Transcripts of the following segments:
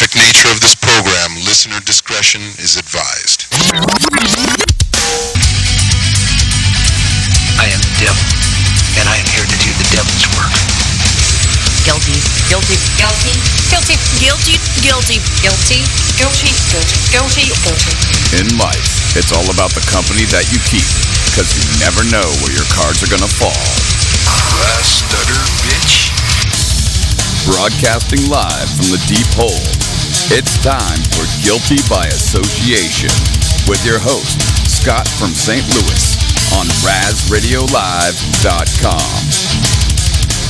graphic nature of this program, listener discretion is advised. I am the devil, and I am here to do the devil's work. Guilty. Guilty. Guilty. Guilty. Guilty. Guilty. Guilty. Guilty. Guilty. Guilty. Guilty. In life, it's all about the company that you keep, because you never know where your cards are gonna fall. Last stutter, bitch. Broadcasting live from the deep hole, it's time for Guilty by Association with your host, Scott from St. Louis on RazRadioLive.com.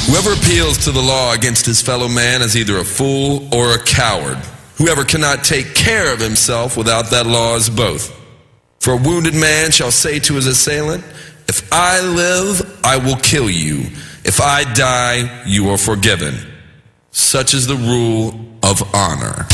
Whoever appeals to the law against his fellow man is either a fool or a coward. Whoever cannot take care of himself without that law is both. For a wounded man shall say to his assailant, If I live, I will kill you. If I die, you are forgiven. Such is the rule of honor.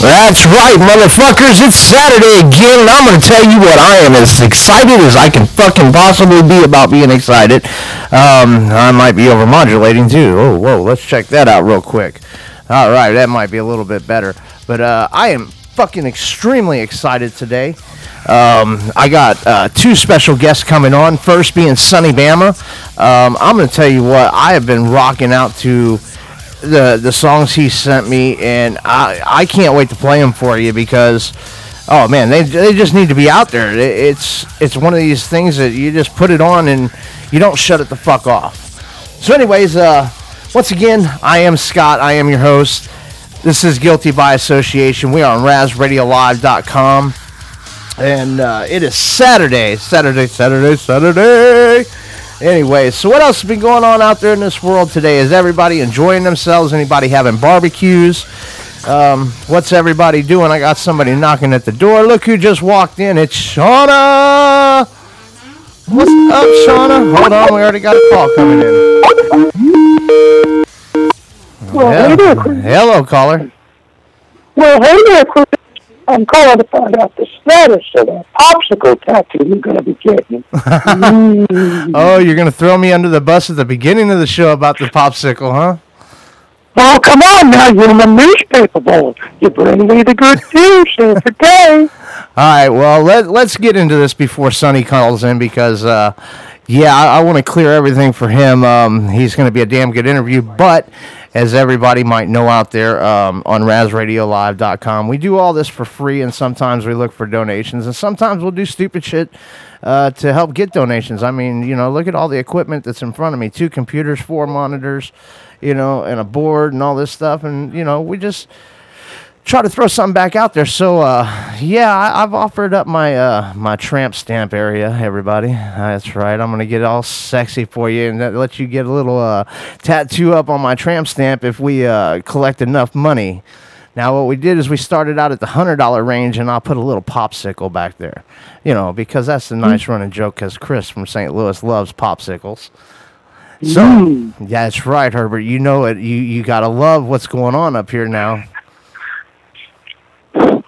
That's right, motherfuckers. It's Saturday again, and I'm going to tell you what I am as excited as I can fucking possibly be about being excited. Um, I might be overmodulating too. Oh, whoa, let's check that out real quick. All right, that might be a little bit better. But uh, I am fucking extremely excited today. Um, I got uh, two special guests coming on. First being Sonny Bama. Um, I'm going to tell you what, I have been rocking out to the the songs he sent me, and I I can't wait to play them for you because, oh man, they they just need to be out there. It- It's it's one of these things that you just put it on and you don't shut it the fuck off. So, anyways, uh, once again, I am Scott. I am your host. This is Guilty by Association. We are on RazRadioLive.com. And uh, it is Saturday. Saturday, Saturday, Saturday. Anyway, so what else has been going on out there in this world today? Is everybody enjoying themselves? Anybody having barbecues? Um, what's everybody doing? I got somebody knocking at the door. Look who just walked in. It's Shauna. What's up, Shauna? Hold on, we already got a call coming in. Well, Hel- hey there, Chris. Hello, caller. Well, Chris. I'm calling to find out the status of that popsicle tattoo you're going to be getting. Mm. Oh, you're gonna throw me under the bus at the beginning of the show about the popsicle, huh? Oh, come on now, you're my newspaper boy. You bring me the good news every day. All right, well let let's get into this before Sonny calls in because uh, yeah, I, I want to clear everything for him. Um, he's going to be a damn good interview, but as everybody might know out there um, on RazRadioLive.com, we do all this for free, and sometimes we look for donations, and sometimes we'll do stupid shit uh, to help get donations. I mean, you know, look at all the equipment that's in front of me: two computers, four monitors, you know, and a board, and all this stuff, and you know, we just try to throw something back out there. So uh, yeah, I, I've offered up my uh, my tramp stamp area. Everybody, that's right. I'm gonna get all sexy for you and that- let you get a little uh, tattoo up on my tramp stamp if we uh, collect enough money. Now what we did is we started out at the hundred dollar range, and I'll put a little popsicle back there. You know, because that's a nice running joke. Because Chris from St. Louis loves popsicles. So Mm. yeah, that's right, Herbert. You know it. You you gotta love what's going on up here now.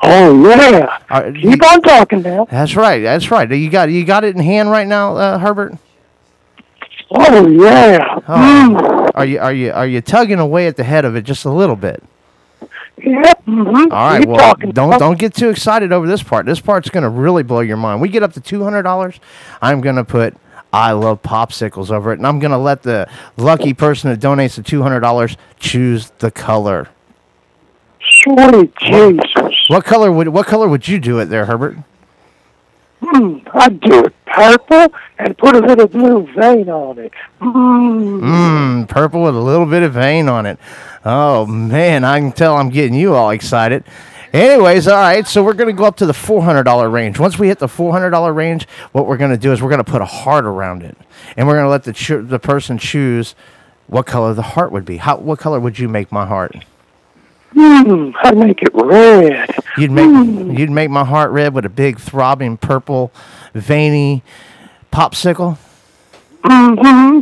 Oh, yeah. Uh, Keep on talking now. That's right. That's right. You got you got it in hand right now, uh, Herbert. Oh, yeah. Oh. Are you are you are you tugging away at the head of it just a little bit? Yep. Mm-hmm. All right. Keep Well, talking. don't don't get too excited over this part. This part's gonna really blow your mind. We get up to two hundred dollars. I'm gonna put I love popsicles over it, and I'm gonna let the lucky person that donates the two hundred dollars choose the color. Sweet Jesus. What color would what color would you do it there, Herbert? Hmm. I'd do it purple and put a little blue vein on it. Mm. Mmm, purple with a little bit of vein on it. Oh man, I can tell I'm getting you all excited. Anyways, all right, so we're gonna go up to the four hundred dollar range. Once we hit the four hundred dollar range, what we're gonna do is we're gonna put a heart around it, and we're gonna let the the person choose what color the heart would be. How what color would you make my heart? Hmm. I'd make it red. You'd make you'd make my heart red with a big throbbing purple, veiny popsicle. Mm-hmm.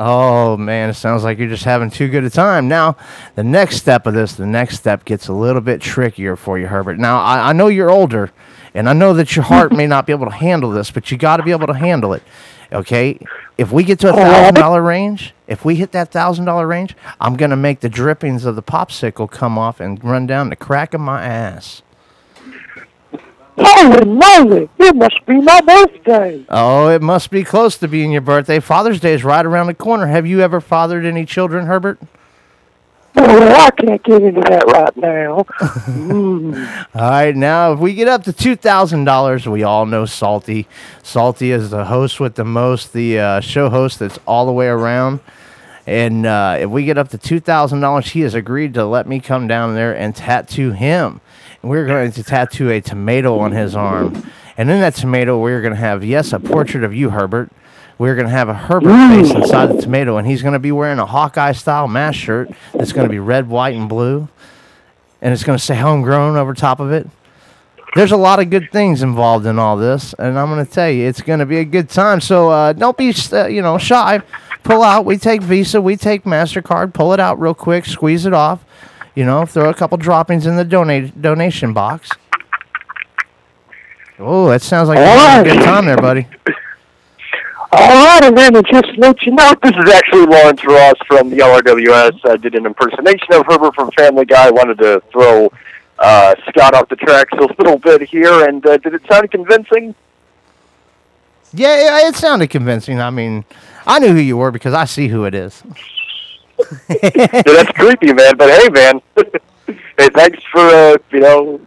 Oh man, it sounds like you're just having too good a time. Now, the next step of this, the next step gets a little bit trickier for you, Herbert. Now, I, I know you're older, and I know that your heart may not be able to handle this, but you got to be able to handle it. Okay, if we get to a oh, thousand dollar range, if we hit that thousand dollar range, I'm gonna make the drippings of the popsicle come off and run down the crack of my ass. Holy moly! It must be my birthday. Oh, it must be close to being your birthday. Father's Day is right around the corner. Have you ever fathered any children, Herbert? Well, I can't get into that right now. Mm. All right, now if we get up to two thousand dollars, we all know Salty. Salty is the host with the most, the uh, show host that's all the way around. And uh, if we get up to two thousand dollars, he has agreed to let me come down there and tattoo him. And we're going to tattoo a tomato on his arm. And in that tomato, we're going to have yes, a portrait of you, Herbert. We're going to have a Herbert face inside the tomato, and he's going to be wearing a Hawkeye style mask shirt that's going to be red, white, and blue and it's going to say homegrown over top of it. There's a lot of good things involved in all this, and I'm going to tell you, it's going to be a good time. So uh, don't be, uh, you know, shy. Pull out. We take Visa. We take Mastercard. Pull it out real quick. Squeeze it off. You know, throw a couple droppings in the donate donation box. Oh, that sounds like a good time there, buddy. All right, and then to just let you know, this is actually Lawrence Ross from the LRWS. I did an impersonation of Herbert from Family Guy. wanted to throw uh, Scott off the tracks a little bit here, and uh, did it sound convincing? Yeah, yeah, it sounded convincing. I mean, I knew who you were because I see who it is. Yeah, that's creepy, man. But hey, man, hey, thanks for uh, you know,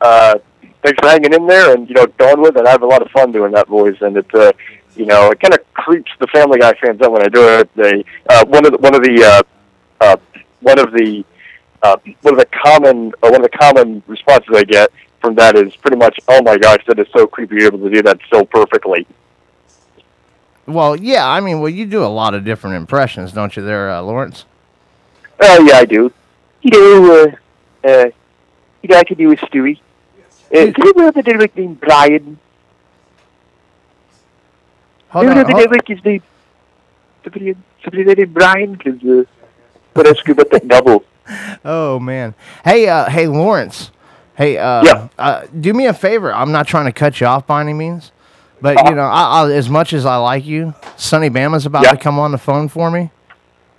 uh, thanks for hanging in there and you know going with it. I have a lot of fun doing that voice, and it's uh, you know it kind of creeps the Family Guy fans out when I do it. They uh, one of the, one of the uh, uh, one of the uh, one of the common uh, one of the common responses I get from that is pretty much, "Oh my gosh, that is so creepy! You're able to do that so perfectly." Well, yeah, I mean, well, you do a lot of different impressions, don't you, there, uh, Lawrence? Oh yeah, I do. You know, uh, uh, you know, I could do a Stewie. Uh, do you know the Derek named Brian? Hold do you on, know the hold- Derek is named somebody, somebody named Brian? Uh, I screw up that double. Oh man. Hey, uh, hey, Lawrence. Hey, uh, Yeah. uh, do me a favor. I'm not trying to cut you off by any means, but you know, I, I, as much as I like you, Sonny Bama's about Yeah. to come on the phone for me.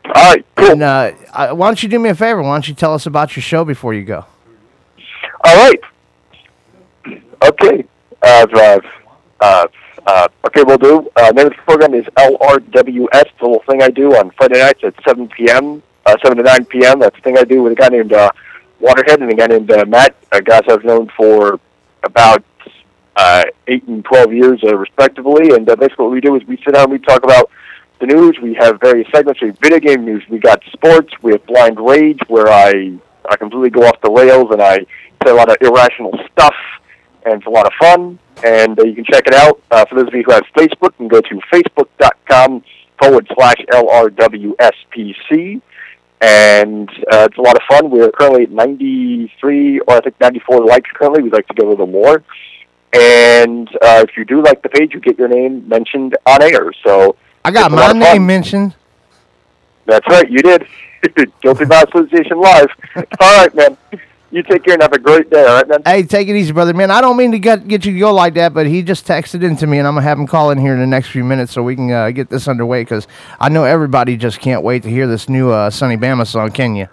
All right, cool. And uh, I, why don't you do me a favor? Why don't you tell us about your show before you go? All right. Okay. Uh, drive. Uh, okay, we'll do. Uh, name of the program is LRWS. A little thing I do on Friday nights at 7 p.m., uh, 7 to 9 p.m. That's the thing I do with a guy named uh, Waterhead and a guy named uh, Matt, uh, guys I've known for about uh, 8 and 12 years, uh, respectively. And uh, basically what we do is we sit down we talk about the news. We have various segments. We have video game news. We got sports. We have Blind Rage, where I, I completely go off the rails and I say a lot of irrational stuff and it's a lot of fun. And uh, you can check it out. Uh, for those of you who have Facebook, you can go to facebook.com forward slash LRWSPC. And uh, it's a lot of fun. We're currently at 93, or I think 94 likes currently. We'd like to get a little more. And uh, if you do like the page, you get your name mentioned on air. So I got my name mentioned. That's right, you did. Guilty by Association Live. All right, man. You take care and have a great day, all right, man? Hey, take it easy, brother. Man, I don't mean to get get you to go like that, but he just texted into me, and I'm gonna have him call in here in the next few minutes so we can uh, get this underway. Because I know everybody just can't wait to hear this new uh, Sonny Bama song. Can you?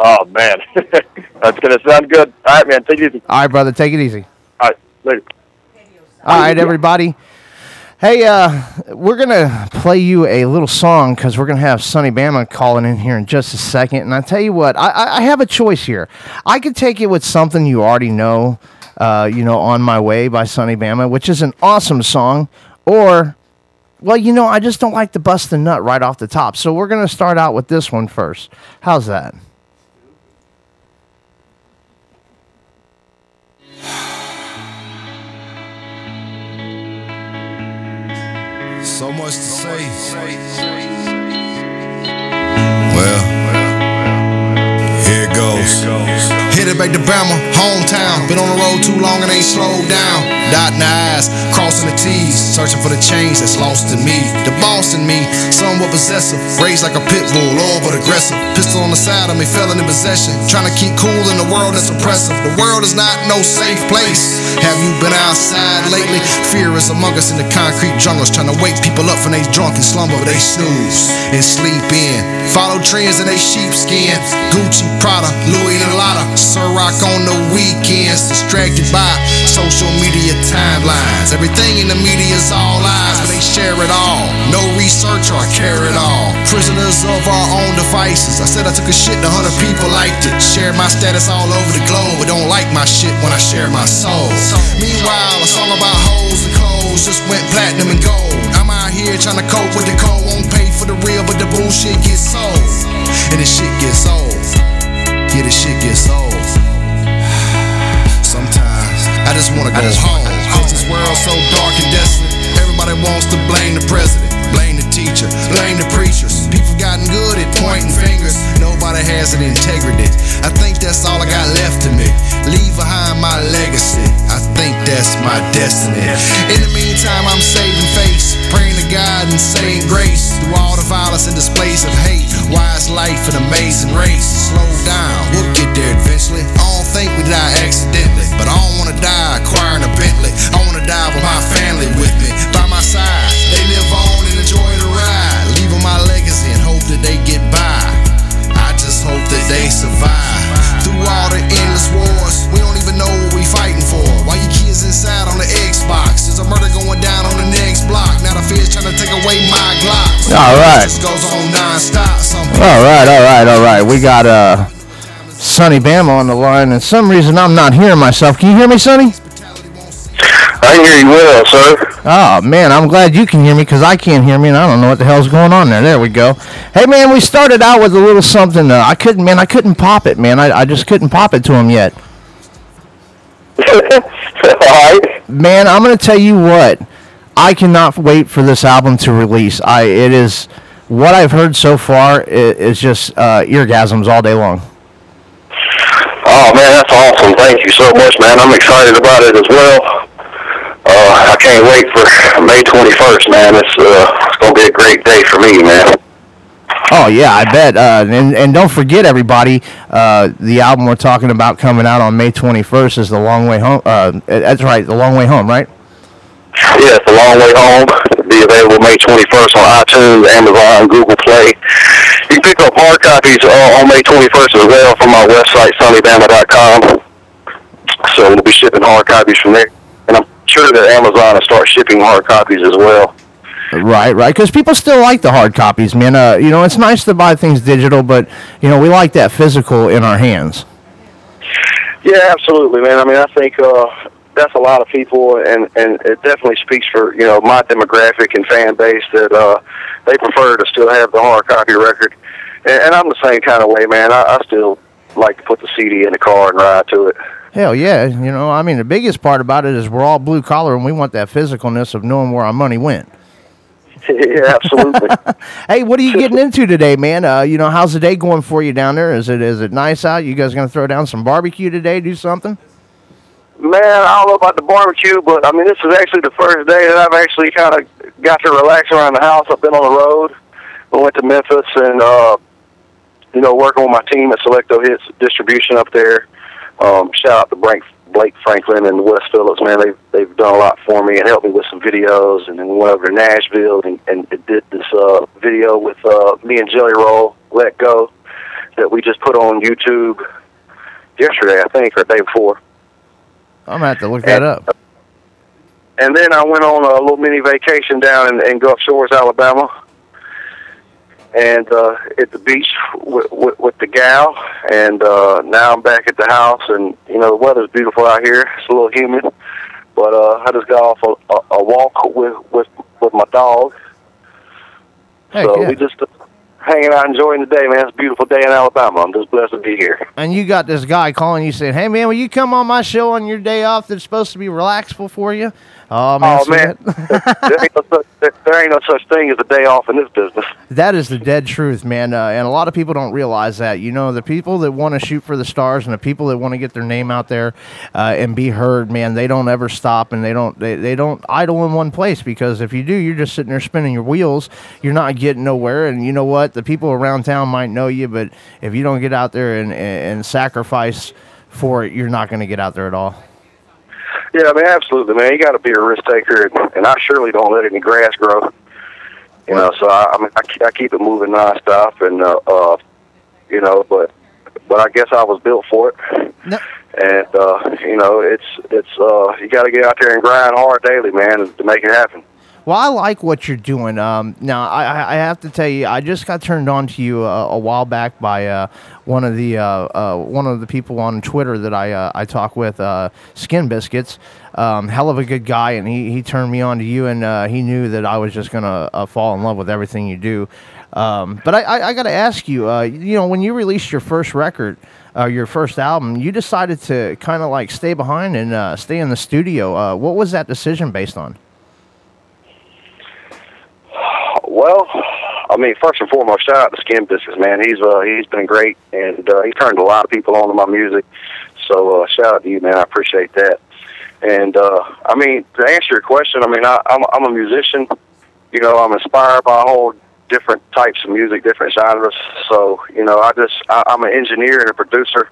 Oh, man. That's going to sound good. All right, man. Take it easy. All right, brother. Take it easy. All right, later. All right, everybody. Hey, uh, we're gonna play you a little song because we're gonna have Sonny Bama calling in here in just a second. And I tell you what, I, I, have a choice here. I could take it with something you already know, uh, you know, "On My Way" by Sonny Bama, which is an awesome song, or well, you know, I just don't like to bust the nut right off the top. So we're gonna start out with this one first. How's that? So much to say. Well, here it goes. Headed back to Bama, hometown. Been on the road too long and ain't slowed down. Dotting the I's, crossing the T's. Searching for the change that's lost in me. The boss in me, somewhat possessive. Raised like a pit bull, loyal but aggressive. Pistol on the side of me, felon in possession. Trying to keep cool in a world that's oppressive. The world is not no safe place. Have you been outside lately? Fear is among us in the concrete jungles. Trying to wake people up from they drunk and slumber, they snooze and sleep in. Follow trends in they sheepskin. Gucci, Prada, Louis and Lotta. Ciroc on the weekends. Distracted by social media timelines. Everything in the media is all lies, but they share it all. No research or care at all. Prisoners of our own devices. I said I took a shit, a hundred people liked it. Shared my status all over the globe, but don't like my shit when I share my soul. Meanwhile, a song about hoes and clothes just went platinum and gold. I'm out here trying to cope with the cold. Won't pay for the real, but the bullshit gets sold. And the shit gets old. Yeah, the shit gets old. Sometimes I just wanna go home. Cause this world's so dark and desolate. Everybody wants to blame the president, blame the teacher, blame the preachers. People gotten good at pointing fingers. Nobody has an integrity. I think that's all I got left in me. Leave behind my legacy. I think that's my destiny. In the meantime, I'm saving face, praying to God and saying grace through all the violence and displays of hate. Wise life, an amazing race. Slow All right. It just goes on non-stop. Some All right, all right, all right. We got uh, Sonny Bama on the line, and some reason I'm not hearing myself. Can you hear me, Sonny? I hear you well, sir. Oh man, I'm glad you can hear me because I can't hear me, and I don't know what the hell's going on there. There we go. Hey man, we started out with a little something. Uh, I couldn't, man, I couldn't pop it, man. I, I just couldn't pop it to him yet. All right. Man, I'm gonna tell you what. I cannot wait for this album to release. I it is what I've heard so far is, is just uh, eargasms all day long. Oh man, that's awesome. Thank you so much, man. I'm excited about it as well. Uh, I can't wait for May 21st, man. It's uh, it's gonna be a great day for me, man. Oh yeah, I bet. Uh, and and don't forget, everybody, uh, the album we're talking about coming out on May 21st is the Long Way Home. Uh, that's right, the Long Way Home, right? Yeah, it's a long way home. It'll be available May 21st on iTunes, Amazon, Google Play. You can pick up hard copies uh, on May 21st as well from our website, sonnybama.com. So we'll be shipping hard copies from there. And I'm sure that Amazon will start shipping hard copies as well. Right, right. Because people still like the hard copies, man. Uh, you know, it's nice to buy things digital, but you know, we like that physical in our hands. Yeah, absolutely, man. I mean, I think uh, that's a lot of people, and and it definitely speaks for you know my demographic and fan base that uh, they prefer to still have the hard copy record. And, and I'm the same kind of way, man. I, I still like to put the CD in the car and ride to it. Hell yeah, you know, I mean, the biggest part about it is we're all blue collar, and we want that physicalness of knowing where our money went. yeah, absolutely. Hey, what are you getting into today, man? Uh, you know, how's the day going for you down there? Is it is it nice out? You guys gonna throw down some barbecue today? Do something? Man, I don't know about the barbecue, but I mean, this is actually the first day that I've actually kind of got to relax around the house. I've been on the road. I went to Memphis and, uh, you know, working with my team at Select-O-Hits Distribution up there. Um, shout out to Blake, Blake Franklin and Wes Phillips, man. They've, they've done a lot for me and helped me with some videos. And then we went over to Nashville and, and did this uh, video with uh, me and Jelly Roll, Let Go, that we just put on YouTube yesterday, I think, or the day before. I'm gonna have to look that up. And then I went on a little mini vacation down in, in Gulf Shores, Alabama, and uh, at the beach with, with, with the gal. And uh, now I'm back at the house, and you know the weather's beautiful out here. It's a little humid, but uh, I just got off a, a, a walk with with with my dog. Heck so yeah. we just hanging out, enjoying the day, man. It's a beautiful day in Alabama. I'm just blessed to be here. And you got this guy calling you saying, "Hey man, will you come on my show on your day off? That's supposed to be relaxful for you." Oh man, Oh, man. there, ain't no such, there, there ain't no such thing as a day off in this business. that is the dead truth, man. Uh, and a lot of people don't realize that. You know, the people that want to shoot for the stars and the people that want to get their name out there uh, and be heard, man, they don't ever stop and they don't they, they don't idle in one place because if you do, you're just sitting there spinning your wheels. You're not getting nowhere. And you know what? The people around town might know you, but if you don't get out there and, and, and sacrifice for it, you're not going to get out there at all. Yeah, I mean, absolutely, man. You got to be a risk taker, and, and I surely don't let any grass grow. You know, so I, I, mean, I, keep- I keep it moving nonstop, and uh, uh, you know, but but I guess I was built for it. No. And uh, you know, it's it's uh, you got to get out there and grind hard daily, man, to make it happen. Well, I like what you're doing. Um, now, I, I- have to tell you, I just got turned on to you uh, a while back by uh, one of the uh, uh, one of the people on Twitter that I uh, I talk with, Skin Biscuits. Um, hell of a good guy, and he, he turned me on to you, and he knew that I was just gonna fall in love with everything you do. Um, but I, I, I got to ask you, you know, when you released your first record, your first album, you decided to kind of like stay behind and stay in the studio. What was that decision based on? Well, I mean, first and foremost, shout out to Skin Biscuits, man. He's uh, he's been great, and uh, he turned a lot of people on to my music. So uh, shout out to you, man. I appreciate that. And uh, I mean, to answer your question, I mean, I, I'm I'm a musician. You know, I'm inspired by a whole different types of music, different genres. So you know, I just I, I'm an engineer and a producer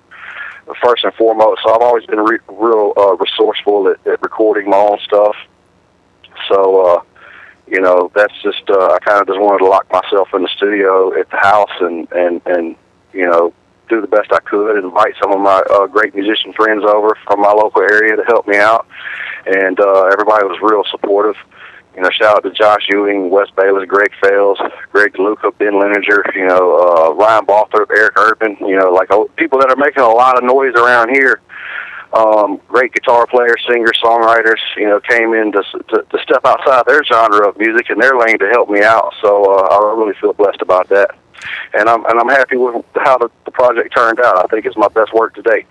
first and foremost. So I've always been re- real uh, resourceful at, at recording my own stuff. So. uh you know, that's just uh, I kind of just wanted to lock myself in the studio at the house and and and you know do the best I could, invite some of my uh, great musician friends over from my local area to help me out, and uh, everybody was real supportive. You know, shout out to Josh Ewing, Wes Bayless, Greg Fales, Greg DeLuca, Ben Leninger, you know, uh, Ryan Balthrop, Eric Urban, you know, like uh, people that are making a lot of noise around here um, great guitar players, singers, songwriters, you know, came in to, to to step outside their genre of music and their lane to help me out. So uh, I really feel blessed about that, and I'm and I'm happy with how the, the project turned out. I think it's my best work to date.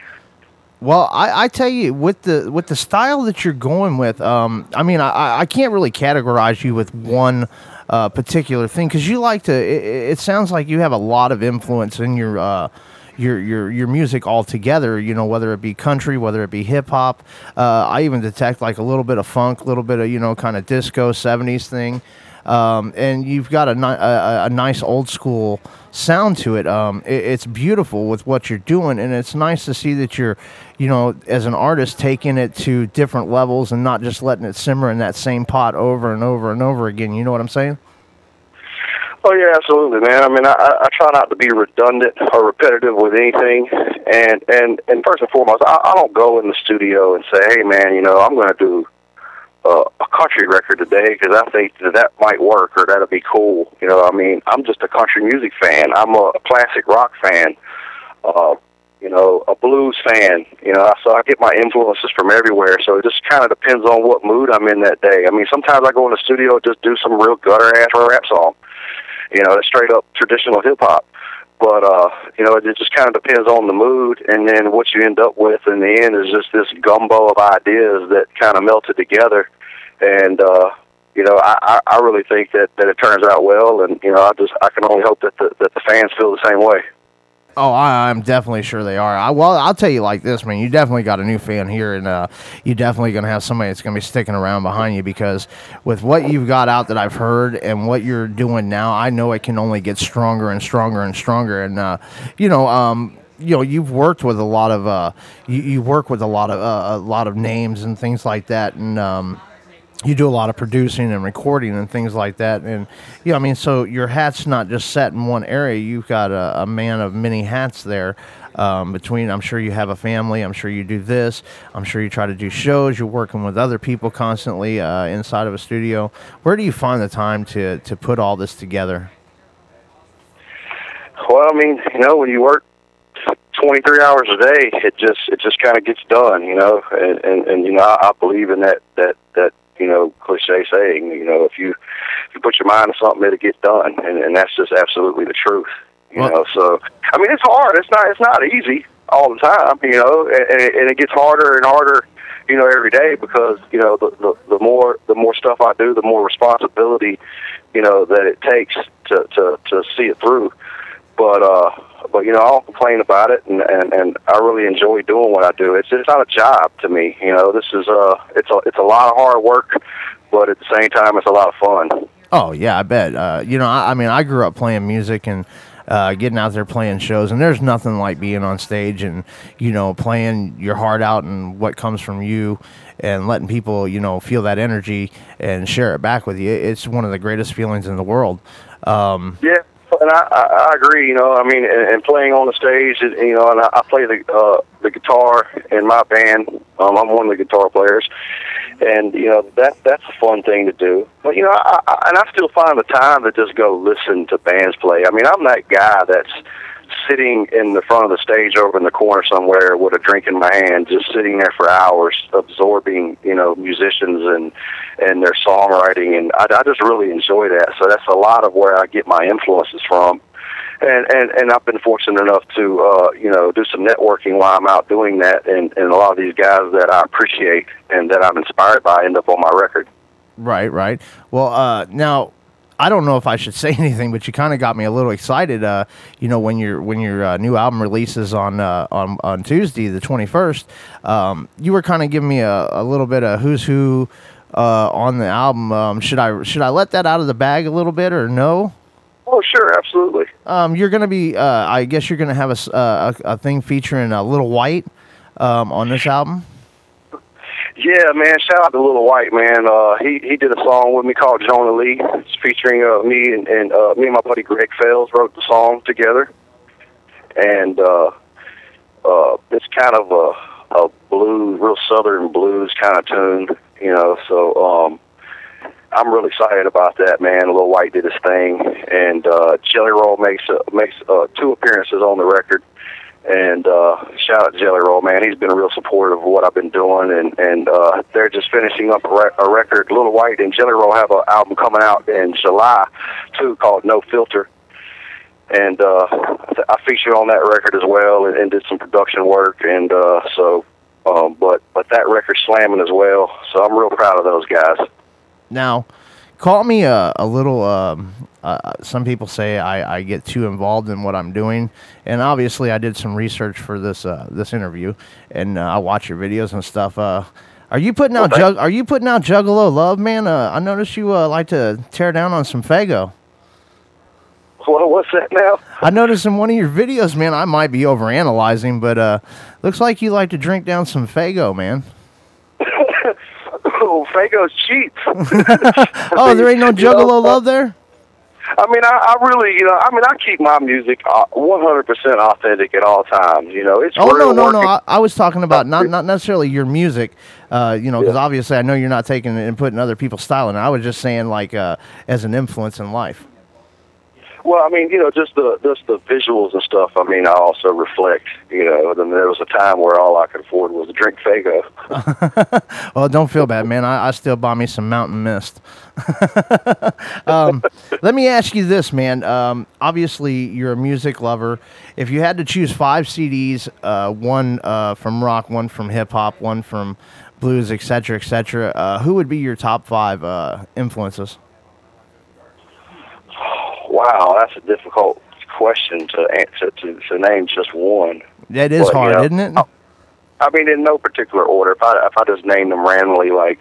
Well, I, I tell you, with the with the style that you're going with, um, I mean, I, I can't really categorize you with one uh, particular thing because you like to. It, it sounds like you have a lot of influence in your uh, your your your music altogether. You know, whether it be country, whether it be hip hop. Uh, I even detect like a little bit of funk, a little bit of you know kind of disco '70s thing. Um, and you've got a, ni- a, a- nice old school sound to it. Um, it. It's beautiful with what you're doing, and it's nice to see that you're, you know, as an artist, taking it to different levels and not just letting it simmer in that same pot over and over and over again. You know what I'm saying? Oh yeah, absolutely, man. I mean, I, I try not to be redundant or repetitive with anything, and and and first and foremost, I, I don't go in the studio and say, hey, man, you know, I'm going to do uh, a country record today because I think that that might work or that'll be cool. You know, I mean, I'm just a country music fan. I'm a, a classic rock fan. Uh, you know, a blues fan. You know, so I get my influences from everywhere. So it just kind of depends on what mood I'm in that day. I mean, sometimes I go in the studio and just do some real gutter ass rap song. You know, straight up traditional hip hop. But uh, you know, it just kind of depends on the mood, and then what you end up with in the end is just this gumbo of ideas that kind of melted together. And uh, you know, I, I really think that that it turns out well, and you know, I just I can only hope that the that the fans feel the same way. Oh, I, I'm definitely sure they are. I, well, I'll tell you like this, man. You definitely got a new fan here, and uh, you definitely going to have somebody that's going to be sticking around behind you because with what you've got out that I've heard and what you're doing now, I know it can only get stronger and stronger and stronger. And uh, you know, um, you know, you've worked with a lot of uh, you, you work with a lot of uh, a lot of names and things like that, and um, you do a lot of producing and recording and things like that. And yeah, I mean, so your hat's not just set in one area. You've got a, a man of many hats there. Um, between, I'm sure you have a family. I'm sure you do this. I'm sure you try to do shows. You're working with other people constantly uh, inside of a studio. Where do you find the time to to put all this together? Well, I mean, you know, when you work 23 hours a day, it just it just kind of gets done, you know. And, and and you know, I, I believe in that that that you know cliche saying, you know, if you if you put your mind to something, it'll get done, and and that's just absolutely the truth, you Well- know. So, I mean, it's hard. It's not it's not easy all the time, you know, and, and it- and it gets harder and harder. You know, every day because you know the, the the more the more stuff I do, the more responsibility you know, that it takes to to to see it through. But uh, but you know, I don't complain about it, and and and I really enjoy doing what I do. It's it's not a job to me. You know, this is uh, it's a it's a lot of hard work, but at the same time, it's a lot of fun. Oh yeah, I bet. Uh, you know, I, I mean, I grew up playing music and uh, getting out there playing shows, and there's nothing like being on stage and you know playing your heart out and what comes from you, and letting people you know feel that energy and share it back with you. It's one of the greatest feelings in the world. Um, Yeah, and I, I, I agree. You know, I mean, and, and playing on the stage, you know, and I, I play the uh, the guitar in my band. Um, I'm one of the guitar players, and you know that that's a fun thing to do. But you know, I, I, and I still find the time to just go listen to bands play. I mean, I'm that guy that's sitting in the front of the stage over in the corner somewhere with a drink in my hand, just sitting there for hours, absorbing, you know, musicians and and their songwriting, and I, I just really enjoy that. So that's a lot of where I get my influences from. And, and and I've been fortunate enough to uh, you know do some networking while I'm out doing that, and, and a lot of these guys that I appreciate and that I'm inspired by end up on my record. Right, right. Well, uh, now I don't know if I should say anything, but you kind of got me a little excited. Uh, you know, when your when your uh, new album releases on uh, on on Tuesday, the twenty first, um, you were kind of giving me a, a little bit of who's who uh, on the album. Um, should I should I let that out of the bag a little bit or no? Oh, sure, absolutely. Um, you're gonna be. Uh, I guess you're gonna have a uh, a, a thing featuring a Lil Wyte um, on this album. Yeah, man. Shout out to Lil Wyte man. Uh, he he did a song with me called Jonah Lee. It's featuring uh, me and, and uh, me and my buddy Greg Fells wrote the song together, and uh, uh, it's kind of a a blues, real southern blues kind of tune, you know. So um, I'm really excited about that, man. Lil Wyte did his thing, and uh, Jelly Roll makes uh, makes uh, two appearances on the record. And uh, shout out to Jelly Roll, man. He's been real supportive of what I've been doing, and and uh, they're just finishing up a, re- a record. Lil Wyte and Jelly Roll have an album coming out in July, too, called No Filter. And uh, I featured on that record as well, and, and did some production work. And uh, so, um, but but that record's slamming as well. So I'm real proud of those guys. Now, call me a, a little. Um, uh, some people say I, I get too involved in what I'm doing, and obviously I did some research for this uh, this interview, and uh, I watch your videos and stuff. Uh, are you putting out jug? Are you putting out Juggalo love, man? Uh, I noticed you uh, like to tear down on some Faygo. What, what's that now? I noticed in one of your videos, man. I might be overanalyzing, but uh, looks like you like to drink down some Faygo, man. Faygo's cheap. oh, there ain't no You know, Juggalo love there. I mean, I, I really, you know, I mean, I keep my music uh, 100% authentic at all times. You know, it's Oh no no no! working. I, I was talking about not not necessarily your music, uh, you know, because obviously I know you're not taking it and putting other people's style in. I was just saying like uh, as an influence in life. Well, I mean, you know, just the just the visuals and stuff. I mean, I also reflect. You know, there was a time where all I could afford was to drink Faygo. Well, don't feel bad, man. I, I still buy me some Mountain Mist. um, let me ask you this, man. Um, obviously, you're a music lover. If you had to choose five CDs, uh, one uh, from rock, one from hip hop, one from blues, etc., etc., uh, who would be your top five uh, influences? Wow, that's a difficult question to answer to, to name just one. That is you hard, know, isn't it? I mean, in no particular order. If I if I just name them randomly, like,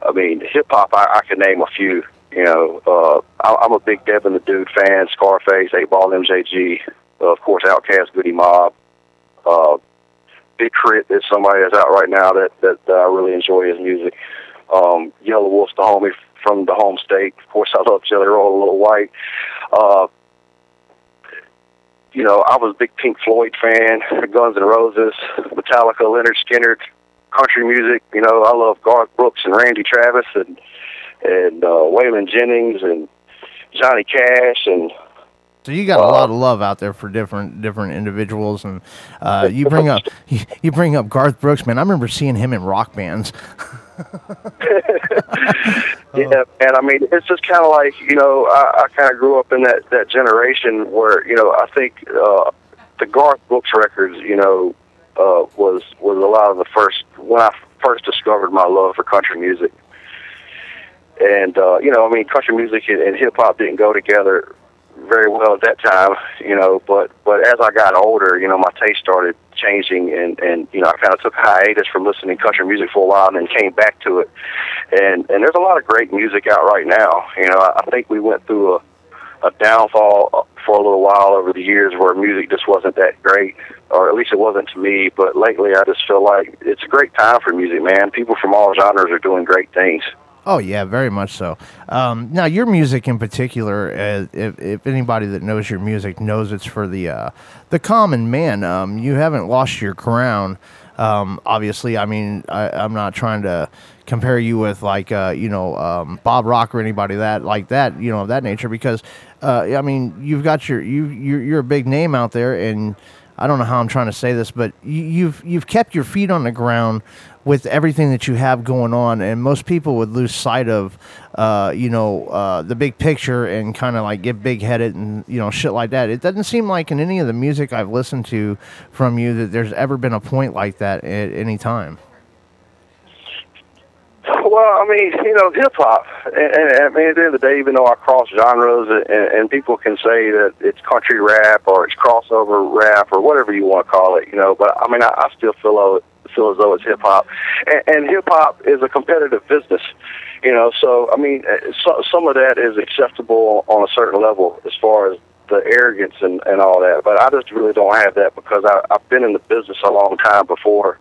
I mean, hip hop, I, I can name a few. You know, uh, I, I'm a big Devin the Dude fan. Scarface, Eight Ball, MJG, uh, of course, Outkast, Goodie Mob. Uh, Big K.R.I.T. is somebody that's out right now that that uh, I really enjoy his music. Um, Yelawolf's the homie from the home state. Of course, I love Jelly Roll, a Lil Wyte. Uh, you know, I was a big Pink Floyd fan, Guns N' Roses, Metallica, Lynyrd Skynyrd, country music. You know, I love Garth Brooks and Randy Travis and and uh, Waylon Jennings and Johnny Cash and So you got a lot of love out there for different different individuals, and uh, you bring up you, you bring up Garth Brooks, man. I remember seeing him in rock bands. Yeah, and I mean, it's just kind of like you know, I, I kind of grew up in that that generation where you know, I think uh, the Garth Brooks records, you know, uh, was was a lot of the first when I first discovered my love for country music. and uh, you know, I mean, country music and, and hip hop didn't go together very well at that time, you know. But but as I got older, you know, my taste started changing, and and you know, I kind of took a hiatus from listening to country music for a while, and then came back to it. And and there's a lot of great music out right now. You know, I, I think we went through a a downfall uh, for a little while over the years where music just wasn't that great, or at least it wasn't to me. But lately, I just feel like it's a great time for music, man. People from all genres are doing great things. Oh yeah, very much so. Um, now your music in particular, uh, if, if anybody that knows your music knows it's for the uh, the common man. Um, you haven't lost your crown. Um, obviously, I mean, I, I'm not trying to compare you with like uh, you know um, Bob Rock or anybody that like that you know of that nature because uh, I mean you've got your you you're, you're a big name out there and I don't know how I'm trying to say this but you, you've you've kept your feet on the ground with everything that you have going on and most people would lose sight of uh, you know uh, the big picture and kind of like get big headed and you know shit like that it doesn't seem like in any of the music I've listened to from you that there's ever been a point like that at any time. Well, I mean, you know, hip hop, and, and I mean, at the end of the day, even though I cross genres, and, and people can say that it's country rap or it's crossover rap or whatever you want to call it, you know, but I mean, I, I still feel feel as though it's hip hop, and, and hip hop is a competitive business, you know. So, I mean, so, some of that is acceptable on a certain level as far as the arrogance and, and all that, but I just really don't have that because I, I've been in the business a long time before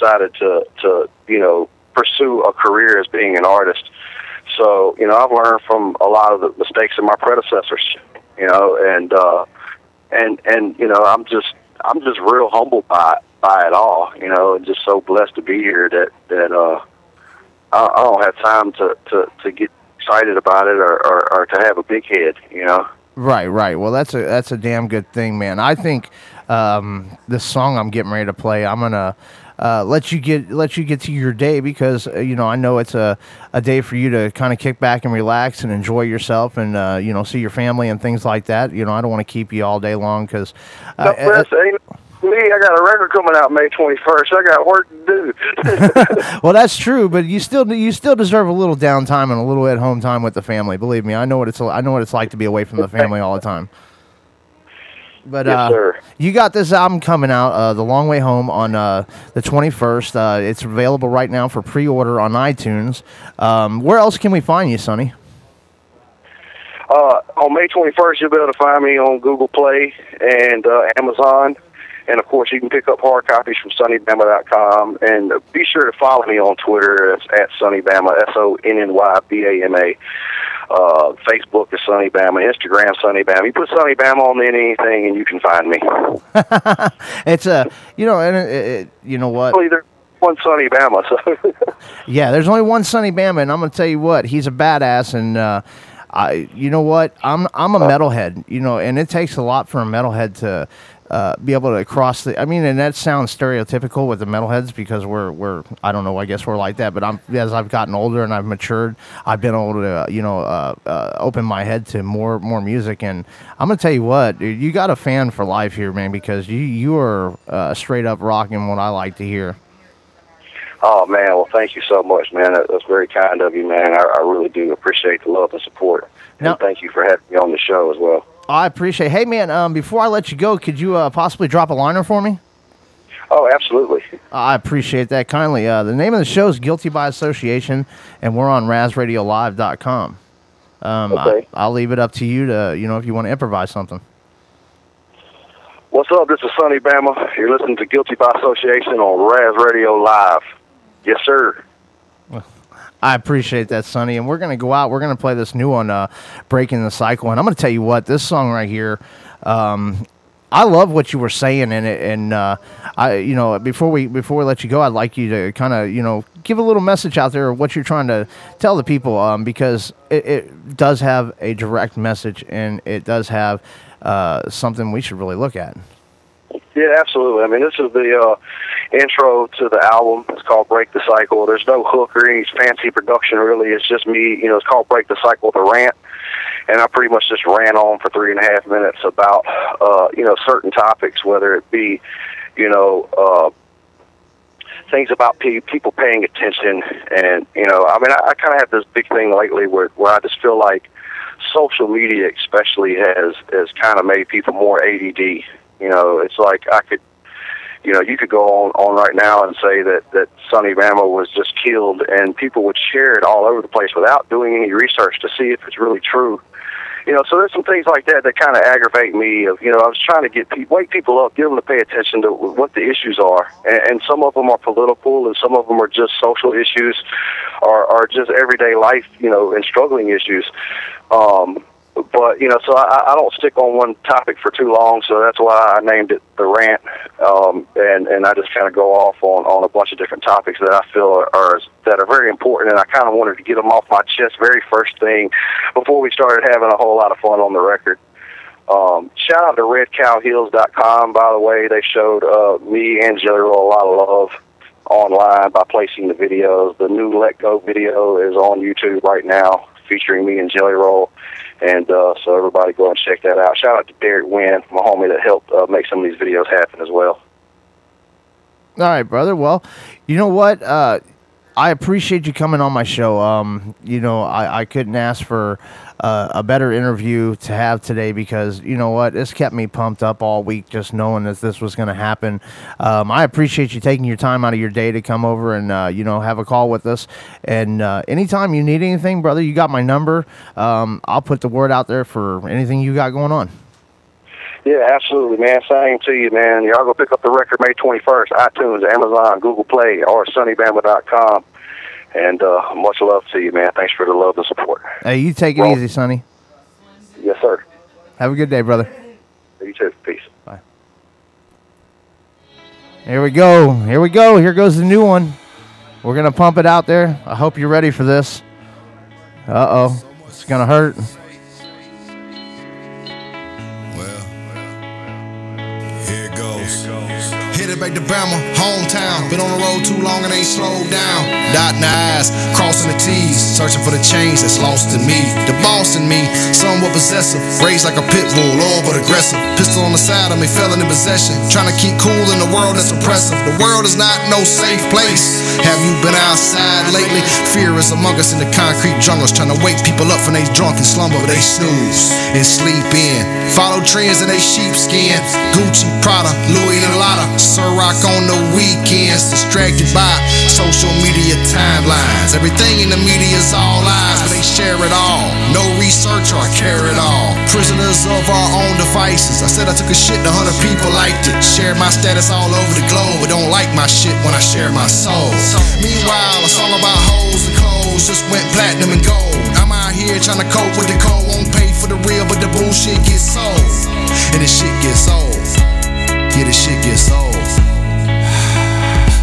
decided to to you know pursue a career as being an artist. So, you know, I've learned from a lot of the mistakes of my predecessors, you know, and uh and and you know, I'm just I'm just real humbled by by it all, you know, and just so blessed to be here that that uh I, I don't have time to to to get excited about it or, or or to have a big head, you know. Right, right. Well, that's a that's a damn good thing, man. I think um, this song I'm getting ready to play, I'm gonna uh, let you get let you get to your day because uh, you know I know it's a, a day for you to kind of kick back and relax and enjoy yourself and uh, you know see your family and things like that. You know I don't want to keep you all day long because. Uh, no, ain't me, I got a record coming out May twenty first. I got work to do. well, that's true, but you still you still deserve a little downtime and a little at home time with the family. Believe me, I know what it's I know what it's like to be away from the family all the time. But Yes, uh, you got this album coming out, uh, "The Long Way Home," on uh, the twenty first. Uh, it's available right now for pre order on iTunes. Um, where else can we find you, Sonny? Uh, on May 21st, you'll be able to find me on Google Play and uh, Amazon. And of course, you can pick up hard copies from SonnyBama.com. And be sure to follow me on Twitter. It's at SonnyBama, S O N N Y B A M A. Uh, Facebook is Sonny Bama. Instagram Sonny Bama. You put Sonny Bama on anything, and you can find me. It's a you know, and it, it, you know what? Actually, there's one Sonny Bama. So Yeah, there's only one Sonny Bama, and I'm gonna tell you what, he's a badass, and uh, I, you know what, I'm I'm a metalhead, you know, and it takes a lot for a metalhead to uh, be able to cross the. I mean, and that sounds stereotypical with the metalheads because we're we're I don't know, I guess we're like that, but I'm as I've gotten older and I've matured, I've been able to uh, you know uh, uh, open my head to more more music, and I'm gonna tell you what, dude, you got a fan for life here, man, because you you are uh, straight up rocking what I like to hear. Oh man, well thank you so much, man. That, that's very kind of you, man. I, I really do appreciate the love and support. Now- and thank you for having me on the show as well. I appreciate. Hey, man, um, before I let you go, could you uh, possibly drop a liner for me? Oh, absolutely. I appreciate that kindly. Uh, the name of the show is Guilty by Association, and we're on RazRadioLive.com. Um, Okay. I, I'll leave it up to you to, you know, if you want to improvise something. What's up? This is Sonny Bama. You're listening to Guilty by Association on Raz Radio Live. Yes, sir. I appreciate that, Sonny. And we're going to go out. We're going to play this new one, uh, Breaking the Cycle. And I'm going to tell you what, this song right here, um, I love what you were saying in it. And, uh, I, you know, before we, before we let you go, I'd like you to kind of, you know, give a little message out there of what you're trying to tell the people, um, because it, it does have a direct message and it does have, uh, something we should really look at. Yeah, absolutely. I mean, this is the uh, intro to the album. It's called Break the Cycle. There's no hook or any fancy production, really. It's just me. You know, it's called Break the Cycle, the rant. And I pretty much just ran on for three and a half minutes about, uh, you know, certain topics, whether it be, you know, uh, things about pe- people paying attention, and you know, I mean, I, I kind of have this big thing lately where where I just feel like social media, especially, has has kind of made people more ADD. You know, it's like I could, you know, you could go on on right now and say that that Sonny Bama was just killed, and people would share it all over the place without doing any research to see if it's really true you know, so there's some things like that that kind of aggravate me. Of you know, I was trying to get people, wake people up, get them to pay attention to what the issues are, and, and some of them are political, and some of them are just social issues, or, or just everyday life, you know, and struggling issues. Um, but you know, so I, I don't stick on one topic for too long, so that's why I named it the rant, um, and and I just kind of go off on on a bunch of different topics that I feel are, are that are very important, and I kind of wanted to get them off my chest very first thing before we started having a whole lot of fun on the record. Um, shout out to RedCowHeels.com, by the way. They showed uh, me and Jelly Roll a lot of love online by placing the videos. The new Let Go video is on YouTube right now, featuring me and Jelly Roll. And uh, so everybody go and check that out. Shout out to Derek Wynn, my homie that helped uh, make some of these videos happen as well. All right, brother. Well, you know what? Uh, I appreciate you coming on my show. Um, you know, I, I couldn't ask for uh, a better interview to have today because you know what? This kept me pumped up all week just knowing that this was going to happen. Um, I appreciate you taking your time out of your day to come over and uh, you know have a call with us. And uh, anytime you need anything, brother, you got my number. Um, I'll put the word out there for anything you got going on. Yeah, absolutely, man. Same to you, man. Y'all go pick up the record May 21st, iTunes, Amazon, Google Play, or SonnyBama.com. And uh, much love to you, man. Thanks for the love and support. Hey, you take it easy, Sonny. Yes, sir. Have a good day, brother. You too. Peace. Bye. Here we go. Here we go. Here goes the new one. We're gonna pump it out there. I hope you're ready for this. Uh oh, it's gonna hurt. Headed back to Bama, hometown. Been on the road too long and ain't slowed down. Dotting the I's, crossing the T's, searching for the change that's lost in me. The boss in me, somewhat possessive, raised like a pit bull, loyal but aggressive. Pistol on the side of me, felon in possession. Trying to keep cool in the world that's oppressive. The world is not no safe place. Have you been outside lately? Fear is among us in the concrete jungles, trying to wake people up from they drunken slumber, they snooze and sleep in. Follow trends in they sheepskin. Gucci, Prada, Louis and Lotta. Ciroc on the weekends. Distracted by social media timelines. Everything in the media is all lies, but they share it all. No research or care at all. Prisoners of our own devices. I said I took a shit, a hundred people liked it. Shared my status all over the globe, but don't like my shit when I share my soul. Meanwhile, a song about hoes and clothes just went platinum and gold. I'm out here trying to cope with the cold. Won't pay for the real, but the bullshit gets sold. And the shit gets old. Yeah, the shit gets old.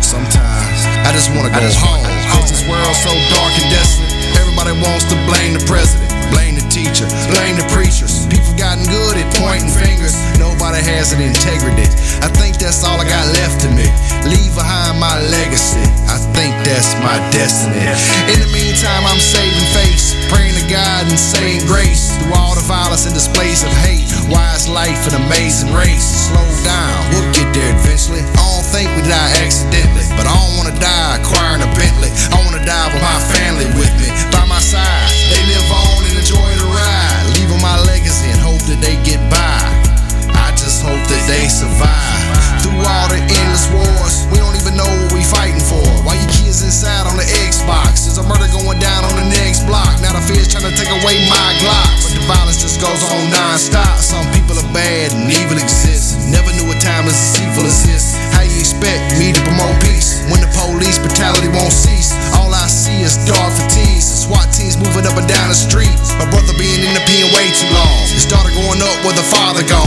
Sometimes I just wanna go home. Cause this world's so dark and desolate. Everybody wants to blame the president, blame the teacher, blame the preachers. People gotten good at pointing fingers. Nobody has an integrity. I think that's all I got left to me. Leave behind my legacy. I think that's my destiny. In the meantime, I'm saving face, praying to God and saying grace through all the violence and displays of hate. Wise life, an amazing race. Slow down, we'll get there eventually. I don't think we die accidentally, but I don't wanna die acquiring a Bentley. I wanna die with my family with me, by my side. They live on and enjoy the ride, leaving my legacy and hope that they hope that they survive. Through all the endless wars, we don't even know what we fighting for. Why you kids inside on the Xbox? There's a murder going down on the next block. Now the fear's trying to take away my Glock. But the violence just goes on non-stop. Some people are bad and evil exists. Never knew a time as deceitful as this. How you expect me to promote peace when the police brutality won't cease? All I see is dark fatigues. SWAT teams moving up and down the streets. My brother being in the pen way too long. His daughter growing up with her father gone.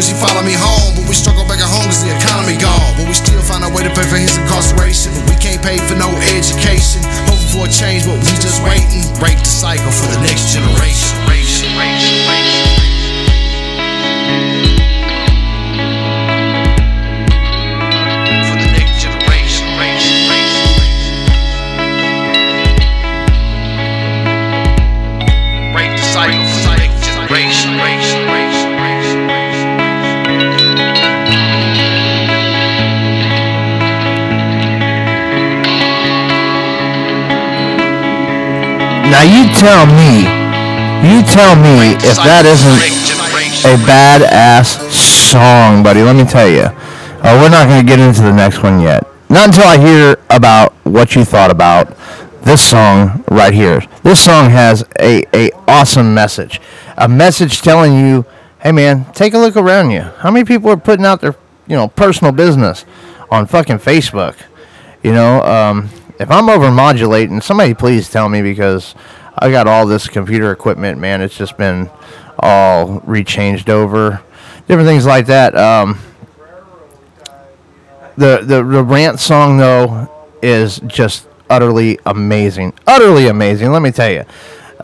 Will she follow me home? But we struggle back at home cause the economy gone. But we still find a way to pay for his incarceration. But we can't pay for no education. Hoping for a change, but we just waiting. Break the cycle for the next generation. Now you tell me, you tell me if that isn't a badass song, buddy. Let me tell you. Uh, we're not going to get into the next one yet. Not until I hear about what you thought about this song right here. This song has a, a awesome message. A message telling you, hey man, take a look around you. How many people are putting out their you know personal business on fucking Facebook? You know, um, if I'm over modulating, somebody please tell me because I got all this computer equipment, man. It's just been all rechanged over, different things like that. Um, the, the the rant song though is just utterly amazing, utterly amazing. Let me tell you.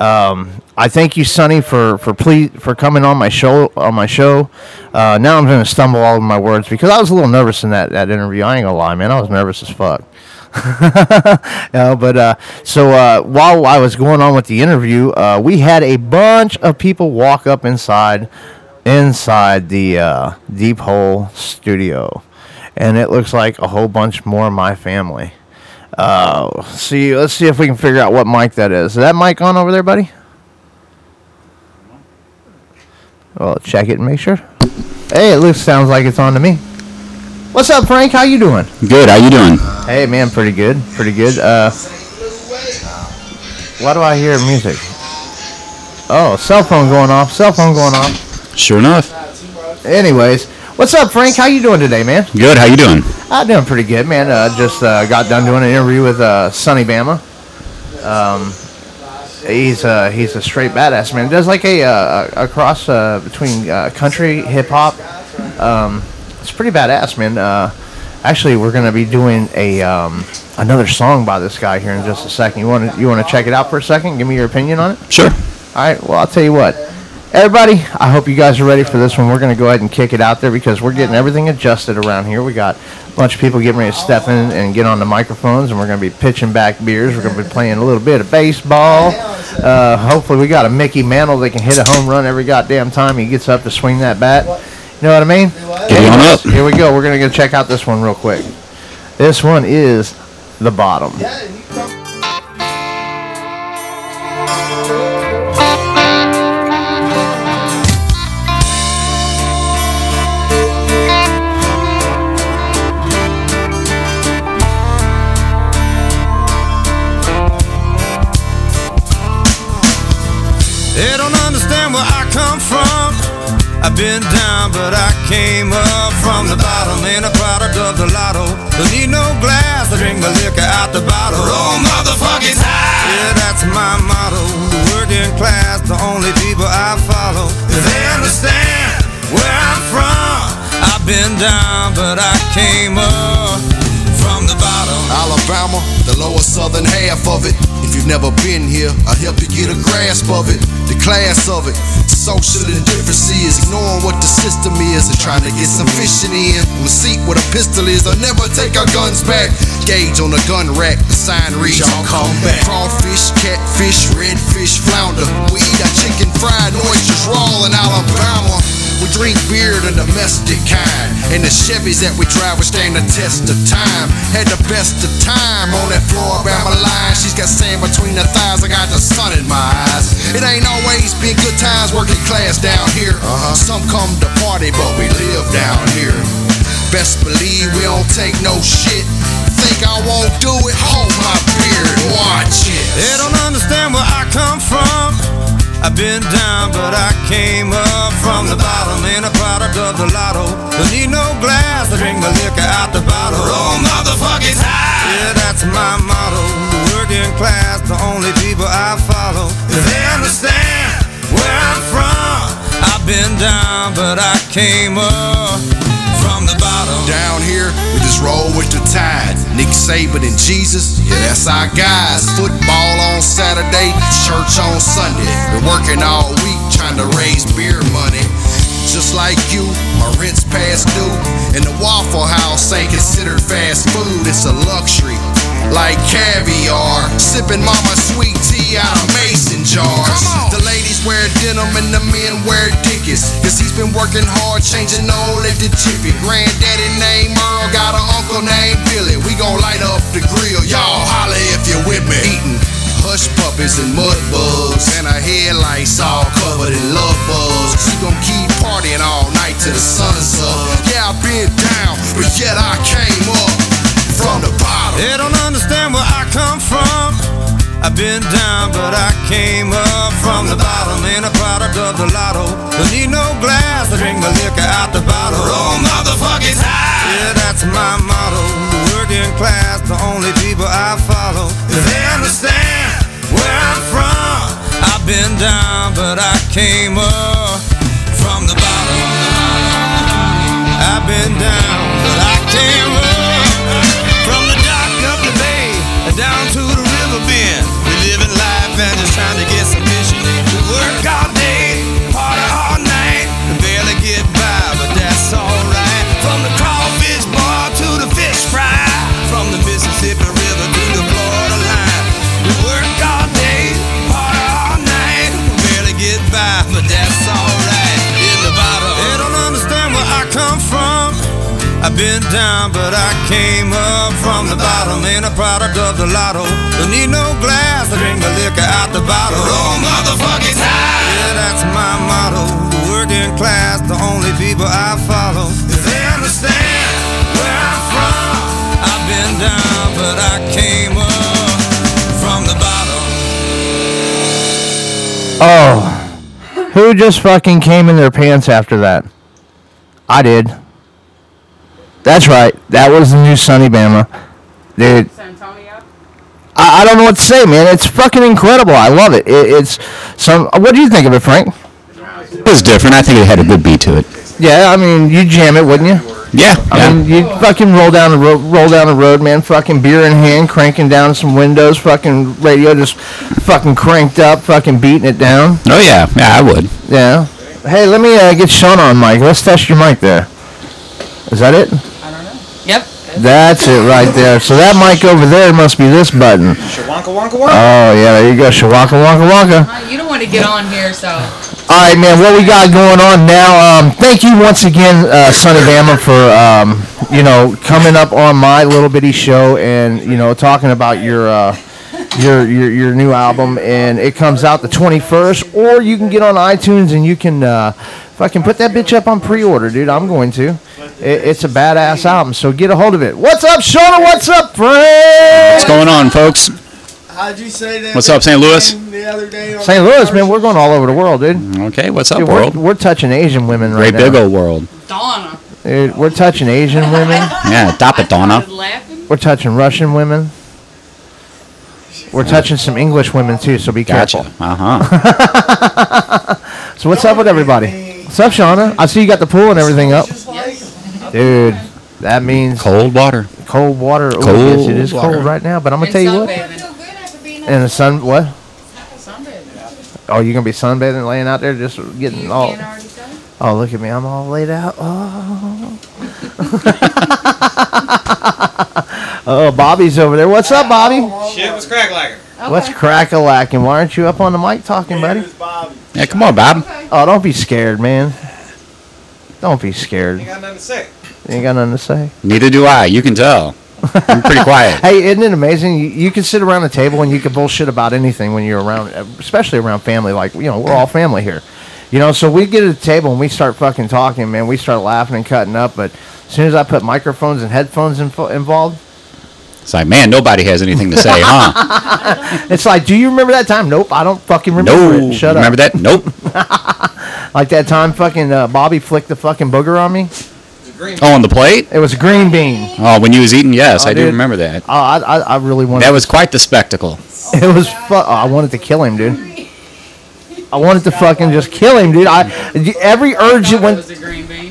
Um, I thank you, Sonny, for for please for coming on my show on my show. Uh, now I'm going to stumble all over my words because I was a little nervous in that, that interview. I ain't gonna lie, man. I was nervous as fuck. But uh, so uh, while I was going on with the interview, uh, we had a bunch of people walk up inside inside the uh, Deep Hole studio, and it looks like a whole bunch more of my family. Uh, see, let's see if we can figure out what mic that is. Is that mic on over there, buddy? Well, check it and make sure. Hey, it looks sounds like it's on to me. What's up, Frank? How you doing? Good. How you doing? Hey, man, pretty good, pretty good. Uh, why do I hear music? Oh, cell phone going off. Cell phone going off. Sure enough. Anyways, what's up, Frank? How you doing today, man? Good. How you doing? I'm doing pretty good, man. Uh, just uh, got done doing an interview with uh, Sonny Bama. Um, he's uh, he's a straight badass man. Does like a uh, a cross uh, between uh, country hip hop. Um, it's pretty badass, man. Uh, actually, we're gonna be doing a um, another song by this guy here in just a second. You want to you want to check it out for a second? Give me your opinion on it. Sure. All right. Well, I'll tell you what. Everybody, I hope you guys are ready for this one. We're going to go ahead and kick it out there because we're getting everything adjusted around here. We got a bunch of people getting ready to step in and get on the microphones, and we're going to be pitching back beers. We're going to be playing a little bit of baseball. Uh, hopefully, we got a Mickey Mantle that can hit a home run every goddamn time he gets up to swing that bat. You know what I mean? Get on up. Here we go. We're going to go check out this one real quick. This one is The Bottom. They I've been down, but I came up from the bottom. Ain't a product of the lotto. Don't need no glass to drink the liquor out the bottle. Roll motherfuckers high. Yeah, that's my motto. The working class, the only people I follow. 'Cause they understand where I'm from. I've been down, but I came up from the bottom. Alabama, the lower southern half of it. If you've never been here, I'll help you get a grasp of it. The class of it. Social indifferency is ignoring what the system is and trying to get some fishing in. On the seat where the pistol is, I'll never take our guns back. Gauge on the gun rack, the sign reads, Y'all come back. Crawfish, catfish, redfish, flounder. We eat our chicken fried oysters raw in Alabama. We drink beer, the domestic kind. And the Chevys that we drive will stand the test of time. Had the best of time on that Floribama line. She's got sand between her thighs. I got the sun in my eyes. It ain't always been good times working class down here. Uh-huh. Some come to party, but we live down here. Best believe we don't take no shit. Think I won't do it? Hold my beard, watch it. They don't understand where I come from. I've been down, but I came up from the bottom. Ain't a product of the lotto. Don't need no glass to drink the liquor out the bottle. Roll motherfuckers high. Yeah, that's my motto. The working class, the only people I follow. 'Cause they understand been down, but I came up from the bottom. Down here, we just roll with the tide. Nick Saban and Jesus, yeah, that's our guys. Football on Saturday, church on Sunday. Been working all week trying to raise beer money. Just like you, my rent's past due. And the Waffle House ain't considered fast food, it's a luxury. Like caviar, sipping mama sweet tea out of mason jars. The ladies wear denim and the men wear dickies. Cause he's been working hard, changing old at the chippy. Granddaddy named Earl, got an uncle named Billy. We gon' light up the grill, y'all holla if you're with me. Eating hush puppies and mud bugs. And her headlights all covered in love bugs. She gon' keep partying all night till the sun's up. Yeah, I've been down, but yet I came up bottom. They don't understand where I come from. I've been down, but I came up from the bottom. Ain't a product of the lotto. Don't need no glass to drink the liquor out the bottle. Oh, motherfuckers high. Yeah, that's my motto. The working class, the only people I follow. 'Cause they understand where I'm from. I've been down, but I came up from the bottom. I've been down, but I came and just trying to get some been down, but I came up from the bottom. Ain't a product of the lotto. Don't need no glass to drink the liquor out the bottle. Oh, motherfuckers high! Yeah, that's my motto. The working class, the only people I follow. 'Cause they understand where I'm from. I've been down, but I came up from the bottom. Oh, who just fucking came in their pants after that? I did. That's right. That was the new Sonny Bama. Dude. San Antonio. I, I don't know what to say, man. It's fucking incredible. I love it. it it's some. What do you think of it, Frank? It was different. I think it had a good beat to it. Yeah, I mean, you jam it, wouldn't you? Yeah, I yeah. mean, you fucking roll down the road, roll down the road, man. Fucking beer in hand, cranking down some windows. Fucking radio just fucking cranked up, fucking beating it down. Oh yeah, yeah, I would. Yeah. Hey, let me uh, get Sean on mic. Let's test your mic there. Is that it? Yep. That's it right there. So that mic over there must be this button. Wonka wonka Oh yeah, there you go. Shawaka wonka wonka. Uh, You don't want to get on here, so. All right, man. What we got going on now? Um, thank you once again, uh, Sonny Bama, for um, you know coming up on my little bitty show and you know talking about your uh, your your your new album. And it comes out the 21st, or you can get on iTunes and you can uh, fucking put that bitch up on pre-order, dude. I'm going to. It, it's a badass album, so get a hold of it. What's up, Shona? What's up, Frank? What's going on, folks? How'd you say that? What's up, St. Louis? The other day on St. Louis, man, we're going all over the world, dude. Okay, what's up, Dude, world? We're, we're touching Asian women right Great now. big old world. Donna. Dude, we're touching Asian women. Yeah, top Donna. Laughing. We're touching Russian women. We're touching some English women too, so be Gotcha. careful. Uh huh. So what's up with everybody? What's up, Shauna? I see you got the pool and everything up. Dude, that means Cold water. cold water. Ooh, Cold yes, it is water. cold right now, but I'm gonna tell you what. And the sun, what? Oh, you're gonna be sunbathing, laying out there, just getting all. can't already tell? Oh, look at me, I'm all laid out. Oh. oh, Bobby's over there. What's up, Bobby? Shit was crack lacking. What's crack a lacking? Why aren't you up on the mic talking, buddy? Yeah, come on, Bob. Oh, don't be scared, man. Don't be scared. Ain't got nothing to say. You ain't got nothing to say. Neither do I. You can tell. I'm pretty quiet. Hey, isn't it amazing? You, you can sit around the table and you can bullshit about anything when you're around, especially around family. Like, you know, we're all family here. You know, so we get at the table and we start fucking talking, man. We start laughing and cutting up, but as soon as I put microphones and headphones info- involved, It's like, man, nobody has anything to say, huh? it's like, do you remember that time? Nope, I don't fucking remember no. it. Shut Remember up. Remember that? Nope. Like that time fucking uh, Bobby flicked the fucking booger on me. Oh, on the plate? It was a green bean. Oh, when you was eating, yes, Oh, I do remember that. Oh, I, I, I really wanted. That was quite the spectacle. It was fu- oh, I wanted to kill him, dude. I wanted to fucking just kill him, dude. I every urge that went.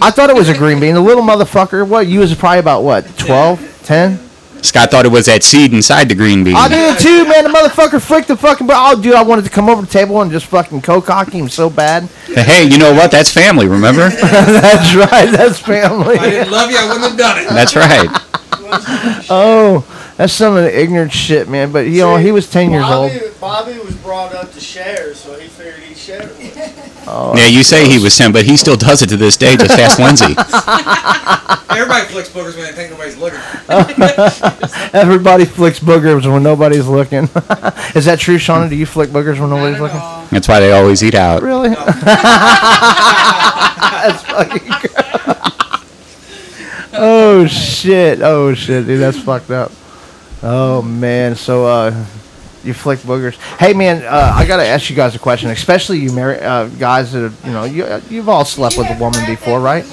I thought it was a green bean. The little motherfucker. What you was probably about what 12, 10? Scott thought it was that seed inside the green bean. I did too, man. The motherfucker flicked the fucking. Oh, dude, I wanted to come over to the table and just fucking co-cock him so bad. Hey, you know what? That's family, remember? That's right. That's family. I didn't love you, I wouldn't have done it. That's right. Oh, That's some of the ignorant shit, man. But you know, he was ten years old. Bobby, Bobby was brought up to share, so he figured he'd share with. Oh, Yeah, you say he was 10, but he still does it to this day. Just ask Lindsay. Everybody flicks boogers when they think nobody's looking. Everybody flicks boogers when nobody's looking. Is that true, Shauna? Do you flick boogers when nobody's looking? That's why they always eat out. Really? That's fucking. oh shit! Oh shit, dude, that's fucked up. Oh man, so uh, you flick boogers. Hey man, uh, I gotta ask you guys a question, especially you married uh, guys that are, you know, you you've all slept with a woman before, right?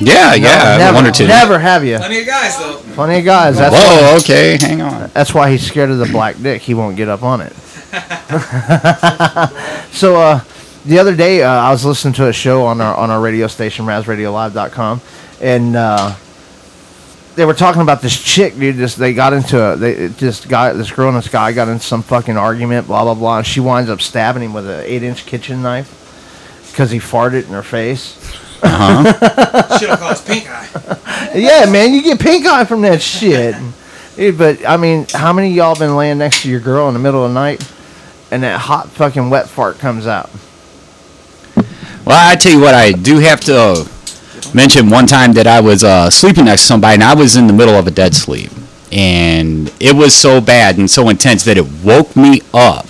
Yeah, yeah, never, one or two. Never have you? Plenty of guys, though. Plenty of guys. That's Whoa, why, okay, hang on. That's why he's scared of the black dick. He won't get up on it. so uh, the other day, uh, I was listening to a show on our on our radio station, RazRadioLive.com, and uh, they were talking about this chick, dude. Just they got into a they just got this girl and this guy got into some fucking argument, blah blah blah. And she winds up stabbing him with an eight inch kitchen knife because he farted in her face. Uh-huh. Shit'll cause pink eye. yeah, man, you get pink eye from that shit. Dude, but I mean, how many of y'all been laying next to your girl in the middle of the night, and that hot fucking wet fart comes out? Well, I tell you what, I do have to uh, mention one time that I was uh, sleeping next to somebody, and I was in the middle of a dead sleep, and it was so bad and so intense that it woke me up.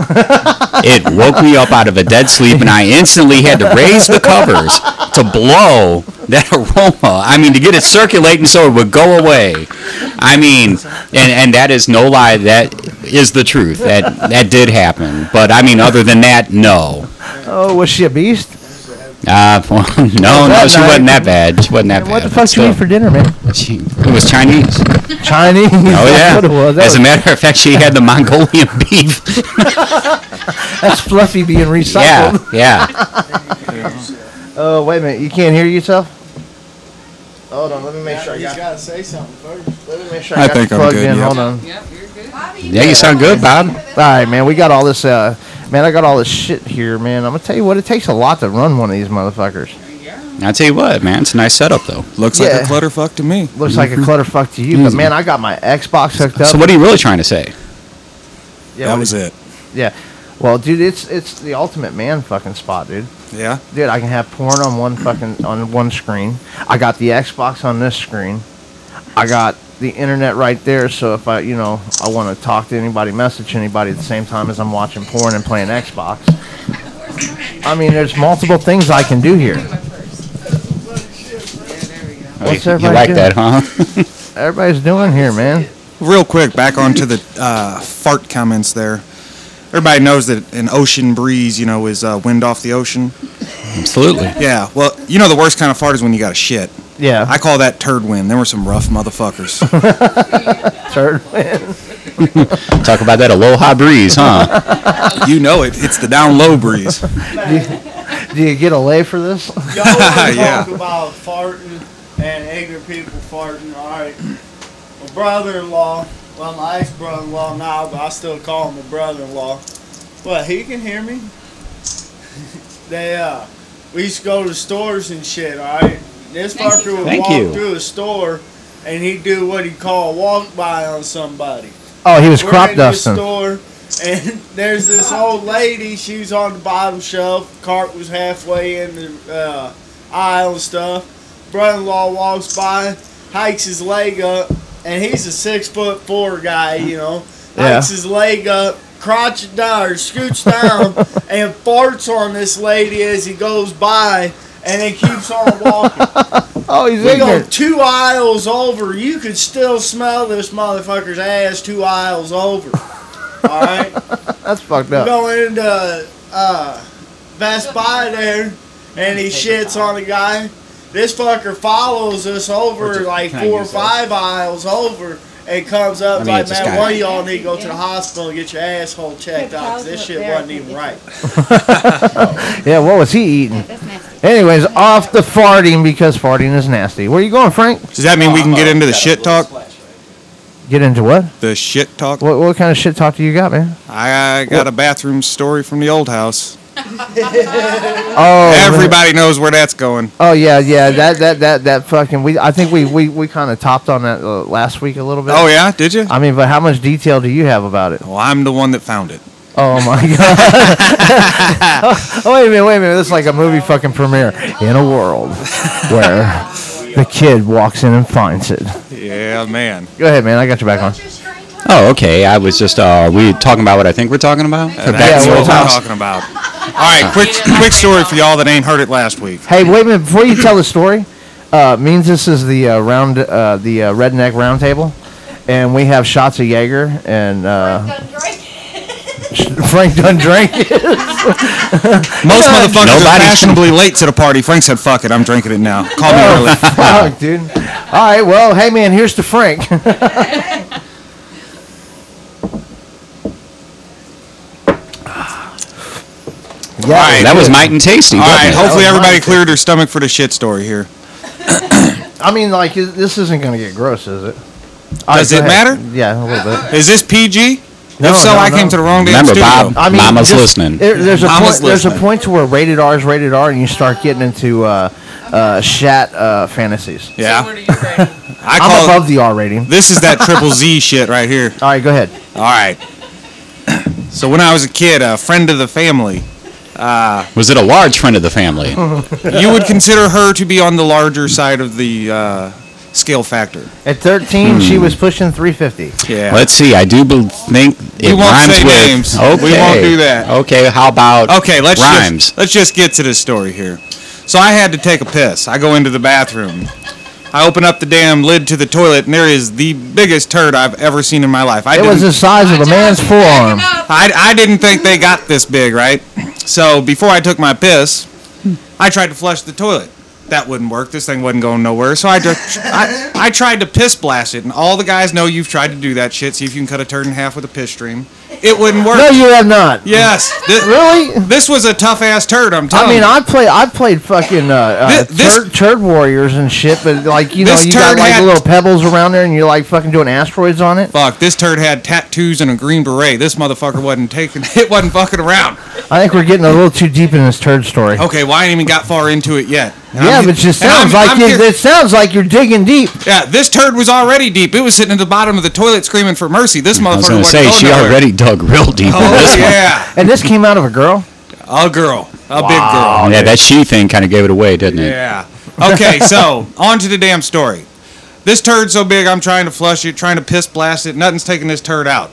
it woke me up out of a dead sleep, and I instantly had to raise the covers to blow that aroma. I mean, to get it circulating so it would go away. I mean, and and that is no lie. That is the truth. That that did happen. But I mean, other than that, no. Oh, was she a beast? Uh, well, no, no, she night- wasn't that bad. She wasn't that bad. What the fuck did you eat for dinner, man? She, it was Chinese. Chinese. Oh yeah. what it was. That As a matter of fact, she had the Mongolian beef. That's Fluffy being recycled. yeah, yeah. Oh, wait a minute. You can't hear yourself? Hold on. Let me make sure I He's got. got to say something first. Let me make sure I, I got think you I'm plugged good, in. yeah. Hold on. Yeah, you sound good, Bob. All right, man. We got all this. Uh, man, I got all this shit here, man. I'm gonna tell you what. It takes a lot to run one of these motherfuckers. I tell you what, man, it's a nice setup though. Looks Yeah. like a clutter fuck to me. Looks like a mm-hmm. clutter fuck to you, but mm-hmm. man, I got my Xbox hooked up. So what are you really trying to say? Yeah, that what was it. Yeah. Well, dude, it's it's the ultimate man fucking spot, dude. Yeah. Dude, I can have porn on one fucking on one screen. I got the Xbox on this screen. I got the internet right there, so if I, you know, I want to talk to anybody, message anybody at the same time as I'm watching porn and playing Xbox. I mean, there's multiple things I can do here. Oh, What's you, you everybody like doing? that, huh? Everybody's doing here, man. Real quick, back onto the uh, fart comments there. Everybody knows that an ocean breeze, you know, is uh, wind off the ocean. Absolutely. Yeah. Well, you know the worst kind of fart is when you got a shit. Yeah. I call that turd wind. There were some rough motherfuckers. Turd wind. Talk about that aloha breeze, huh? you know it. It's the down low breeze. Do you get a lay for this? Y'all Yeah. talk about farting and ignorant people farting, alright? My brother-in-law, well, my ex-brother-in-law now, but I still call him a brother-in-law. Well, he can hear me. they, uh, we used to go to stores and shit, alright? This Thank fucker you. would Thank walk you. through a store and he'd do what he'd call a walk-by on somebody. Oh, he was We're crop in the store, and there's this old lady. She was on the bottom shelf. Cart was halfway in the uh, aisle and stuff. Brother-in-law walks by, hikes his leg up, and he's a six foot four guy. You know, Yeah. hikes his leg up, crotch down or scoots down, and farts on this lady as he goes by, and then keeps on walking. Oh, he's We go two aisles over. You could still smell this motherfucker's ass two aisles over. All right. That's fucked We up. go into uh, Best Buy there, and he shits on the guy. This fucker follows us over like four or use that? five aisles over. And comes up I mean, like, man, guy. one of y'all need to go to the hospital and get your asshole checked out because this shit wasn't even right. Yeah, what was he eating? Anyways, off the farting because farting is nasty. Where you going, Frank? Does that mean we can get into the shit talk? Get into what? The shit talk? What what kind of shit talk do you got, man? I got a bathroom story from the old house. Oh, Everybody knows where that's going. Oh yeah, yeah. That that that that fucking. We I think we we, we kind of topped on that uh, last week a little bit. Oh yeah, did you? I mean, but how much detail do you have about it? Well, I'm the one that found it. Oh my god! oh, oh, wait a minute, wait a minute. This is like a movie fucking premiere in a world where the kid walks in and finds it. Yeah, man. Go ahead, man. I got your back on. Oh, okay. I was just uh, we talking about what I think we're talking about. And Back that's in what we're talking about. All right, quick quick story for y'all that ain't heard it last week. Hey, wait a minute. Before you tell the story, uh, means this is the uh, round, uh, the uh, redneck round table, and we have shots of Jaeger and uh, Frank done drank it. Most motherfuckers are Nobody's- fashionably late to the party. Frank said, "Fuck it, I'm drinking it now." Call me Oh, early. fuck, dude. All right, well, hey, man, here's to Frank. yeah, All right, That was good. mighty and tasty. All wasn't right, it? hopefully everybody cleared their stomach for the shit story here. I mean, like, this isn't going to get gross, is it? All Does go it ahead. matter? Yeah, a little bit. Is this PG? No, if so, no, I no. came to the wrong damn Remember, studio. Bob? I mean, Mama's just- listening. there- there's a Mama's point. There's a point to where rated R is rated R, and you start getting into uh, uh, shat uh, fantasies. Yeah, What are? I I'm call above the R rating. this is that triple Z shit right here. All right, go ahead. All right. So when I was a kid, a friend of the family, Was it a large friend of the family? you would consider her to be on the larger side of the uh, scale factor. At 13, she Hmm. was pushing 350. Yeah. Let's see. I do bel think it We won't rhymes say with. names. We won't do that. Okay. How about Okay, let's rhymes? just let's just get to this story here. So I had to take a piss. I go into the bathroom. I open up the damn lid to the toilet, and there is the biggest turd I've ever seen in my life. I It was didn't- the size of a man's forearm. I, I didn't think they got this big, right? So before I took my piss, I tried to flush the toilet. That wouldn't work. This thing wasn't going nowhere. So I, just, I, I tried to piss blast it, and all the guys know you've tried to do that shit. See if you can cut a turd in half with a piss stream. It wouldn't work. No, you have not. Yes. This, Really? this was a tough ass turd. I'm telling. I mean, you. I play. I played fucking uh, uh, this- turd, turd warriors and shit, but like you know, you got like had- little pebbles around there, and you're like fucking doing asteroids on it. Fuck, this turd had tattoos and a green beret. This motherfucker wasn't taking. It wasn't fucking around. I think we're getting a little too deep in this turd story. Okay, well I ain't even got far into it yet. And yeah, I'm- but it just sounds I'm- like I'm you, here- it sounds like you're digging deep. Yeah, this turd was already deep. It was sitting at the bottom of the toilet screaming for mercy. This I was motherfucker going to wasn't say she nowhere. already dug real deep Oh this one. yeah, And this came out of a girl. a girl, a big Oh, girl. yeah, that she thing kind of gave it away, didn't it? Yeah. Okay, so on to the damn story. This turd's so big, I'm trying to flush it, trying to piss blast it. Nothing's taking this turd out.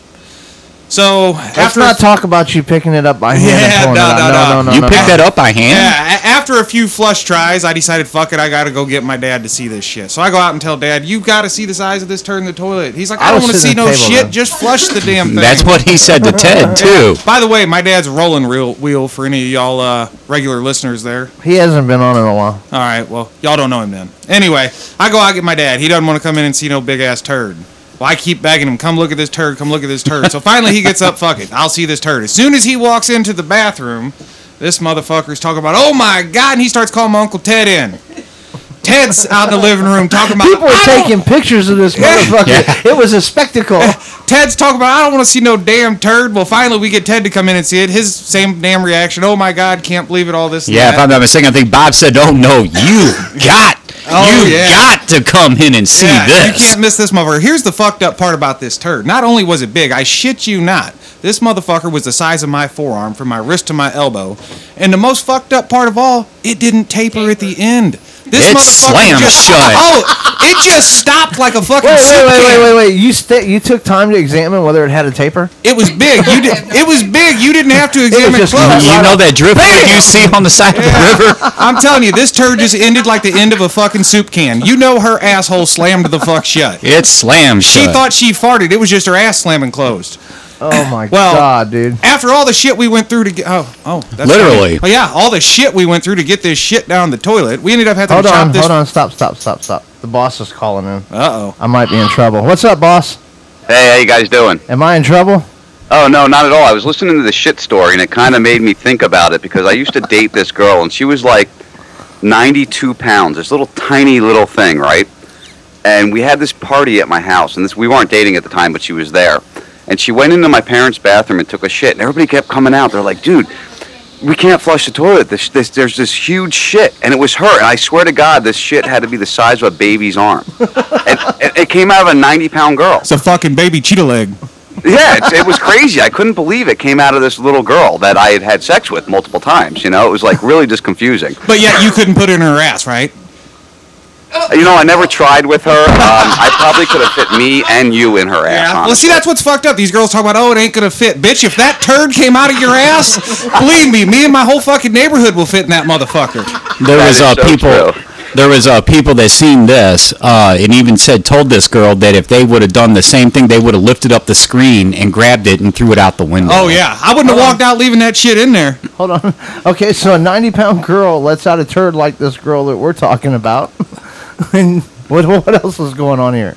So Let's after not talk about you picking it up by hand Yeah, and no, it no, No, no. no, no, You no, picked no. that up by hand? Yeah, after a few flush tries, I decided, fuck it, I gotta go get my dad to see this shit. So I go out and tell dad, you gotta see the size of this turd in the toilet. He's like, I I don't want to see no table, shit, though. just flush the damn thing. That's what he said to Ted, too. By the way, my dad's rolling real wheel for any of y'all uh, regular listeners there. He hasn't been on in a while. All right, well, y'all don't know him then. Anyway, I go out get my dad. He doesn't want to come in and see no big ass turd. Well, I keep begging him, come look at this turd, come look at this turd. So finally he gets up, fuck it, I'll see this turd. As soon as he walks into the bathroom, this motherfucker's talking about, oh my god, and he starts calling my Uncle Ted in. Ted's out in the living room talking about, People were taking pictures of this motherfucker. It was a spectacle. Ted's talking about, I don't want to see no damn turd. Well, finally we get Ted to come in and see it. His same damn reaction, oh my god, can't believe it, all this. and Yeah, if. I'm not mistaken, I think Bob said, "Oh no, you got, Oh, you yeah. got to come in and see yeah, this." You can't miss this motherfucker. Here's the fucked up part about this turd. Not only was it big, I shit you not. This motherfucker was the size of my forearm from my wrist to my elbow. And the most fucked up part of all, it didn't taper at the end. This It motherfucker slammed just, shut. Oh, it just stopped like a fucking Wait, soup wait, wait, can. wait, wait, wait. You st- you took time to examine whether it had a taper? It was big. You did. It was big. You didn't have to examine just close. You know that drip that you see on the side of the river? I'm telling you, this turd just ended like the end of a fucking soup can. You know her asshole slammed the fuck shut. It slammed She shut. thought she farted. It was just her ass slamming closed. Oh my Well, god, dude. After all the shit we went through to get, oh, oh, that's Literally. funny. Oh yeah, all the shit we went through to get this shit down the toilet. We ended up having Hold to chop on, this. hold on, stop, stop, stop, stop. The boss is calling in. Uh oh. I might be in trouble. What's up, boss? Hey, how you guys doing? Am I in trouble? Oh no, not at all. I was listening to the shit story, and it kind of made me think about it because I used to date this girl, and she was like 92 pounds. This little tiny little thing, right? And we had this party at my house, and this we weren't dating at the time, but she was there. And she went into my parents' bathroom and took a shit, and everybody kept coming out. They're like, "Dude, we can't flush the toilet. This, this, there's this huge shit, and it was her. And I swear to God, this shit had to be the size of a baby's arm. and it, it came out of a 90 pound girl. It's a fucking baby cheetah leg. Yeah, it, it was crazy. I couldn't believe it came out of this little girl that I had had sex with multiple times. You know, it was like really just confusing. But yet you couldn't put it in her ass, right? You know, I never tried with her. Um, I probably could have fit me and you in her ass. Well, honestly. see, that's what's fucked up. These girls talk about, oh, it ain't gonna fit, bitch. If that turd came out of your ass, believe me, me and my whole fucking neighborhood will fit in that motherfucker. There That was is uh, so people. true. There was uh, people that seen this uh, and even said told this girl that if they would have done the same thing, they would have lifted up the screen and grabbed it and threw it out the window. Oh yeah, I wouldn't have walked out leaving that shit in there. Hold on. Okay, so a 90 pound girl lets out a turd like this girl that we're talking about. and what, what else was going on here?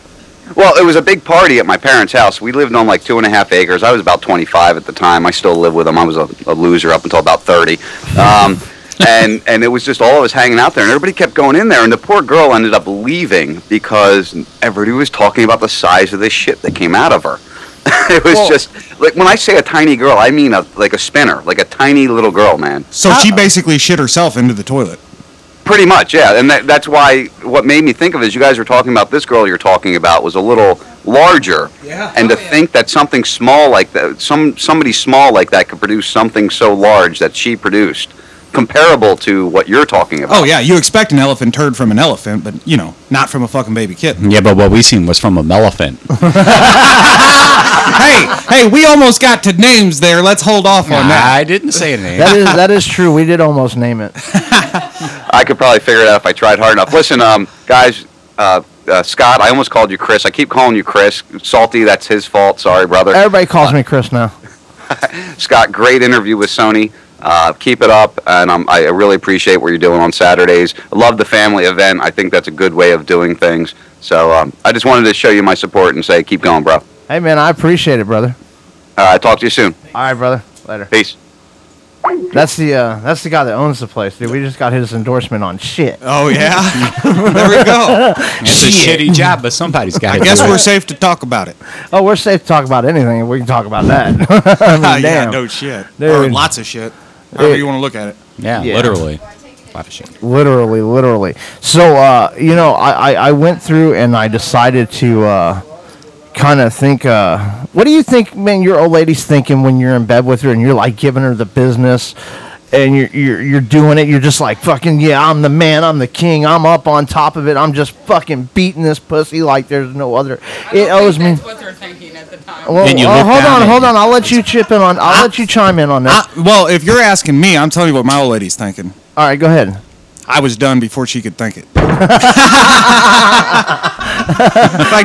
Well, it was a big party at my parents' house. We lived on like two and a half acres. I was about 25 at the time. I still live with them. I was a, a loser up until about 30. Um, and and it was just all of us hanging out there, and everybody kept going in there. And the poor girl ended up leaving because everybody was talking about the size of this shit that came out of her. it was Well- just like when I say a tiny girl, I mean a like a spinner, like a tiny little girl, man. So she basically shit herself into the toilet. Pretty much, yeah, and that, that's why what made me think of is you guys were talking about this girl you're talking about was a little larger, Yeah. and to oh, think that something small like that, some somebody small like that could produce something so large that she produced, comparable to what you're talking about. Oh yeah, you expect an elephant turd from an elephant, but you know, not from a fucking baby kitten. Yeah, but what we seen was from a elephant. hey, hey, we almost got to names there. Let's hold off on that. I didn't say a name. That is that is true. We did almost name it. I could probably figure it out if I tried hard enough. Listen, um, guys, uh, uh, Scott, I almost called you Chris. I keep calling you Chris. Salty, that's his fault. Sorry, brother. Everybody calls me Chris now. Scott, great interview with Sonny. Uh, keep it up, and um, I really appreciate what you're doing on Saturdays. Love the family event. I think that's a good way of doing things. So um, I just wanted to show you my support and say, keep going, bro. Hey man, I appreciate it, brother. Uh, talk to you soon. All right, brother. Later. Peace. That's the uh, that's the guy that owns the place, dude. We just got his endorsement on shit. Oh yeah, there we go. It's a shitty job, but somebody's got I to guess do we're it. safe to talk about it. Oh, we're safe to talk about anything. We can talk about that. I mean, yeah, damn. no shit. Dude. Or lots of shit. However Dude. you want to look at it. Yeah, Yeah. literally. A lot of shit. Literally, literally. So, uh, you know, I, I, I went through and I decided to uh, kind of think. Uh, what do you think, man? Your old lady's thinking when you're in bed with her and you're like giving her the business, and you're you're you're doing it. You're just like fucking yeah. I'm the man. I'm the king. I'm up on top of it. I'm just fucking beating this pussy like there's no other. It owes me. That's what they're thinking at the time. Well, And you uh, look hold down on, and- hold on. I'll let you chip in on. I'll let you chime in on that. I, well, if you're asking me, I'm telling you what my old lady's thinking. All right, go ahead. I was done before she could think it. like,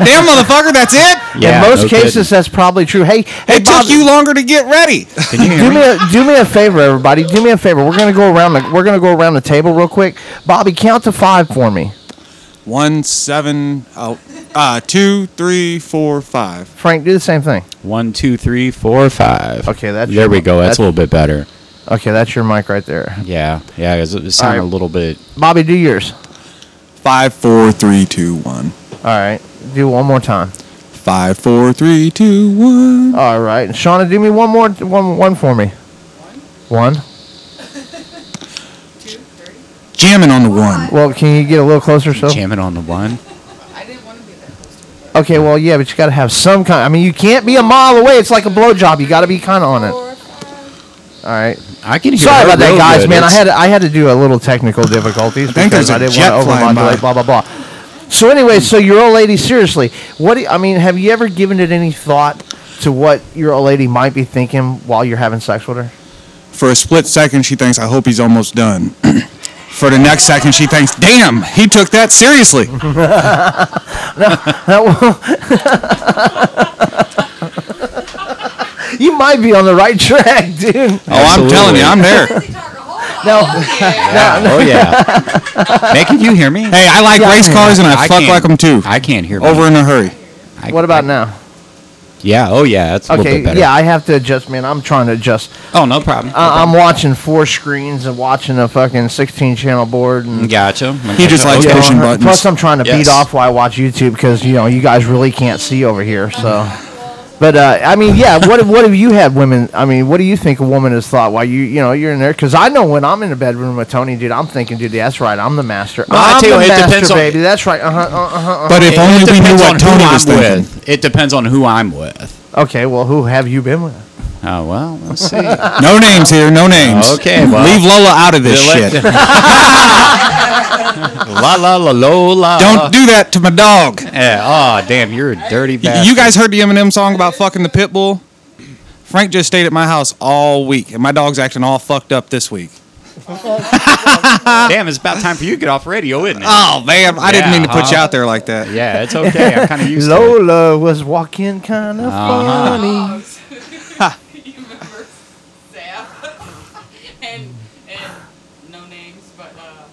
damn, motherfucker, that's it? Yeah, in most no cases, kidding. that's probably true. Hey, hey, It Bob, took you longer to get ready. Can you hear do me? me a do me a favor, everybody. Do me a favor. We're gonna go around the we're gonna go around the table real quick. Bobby, count to five for me. One, seven, oh, uh, two, three, four, five. Frank, do the same thing. One, two, three, four, five. Okay, that's there we go. That's, that's- a little bit better. Okay, that's your mic right there. Yeah, yeah. 'cause It sounded All a little bit. Bobby, do yours. Five, four, three, two, one. All right, do one more time. Five, four, three, two, one. All right, Shauna, do me one more one one for me. One. Two. Jamming on the one. Well, can you get a little closer, so? Jamming on the one. I didn't want to be that. Close. To it. Okay, well, yeah, but you got to have some kind. I mean, you can't be a mile away. It's like a blowjob. You got to be kind of on it. All right. I can hear Sorry her about that, guys. good. Man, I had I had to do a little technical difficulties think because there's I a didn't jet want to flying overmodulate. by. Blah blah blah. So anyway, so your old lady, seriously, what? Do you, I mean, have you ever given it any thought to what your old lady might be thinking while you're having sex with her? For a split second, she thinks, I hope he's almost done. For the next second, she thinks, damn, he took that seriously. you might be on the right track, dude. Oh, I'm telling you, I'm there. No, Yeah, oh yeah. Man, can you hear me? Hey, I like Yeah, race can cars and I, I fuck like them too. I can't hear. me. Over in a hurry. I- what about I- now? Yeah. Oh yeah. That's a little Okay, bit better. yeah, I have to adjust, man. I'm trying to adjust. Oh no problem. I I'm watching four screens and watching a fucking 16 channel board and Gotcha. He just likes you know, pushing buttons. Plus, I'm trying to Yes. beat off while I watch YouTube because you know you guys really can't see over here. So, But uh, I mean, yeah. What what have you had women? I mean, what do you think a woman has thought while you you know you're in there? Because I know when I'm in the bedroom with Tony, dude, I'm thinking, dude, that's right. I'm the master. Well, I I'm tell you the what, it master, depends on- baby. That's right. Uh huh. Uh huh. But if It- only it we knew what on Tony who was I'm thinking. with. It depends on who I'm with. Okay. Well, who have you been with? Oh well, let's see. No names here. No names. Okay, well, leave Lola out of this shit. la la la Lola. Don't do that to my dog. Yeah. Oh damn, you're a dirty bastard. You guys heard the Eminem song about fucking the pit bull? Frank just stayed at my house all week, and my dog's acting all fucked up this week. Damn, it's about time for you to get off radio, isn't it? Oh man, I didn't Yeah, mean to put you out there like that. Yeah, it's okay. I'm kind of used to it. Lola was walking kind of Uh-huh. funny. you remember Sam? and and no names, but uh,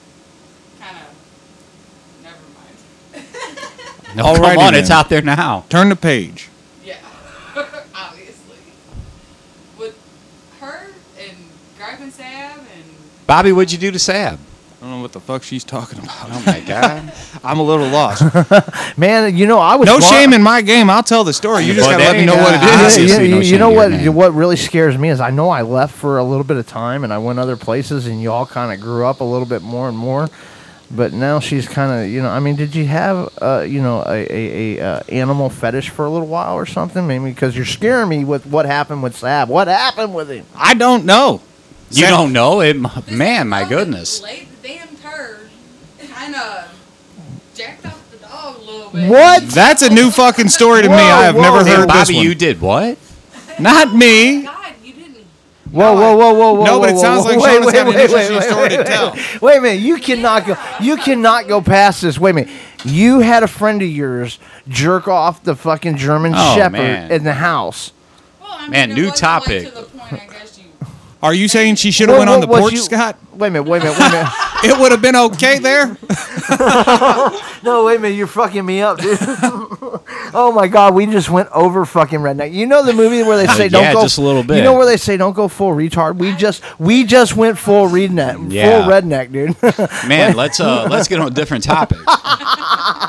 kind of. Never mind. No, come Alrighty on, it's out there now. Turn the page. Yeah, obviously. With her and Gripe and Sab and Bobby, what'd you do to Sab? I don't know what the fuck she's talking about. Oh my god. I'm a little lost. Man, you know I was no gone- shame in my game. I'll tell the story. You just But gotta let me know what it is. it Yeah, you, no you know what? name. What really scares me is I know I left for a little bit of time and I went other places and you all kind of grew up a little bit more and more. But now she's kind of, you know. I mean, did you have, uh, you know, a, a, a uh, animal fetish for a little while or something? Maybe because you're scaring me with what happened with Sab. What happened with him? I don't know. You Sab- don't know it, man. My goodness. laid the damn turd, kind of jacked off the dog a little bit. What? That's a new fucking story to me. I have Whoa, never whoa. heard Bobby, this one. you did what? Not me. God, you didn't. Whoa, whoa, whoa, whoa, whoa! No, but it whoa, sounds whoa, like wait, Shauna's wait, got an wait, interesting wait, story wait, to wait, tell. Wait, wait a minute, you cannot go. You cannot go past this. Wait a minute. You had a friend of yours jerk off the fucking German Oh, Shepherd man. in the house. Well, I mean, Man, new topic. to the point, I guess you. Are you saying she should have went on the porch, you- Scott? Wait a minute, wait a minute, wait a minute. It would have been okay there. no, wait a minute, you're fucking me up, dude. oh my god, we just went over fucking redneck. You know the movie where they say don't Uh, yeah, go just a little bit. You know where they say don't go full retard? We just we just went full redneck, Yeah. full redneck, dude. Man, let's uh let's get on a different topic.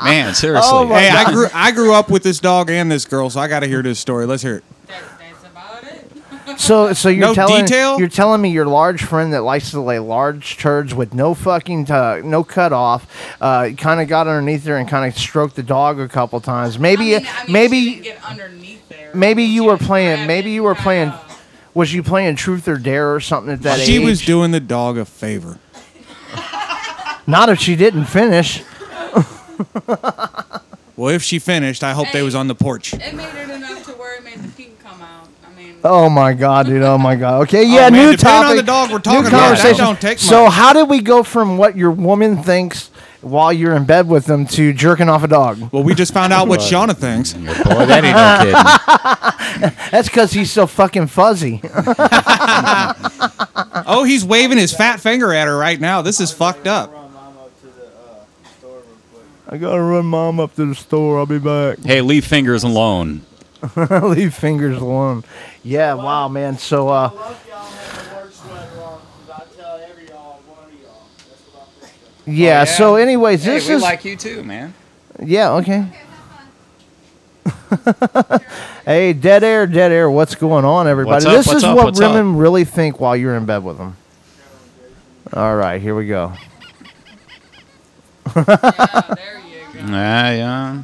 Man, seriously. Oh, my Hey, I grew I grew up with this dog and this girl, so I got to hear this story. Let's hear it. That, that's about it. So, so you're No telling detail? you're telling me your large friend that likes to lay large turds with no fucking uh, no cut off, uh, kind of got underneath there and kind of stroked the dog a couple times. Maybe, I mean, I mean, maybe, she didn't get underneath there. maybe you She were playing. grabbing Maybe you and were playing. kinda- Was you playing Truth or Dare or something at that she age? was doing the dog a favor. Not if she didn't finish. Well, if she finished, I hope they was on the porch. It made it enough to where it made the pink come out. I mean, Oh my god, dude! Oh my god. Okay, yeah, Oh, man, new depending topic. on the dog we're new talking about, that conversation. don't take so, much. how did we go from what your woman thinks while you're in bed with them to jerking off a dog? Well, we just found out what Shauna thinks. Boy, that ain't no kidding. That's because he's so fucking fuzzy. Oh, he's waving his fat finger at her right now. This is fucked up. Run mom up to the uh, store real quick. I gotta run mom up to the store. I'll be back. Hey, leave fingers alone. Leave fingers alone. Yeah, wow, man. So, uh, love y'all have the work sweater on 'cause I tell every y'all one of y'all. That's what I'm thinking. yeah. Oh, yeah? So, anyways, Hey, this we is like you too, man. yeah. Okay. hey, dead air, dead air. What's going on, everybody? What's up, this what's is up, what what's up? women really think while you're in bed with them. All right, here we go. yeah, there you go. Yeah, yeah.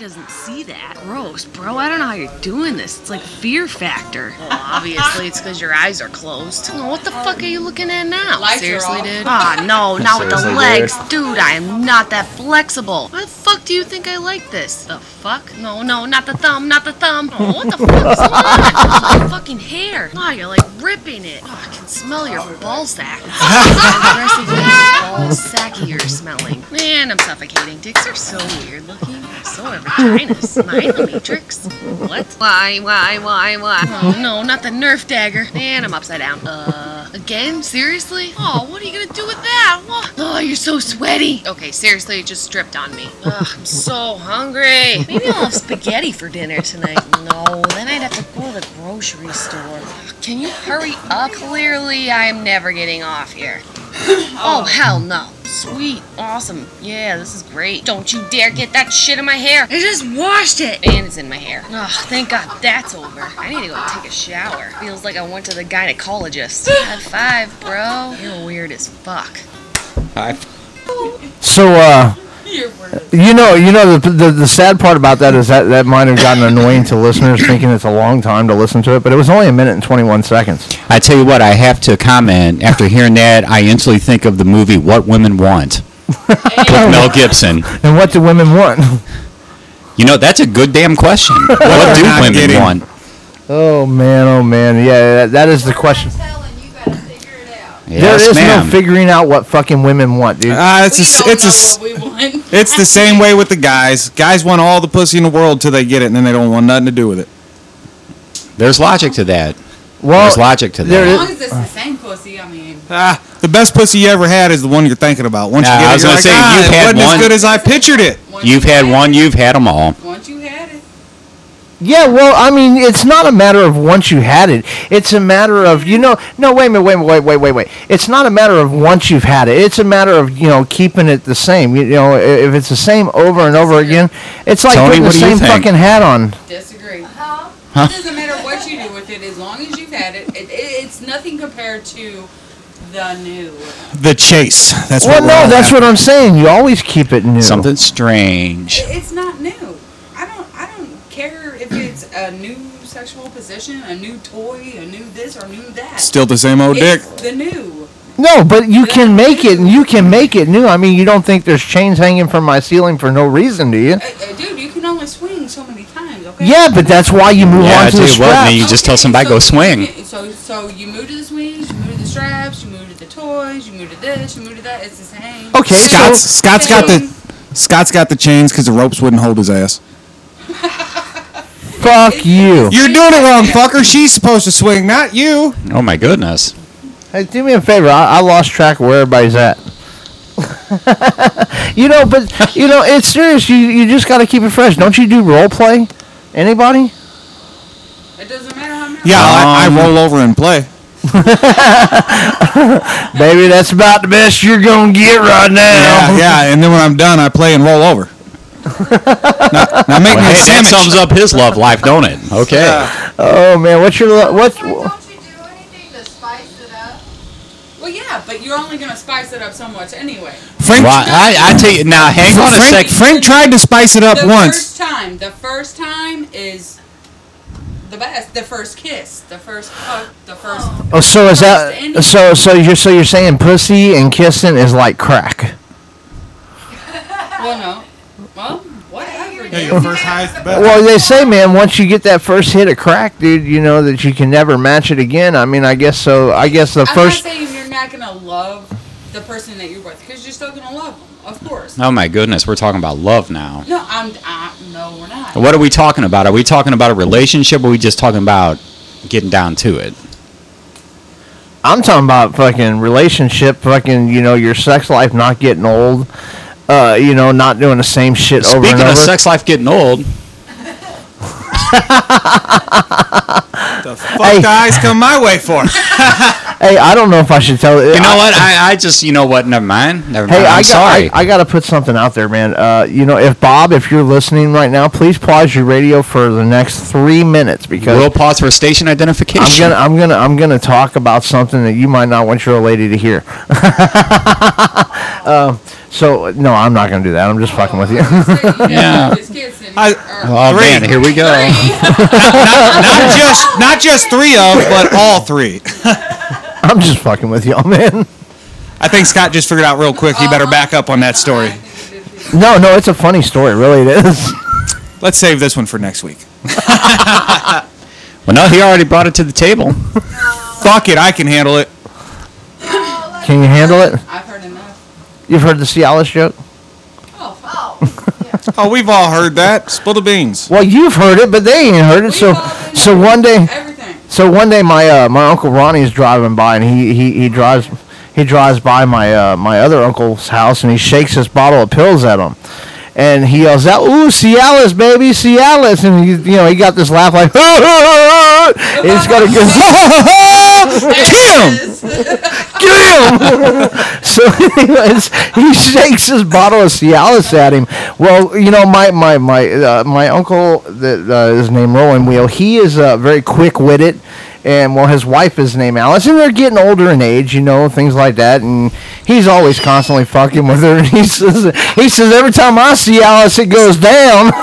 Doesn't see that. Gross, bro. I don't know how you're doing this. It's like fear factor. Well, obviously, it's because your eyes are closed. Oh, what the fuck are you looking at now? Lights are Seriously, off. dude? Ah, no, not with the Seriously, legs. Dude, I am not that flexible. Why the fuck do you think I like this? The fuck? No, no, not the thumb, not the thumb. Oh, what the fuck is going on? My fucking hair. Oh, you're like ripping it. Oh, I can smell your ball sack. Aggressively ball sacky you're smelling. Man, I'm suffocating. Dicks are so weird looking. So are vaginas. Am I in the Matrix? What? Why, why, why, why? Oh no, not the Nerf dagger. Man, I'm upside down. Uh, again? Seriously? Oh, what are you gonna do with that? What? Oh, you're so sweaty. Okay, seriously, it just stripped on me. Ugh, I'm so hungry. Maybe I'll have spaghetti for dinner tonight. No, then I'd have to go to the grocery store. Can you hurry up? Clearly, I'm never getting off here. Oh, hell no. Sweet. Awesome. Yeah, this is great. Don't you dare get that shit in my hair. I just washed it. And it's in my hair. Oh, thank God that's over. I need to go take a shower. Feels like I went to the gynecologist. High five, bro. You're weird as fuck. So, uh, you know, you know, the, the the sad part about that is that that might have gotten annoying to listeners, thinking it's a long time to listen to it, but it was only a minute and twenty one seconds. I tell you what, I have to comment. After hearing that, I instantly think of the movie What Women Want with Mel Gibson. And what do women want? You know, that's a good damn question. What do women getting. want? Oh man, oh man, yeah, that, that is the question. there Yes, is ma'am. no figuring out what fucking women want, dude. Uh, it's a, it's a, s- it's the same way with the guys. Guys want all the pussy in the world till they get it, and then they don't want nothing to do with it. There's logic to that. Well, There's logic to there that. As long as it's the same pussy, I mean. Ah, the best pussy you ever had is the one you're thinking about. Once Nah, you get I it, was you're gonna like, say, ah, you've it had wasn't one- as good as I pictured it. You've had one, you've had them all. Once you had it. Yeah, well, I mean, it's not a matter of once you had it. It's a matter of you know. No, wait a minute, wait, wait, wait, wait, wait. It's not a matter of once you've had it. It's a matter of you know keeping it the same. You, know, if it's the same over and over again, it's like Tony, putting the what do you same think? fucking hat on. Disagree. Uh-huh. Huh? It doesn't matter what you do with it, as long as you've had it. it, it it's nothing compared to the new. The chase. That's well, what. we're no, all that's after. what I'm saying. You always keep it new. Something strange. It- It's not new. I don't. I don't care if it's a new sexual position, a new toy, a new this or new that. Still the same old dick. The new. No, but you can make it, and you can make it new. I mean, you don't think there's chains hanging from my ceiling for no reason, do you? Uh, uh, dude, you can only swing so many times. Okay. Yeah, but that's why you move Yeah, on I to tell the you what, strap. man, you just tell somebody go swing. So so you move to the swings, you move to the straps, you move to the toys, you move to this, you move to that. It's the same. Okay, Scott's so Scott's got the Scott's got the chains because the ropes wouldn't hold his ass. fuck you. You're doing it wrong, fucker. She's supposed to swing, not you. Oh my goodness. Hey, do me a favor. I, I lost track of where everybody's at. you know, but you know, it's serious. You you just got to keep it fresh. Don't you do role play? Anybody? It doesn't matter how many. Yeah, I, Um, I roll over and play. Baby, that's about the best you're gonna get right now. Yeah, yeah, and then when I'm done, I play and roll over. Now, now make Well, me a hey, that sums up his love life, don't it? Okay. Oh man, what's your lo- what's Well, yeah, but you're only gonna spice it up so much anyway. Frank, Well, I, I tell you now. Hang on a sec. Frank tried to spice it up the once. first time, the first time is the best. The first kiss, the first hug, the first. Oh, oh so is that any- so? So you're so you're saying pussy and kissing is like crack? Well, no. Well, whatever. Yeah, your first high is the best. Well, they say, man, once you get that first hit of crack, dude, you know that you can never match it again. I mean, I guess so. I guess the I'm first. not saying you're not gonna love the person that you're with, because you're still gonna love them, of course. Oh my goodness, we're talking about love now. No, I'm. I, no, we're not. What are we talking about? Are we talking about a relationship or are we just talking about getting down to it? I'm talking about fucking relationship, fucking, you know, your sex life not getting old. Uh, you know, not doing the same shit over Speaking and over. of sex life getting old, The fuck guys come my way for? hey, I don't know if I should tell you You know what? I, I just, you know what? Never mind. Never mind. Hey, I'm I got, sorry. I, I got to put something out there, man. Uh, you know, if Bob, if you're listening right now, please pause your radio for the next three minutes because we'll pause for station identification. I'm gonna, I'm gonna, I'm gonna talk about something that you might not want your old lady to hear. um, so no, I'm not gonna do that. I'm just fucking with you. Yeah. I, Oh Three. man, here we go. not just not just three of, but all three. I'm just fucking with y'all, man. I think Scott just figured out real quick. He better back up on that story. No, no, it's a funny story. Really, it is. Let's save this one for next week. Well, no, he already brought it to the table. Fuck it, I can handle it. Can you handle it? I've heard enough. You've heard the Cialis joke? Oh, we've all heard that. Spill the beans. Well, you've heard it, but they ain't heard it. So, so one day, everything. so one day, my uh, my uncle Ronnie is driving by, and he he, he drives he drives by my uh, my other uncle's house, and he shakes this bottle of pills at him, and he yells out, "Ooh, Cialis, baby, Cialis!" And he you know he got this laugh like, and he's got a good get him, get him. So, anyways, he shakes his bottle of Cialis at him. Well, you know, my my my uh, my uncle that uh, is named Rolling Wheel. He is uh, very quick witted, and well, his wife is named Alice, and they're getting older in age, you know, things like that. And he's always constantly fucking with her. And he says, he says every time I see Alice, it goes down.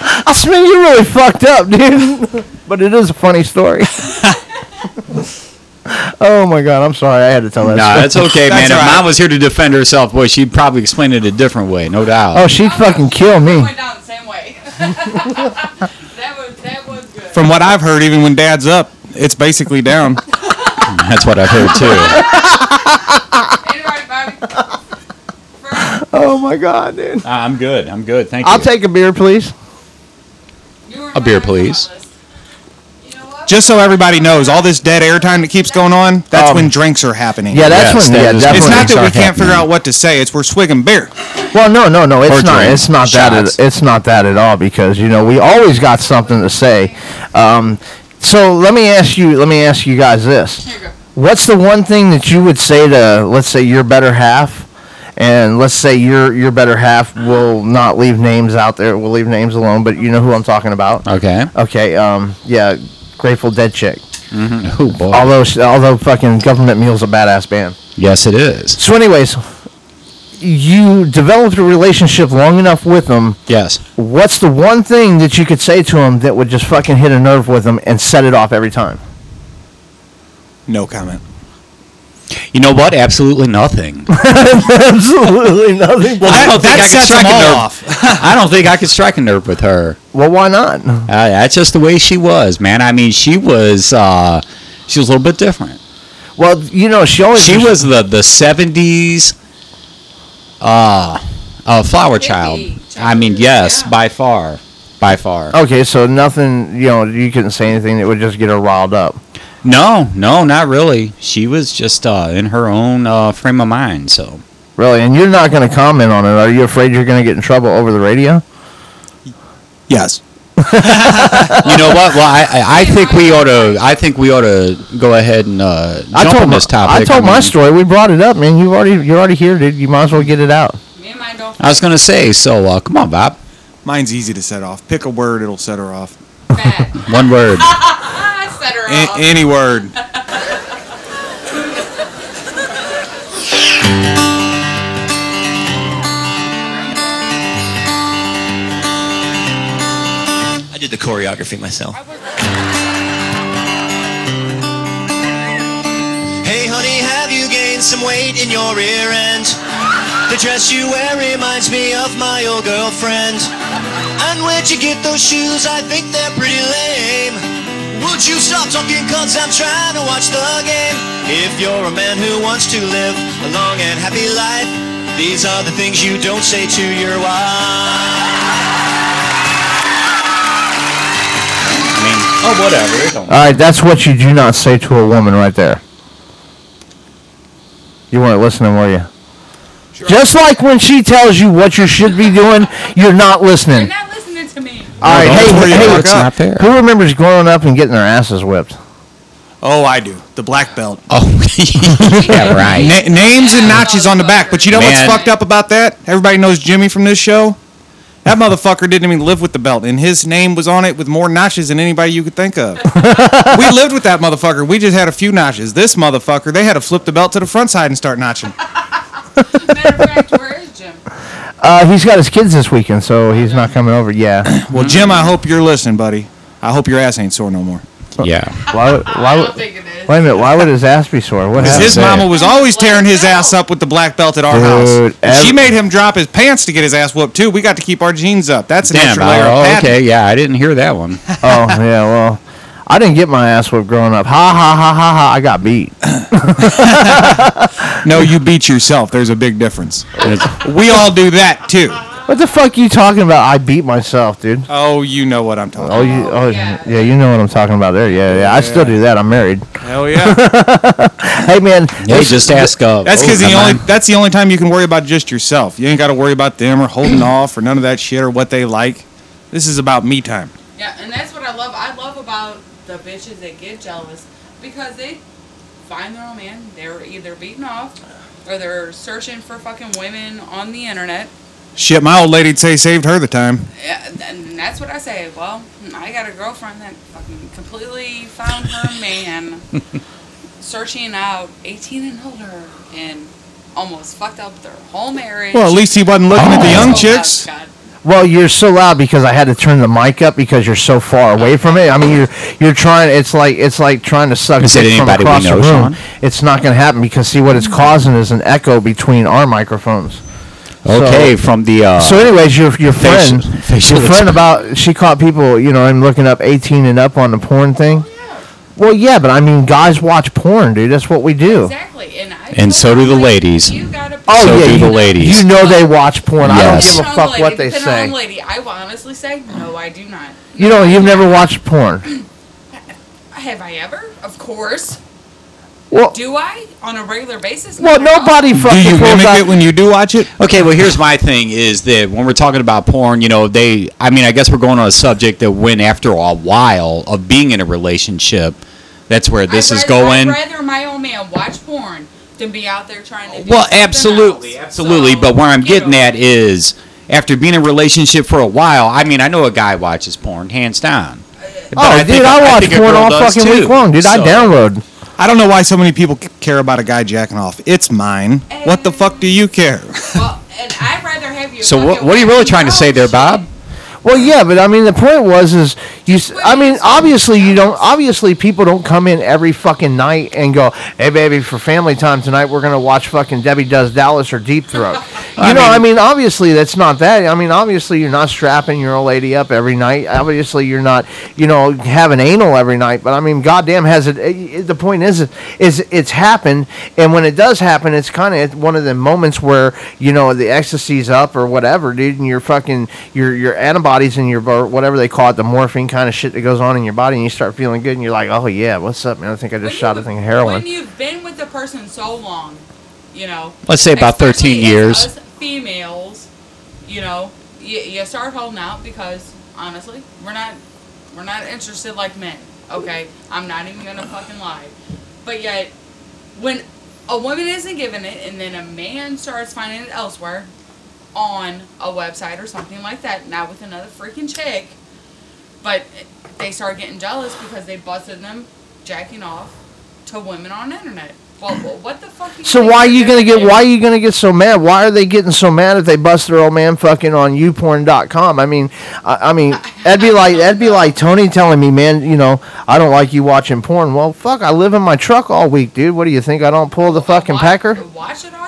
I man, you're really fucked up, dude. but it is a funny story. Oh my god, I'm sorry, I had to tell that. No, story. that's okay, man. If mom was here to defend herself, boy, she'd probably explain it a different way, no doubt. Oh, she'd fucking kill me. From what I've heard, even when Dad's up, it's basically down. That's what I've heard too. Oh my god, dude. Uh, I'm good. I'm good. Thank you. I'll take a beer, please. a beer, please. Just so everybody knows, all this dead air time that keeps going on, that's Um, when drinks are happening. yeah, that's Yes, when- that yeah, is It's not that we can't figure out what to say. It's we're swigging beer. Well, no, no, no. It's Or not. drink. It's not that. Shots. At, it's not that at all. Because you know we always got something to say. Um, so let me ask you. Let me ask you guys this. What's the one thing that you would say to, let's say, your better half, and let's say your your better half will not leave names out there. We'll leave names alone, but you know who I'm talking about. Okay. Okay. Um. Yeah. Grateful Dead chick. Mm-hmm. Oh boy. Although although fucking Government Mule's a badass band. Yes, it is. So, anyways, you developed a relationship long enough with them. Yes. What's the one thing that you could say to them that would just fucking hit a nerve with them and set it off every time? No comment. You know what? Absolutely nothing. Absolutely nothing. I don't think I could strike a nerve. off. I don't think I could strike a nerve with her. Well, why not? Uh, that's just the way she was, man. I mean, she was uh, she was a little bit different. Well, you know, she always she was the the seventies uh, uh, flower child. I mean, yes, by far, by far. Okay, so nothing. You know, you couldn't say anything that would just get her riled up. No, no, not really. She was just uh, in her own uh, frame of mind. So Really, and you're not going to comment on it. Are you afraid you're going to get in trouble over the radio? Yes. you know what? Well, I, I I think we ought to. I think we ought to go ahead and uh, jump I told on my, this topic. I told my mean, story. We brought it up, man. You already you're already here, dude. You might as well get it out. I was gonna say. So uh, come on, Bob. Mine's easy to set off. Pick a word, it'll set her off. One word. Set her A- off. any word. I did the choreography myself. Hey honey, have you gained some weight in your rear end? The dress you wear reminds me of my old girlfriend. And where'd you get those shoes? I think they're pretty lame. Would you stop talking cause I'm trying to watch the game? If you're a man who wants to live a long and happy life, these are the things you don't say to your wife. I mean, oh whatever. All right, that's what you do not say to a woman right there. You weren't listening, were you? Just like when she tells you what you should be doing, you're not listening. Not listening to me. All right, No, hey, don't worry hey, about. It's not fair. who remembers growing up and getting their asses whipped? Oh, I do. The black belt. Oh, yeah, right. Na- names and notches on the back. But you know Man. what's fucked up about that? Everybody knows Jimmy from this show. That motherfucker didn't even live with the belt, and his name was on it with more notches than anybody you could think of. we lived with that motherfucker. We just had a few notches. This motherfucker, they had to flip the belt to the front side and start notching. Where is Jim? Uh, he's got his kids this weekend, so he's not coming over. Yeah. Well, Jim, I hope you're listening, buddy. I hope your ass ain't sore no more. Yeah. Why? would- Why? would- Wait a minute. Why would his ass be sore? What Because happened? his mama was always tearing his ass up with the black belt at our Dude, house. And she made him drop his pants to get his ass whooped too. We got to keep our jeans up. That's an Damn. extra layer of Oh, padding. okay. Yeah, I didn't hear that one. oh yeah. Well, I didn't get my ass whipped growing up. Ha ha ha ha ha! I got beat. No, you beat yourself. There's a big difference. we all do that too. What the fuck you talking about? I beat myself, dude. Oh, you know what I'm talking Oh, you. Oh, yeah. You know what I'm talking about there. Yeah, yeah. I still do that. I'm married. Hell yeah. hey man. Yeah, hey, just ask. Uh, That's oh, because the only on. that's the only time you can worry about just yourself. You ain't got to worry about them or holding off or none of that shit or what they like. This is about me time. Yeah, and that's what I love. I love about the bitches that get jealous because they find their own man. They're either beaten off or they're searching for fucking women on the internet. Shit, my old lady'd say saved her the time. Yeah, and that's what I say. Well, I got a girlfriend that fucking completely found her man searching out 18 and older and almost fucked up their whole marriage. Well, at least he wasn't looking at the oh young Oh, chicks. God. Well, you're so loud because I had to turn the mic up because you're so far away from it. I mean, you're you're trying. It's like it's like trying to suck Is it dick from anybody we across the room. Sean? It's not going to happen because see what it's causing is an echo between our microphones. Okay, So- from the. Uh, so, anyways, your your facial- friend, facial your friend about she caught people, you know, and looking up 18 and up on the porn thing. Well, yeah, but I mean, guys watch porn, dude. That's what we do. Exactly. And I and so do the ladies. Oh so yeah, do you, the ladies. You know they watch porn. I don't Yes. give a Depending on fuck the what lady, they depending on say. the lady, I will honestly say, no, I do not. You know, you've never watched porn. Have I ever? Of course. Well, do I on a regular basis? Well, Not at nobody fucking Do you pulls mimic out. it when you do watch it? Okay, well, here's my thing: is that when we're talking about porn, you know, they. I mean, I guess we're going on a subject that when after a while of being in a relationship, that's where this I'd is rather- going. I'd rather my old man watch porn than be out there trying to. Do Well, something absolutely, else. absolutely. but where I'm getting at is after being in a relationship for a while. I mean, I know a guy watches porn, hands down. But Oh, I dude, think- I watch think a porn girl all does fucking too. week long, dude. I So- download. I don't know why so many people c- care about a guy jacking off. It's mine. What the fuck do you care? Well, and I'd rather have you. So what? What are you really trying to say there, Bob? Well, yeah, but I mean, the point was, is you. I mean, obviously, you don't. Obviously, people don't come in every fucking night and go, "Hey, baby, for family time tonight, we're gonna watch fucking Debbie Does Dallas or Deep Throat." you I know, mean- I mean, obviously, that's not that. I mean, obviously, you're not strapping your old lady up every night. Obviously, you're not, you know, having anal every night. But I mean, goddamn, has it? eh, The point is, is it's happened, and when it does happen, it's kind of one of the moments where you know the ecstasy's up or whatever, dude, and your fucking your your antibodies and your or whatever they call it, the morphine kind of shit that goes on in your body, and you start feeling good, and you're like, oh yeah, what's up, man? I think I just shot a thing of heroin. When you've been with a person so long, you know. Let's say about 13 years. us females, you know, you, you start holding out because honestly, we're not we're not interested like men. Okay, I'm not even gonna fucking lie. But yet, when a woman isn't given it, and then a man starts finding it elsewhere, on a website or something like that, not with another freaking chick, but they start getting jealous because they busted them jacking off to women on the internet. Well, what the fuck? So why are you gonna get? Why are you gonna get so mad? Why are they getting so mad if they bust their old man fucking on youporn.com? I mean, I, I mean, that'd be like that'd be like Tony telling me, man, you know, I don't like you watching porn. Well, fuck, I live in my truck all week, dude. What do you think? I don't pull the fucking pecker? Watch it all you want. Now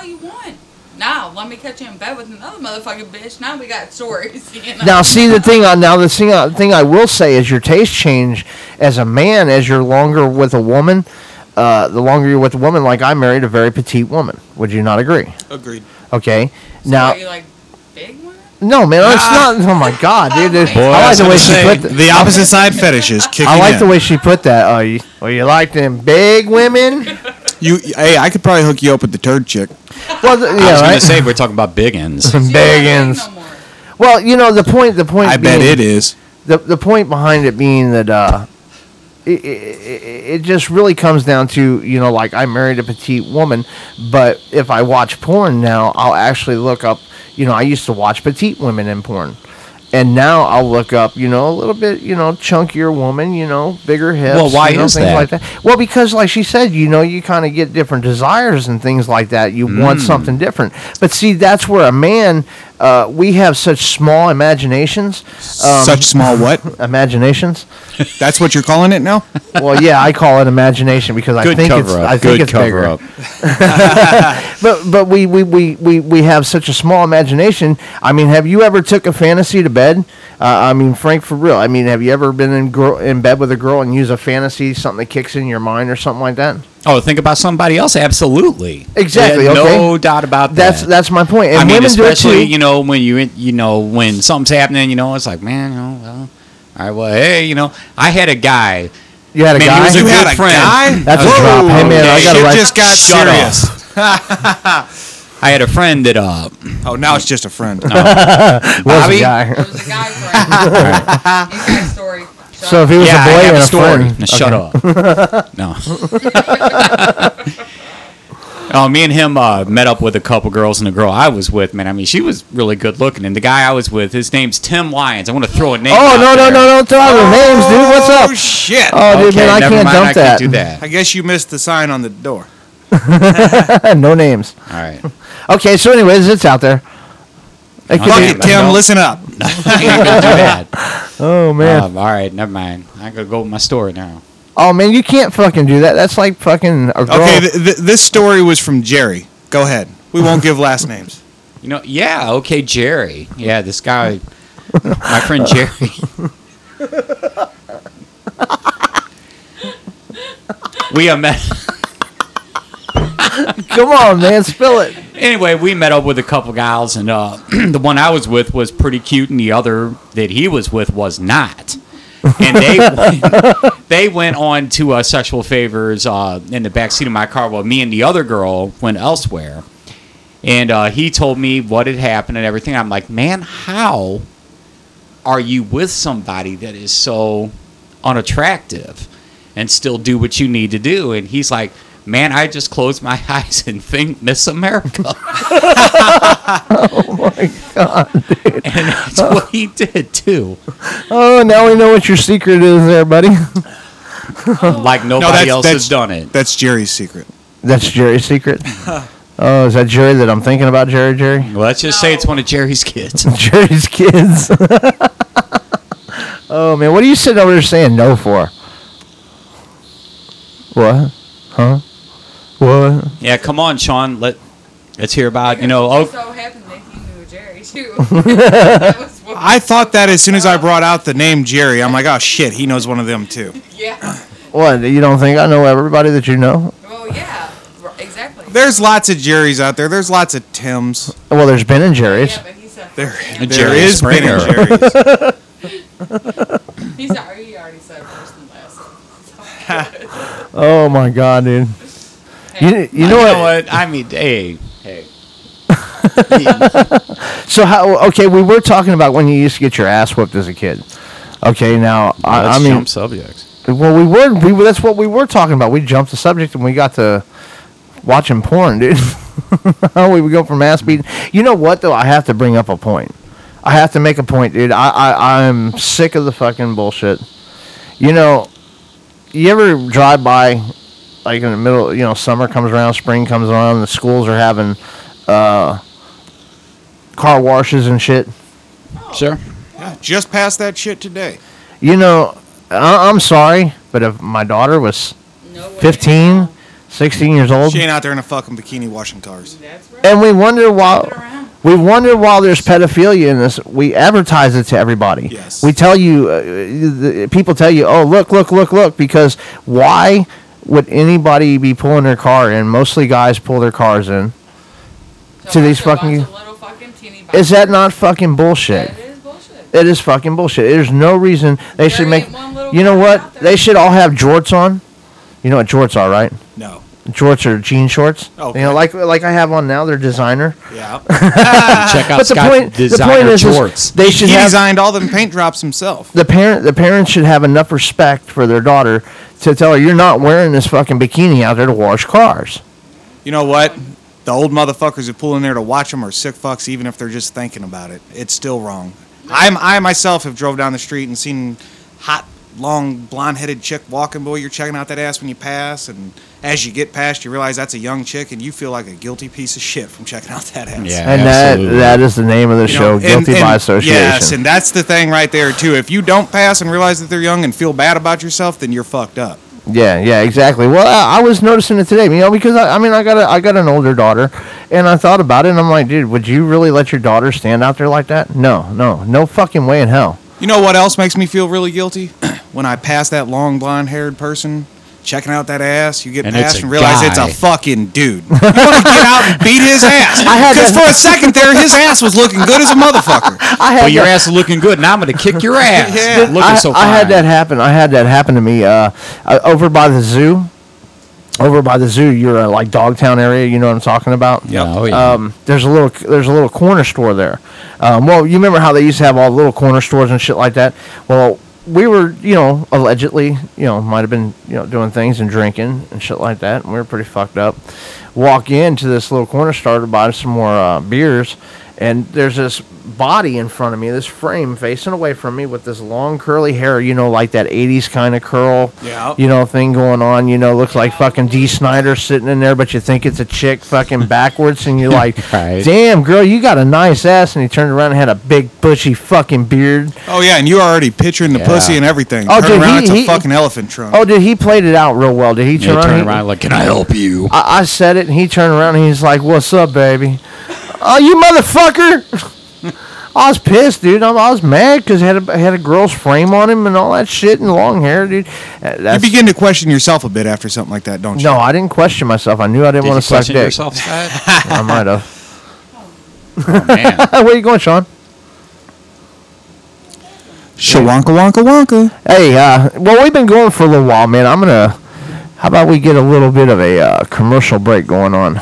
let me catch you in bed with another motherfucking bitch. Now we got stories. You know? Now, see the thing. I now the thing. I, thing I will say is your taste change as a man as you're longer with a woman. Uh, the longer you're with a woman, like I married a very petite woman. Would you not agree? Agreed. Okay. now, like big one? no, man, it's not. Oh my god, dude. dude. Boy, I like the way she say, put the opposite side fetishes kicking I like in. the way she put that. Oh, you, well, you like them big women? You, hey, I could probably hook you up with the turd chick. Well, th- I yeah, was gonna say we're talking about big ends. Biggins. Well, you know the point. The point. I bet it is. The the point behind it being that uh, it, it, it it just really comes down to you know like I married a petite woman, but if I watch porn now, I'll actually look up. You know, I used to watch petite women in porn. And now I'll look up, you know, a little bit, you know, chunkier woman, you know, bigger hips. Well, why you know, is things that? like that? Well, because like she said, you know, you kind of get different desires and things like that. You want Mm. something different. But see, that's where a man, uh, we have such small imaginations. Um, Such small what? imaginations. That's what you're calling it now? Well, yeah, I call it imagination because I Good think it's cover up. I think Good it's cover bigger. up. but but we, we, we, we, we have such a small imagination. I mean, have you ever took a fantasy to bed? Uh, I mean, Frank, for real. I mean, have you ever been in girl, in bed with a girl and use a fantasy, something that kicks in your mind or something like that? Oh, think about somebody else. Absolutely. Exactly, Yeah, okay. No doubt about that. That's that's my point. And I mean, women do especially you know when you you know when something's happening, you know, it's like man, you know, well, all right, well, hey, you know, I had a guy. You had a man, guy? He was a You good had a friend. guy? That's a Whoa, drop. Hey, man, I gotta Shit write- just got Shut serious. I had a friend that uh. Oh, now it's just a friend. Was a Bobby? guy. There's a guy friend. You got a story. So if he was yeah, a boy I have and a a story. friend, Now, Shut up. no. Oh, me and him uh, met up with a couple girls, and the girl I was with, man, I mean, she was really good looking. And the guy I was with, his name's Tim Lyons. I want to throw a name. Oh out no no there. no! Don't throw out the names, dude. What's up? Oh shit! Oh, dude, man, I never can't mind, dump I that. can't do that. I guess you missed the sign on the door. no names. All right. Okay, so anyways, it's out there. It could Fuck be- it, Tim. Listen up. I ain't gonna do that. Oh man. Um, all right, never mind. I gotta go with my story now. oh man, you can't fucking do that. That's like fucking a girl. Okay, th- th- this story was from Jerry. Go ahead. We won't give last names. You know, yeah, okay, Jerry. Yeah, this guy, my friend Jerry. we uh, met. Come on, man, spill it. Anyway, we met up with a couple gals, and uh, the one I was with was pretty cute, and the other that he was with was not. And they went, they went on to uh, sexual favors uh, in the back seat of my car, while me and the other girl went elsewhere. And uh, he told me what had happened and everything. I'm like, man, how are you with somebody that is so unattractive and still do what you need to do? And he's like, man, I just close my eyes and think Miss America. oh my god, dude. And that's what he did too. Oh, now we know what your secret is, there, buddy. like nobody else has done it. That's Jerry's secret. That's Jerry's secret. Oh, is that Jerry that I'm thinking about, Jerry? Jerry? Well, let's just say it's one of Jerry's kids. Jerry's kids. oh man, what are you sitting over there saying no for? What? Huh? What? Yeah, come on, Sean. Let let's hear about you know. Oh, so happened that he knew Jerry too. I thought that as soon as I uh-huh. brought out the name Jerry, I'm like, oh shit, he knows one of them too. yeah. What? You don't think I know everybody that you know? Well, yeah. Exactly. There's lots of Jerry's out there. There's lots of Tims. Well, there's Ben and Jerry's. Yeah, but he said. There, And there Jerry is Ben and Springer. Jerry's. He's already, he already said first and last. Oh my god, dude. You, you know what? I mean, hey, hey. So how? Okay, we were talking about when you used to get your ass whooped as a kid. Okay, now I, Let's I mean, jump subjects. well, we were we that's what we were talking about. We jumped the subject and we got to watching porn, dude. How we would go from ass beating. You know what though? I have to bring up a point. I have to make a point, dude. I I I'm sick of the fucking bullshit. You know, you ever drive by, like in the middle, you know, summer comes around, spring comes around, the schools are having uh, car washes and shit. Sure. Yeah, just passed that shit today. You know, I- I'm sorry, but if my daughter was 15, 16 years old, She ain't out there in a fucking bikini washing cars. and we wonder why we wonder why there's pedophilia in this. We advertise it to everybody. Yes. We tell you, uh, the, people tell you, oh look, look, look, look, because why would anybody be pulling their car in? Mostly guys pull their cars in to these fucking. Is that not fucking bullshit? It is bullshit. It is fucking bullshit. There's no reason they should make. You know what? They should all have jorts on. You know what jorts are, right? No. Jorts or jean shorts. Okay. You know, like like I have on now. They're designer. Yeah. Check out But the Scott's point, the designer point is, is jorts. they should he have designed all them paint drops himself. the parent. The parents should have enough respect for their daughter to tell her you're not wearing this fucking bikini out there to wash cars. You know what? The old motherfuckers who pull in there to watch them are sick fucks, even if they're just thinking about it. It's still wrong. I'm, I myself have drove down the street and seen hot, long, blonde-headed chick walking. Boy, you're checking out that ass when you pass, and as you get past, you realize that's a young chick, and you feel like a guilty piece of shit from checking out that ass. Yeah, and that that is the name of the You show, know, Guilty and- by Association. Yes, and that's the thing right there too. If you don't pass and realize that they're young and feel bad about yourself, then you're fucked up. Yeah, yeah, exactly. Well, I, I was noticing it today, you know, because I, I mean, I got a, I got an older daughter, and I thought about it, and I'm like, dude, would you really let your daughter stand out there like that? No, no, no fucking way in hell. You know what else makes me feel really guilty? when I pass that long blonde-haired person checking out that ass, you get And past and realize it's a fucking dude. You want to get out and beat his ass? Because for a second there, his ass was looking good as a motherfucker. I had Well, your that- ass is looking good. Now I'm gonna kick your ass. Yeah. Looking I, so I had that happen. I had that happen to me uh, uh, over by the zoo. Over by the zoo, you're uh, like Dogtown area. You know what I'm talking about? Yeah, oh, yeah. Um, there's a little there's a little corner store there. Um, well, you remember how they used to have all the little corner stores and shit like that? Well, we were, you know, allegedly, you know, might have been, you know, doing things and drinking and shit like that, and we were pretty fucked up. Walk into this little corner store to buy some more uh, beers, and there's this body in front of me, this frame facing away from me with this long curly hair, you know, like that 80s kind of curl, Yeah. you know, thing going on. You know, looks like fucking Dee Snider sitting in there, but you think it's a chick fucking backwards, and you're like, Right. damn, girl, you got a nice ass. And he turned around and had a big, bushy fucking beard. Oh yeah, and you were already picturing the Yeah. pussy and everything. Oh, Turn dude, around, he- it's a he- fucking elephant trunk. Oh, dude, he played it out real well. Did he Yeah, turn turn around? around like, "Can I help you?" I, I said it, and he turned around and he's like, "What's up, baby?" Oh, you motherfucker! I was pissed, dude. I, I was mad because had a had a girl's frame on him and all that shit and long hair, dude. Uh, you begin to question yourself a bit after something like that, don't you? no, I didn't question myself. I knew I didn't Did want to suck question dick. yourself, I might have. Oh, man. Where you going, Sean? Shawanka wonka wonka. Hey, uh, well, we've been going for a little while, man. I'm gonna. How about we get a little bit of a uh, commercial break going on?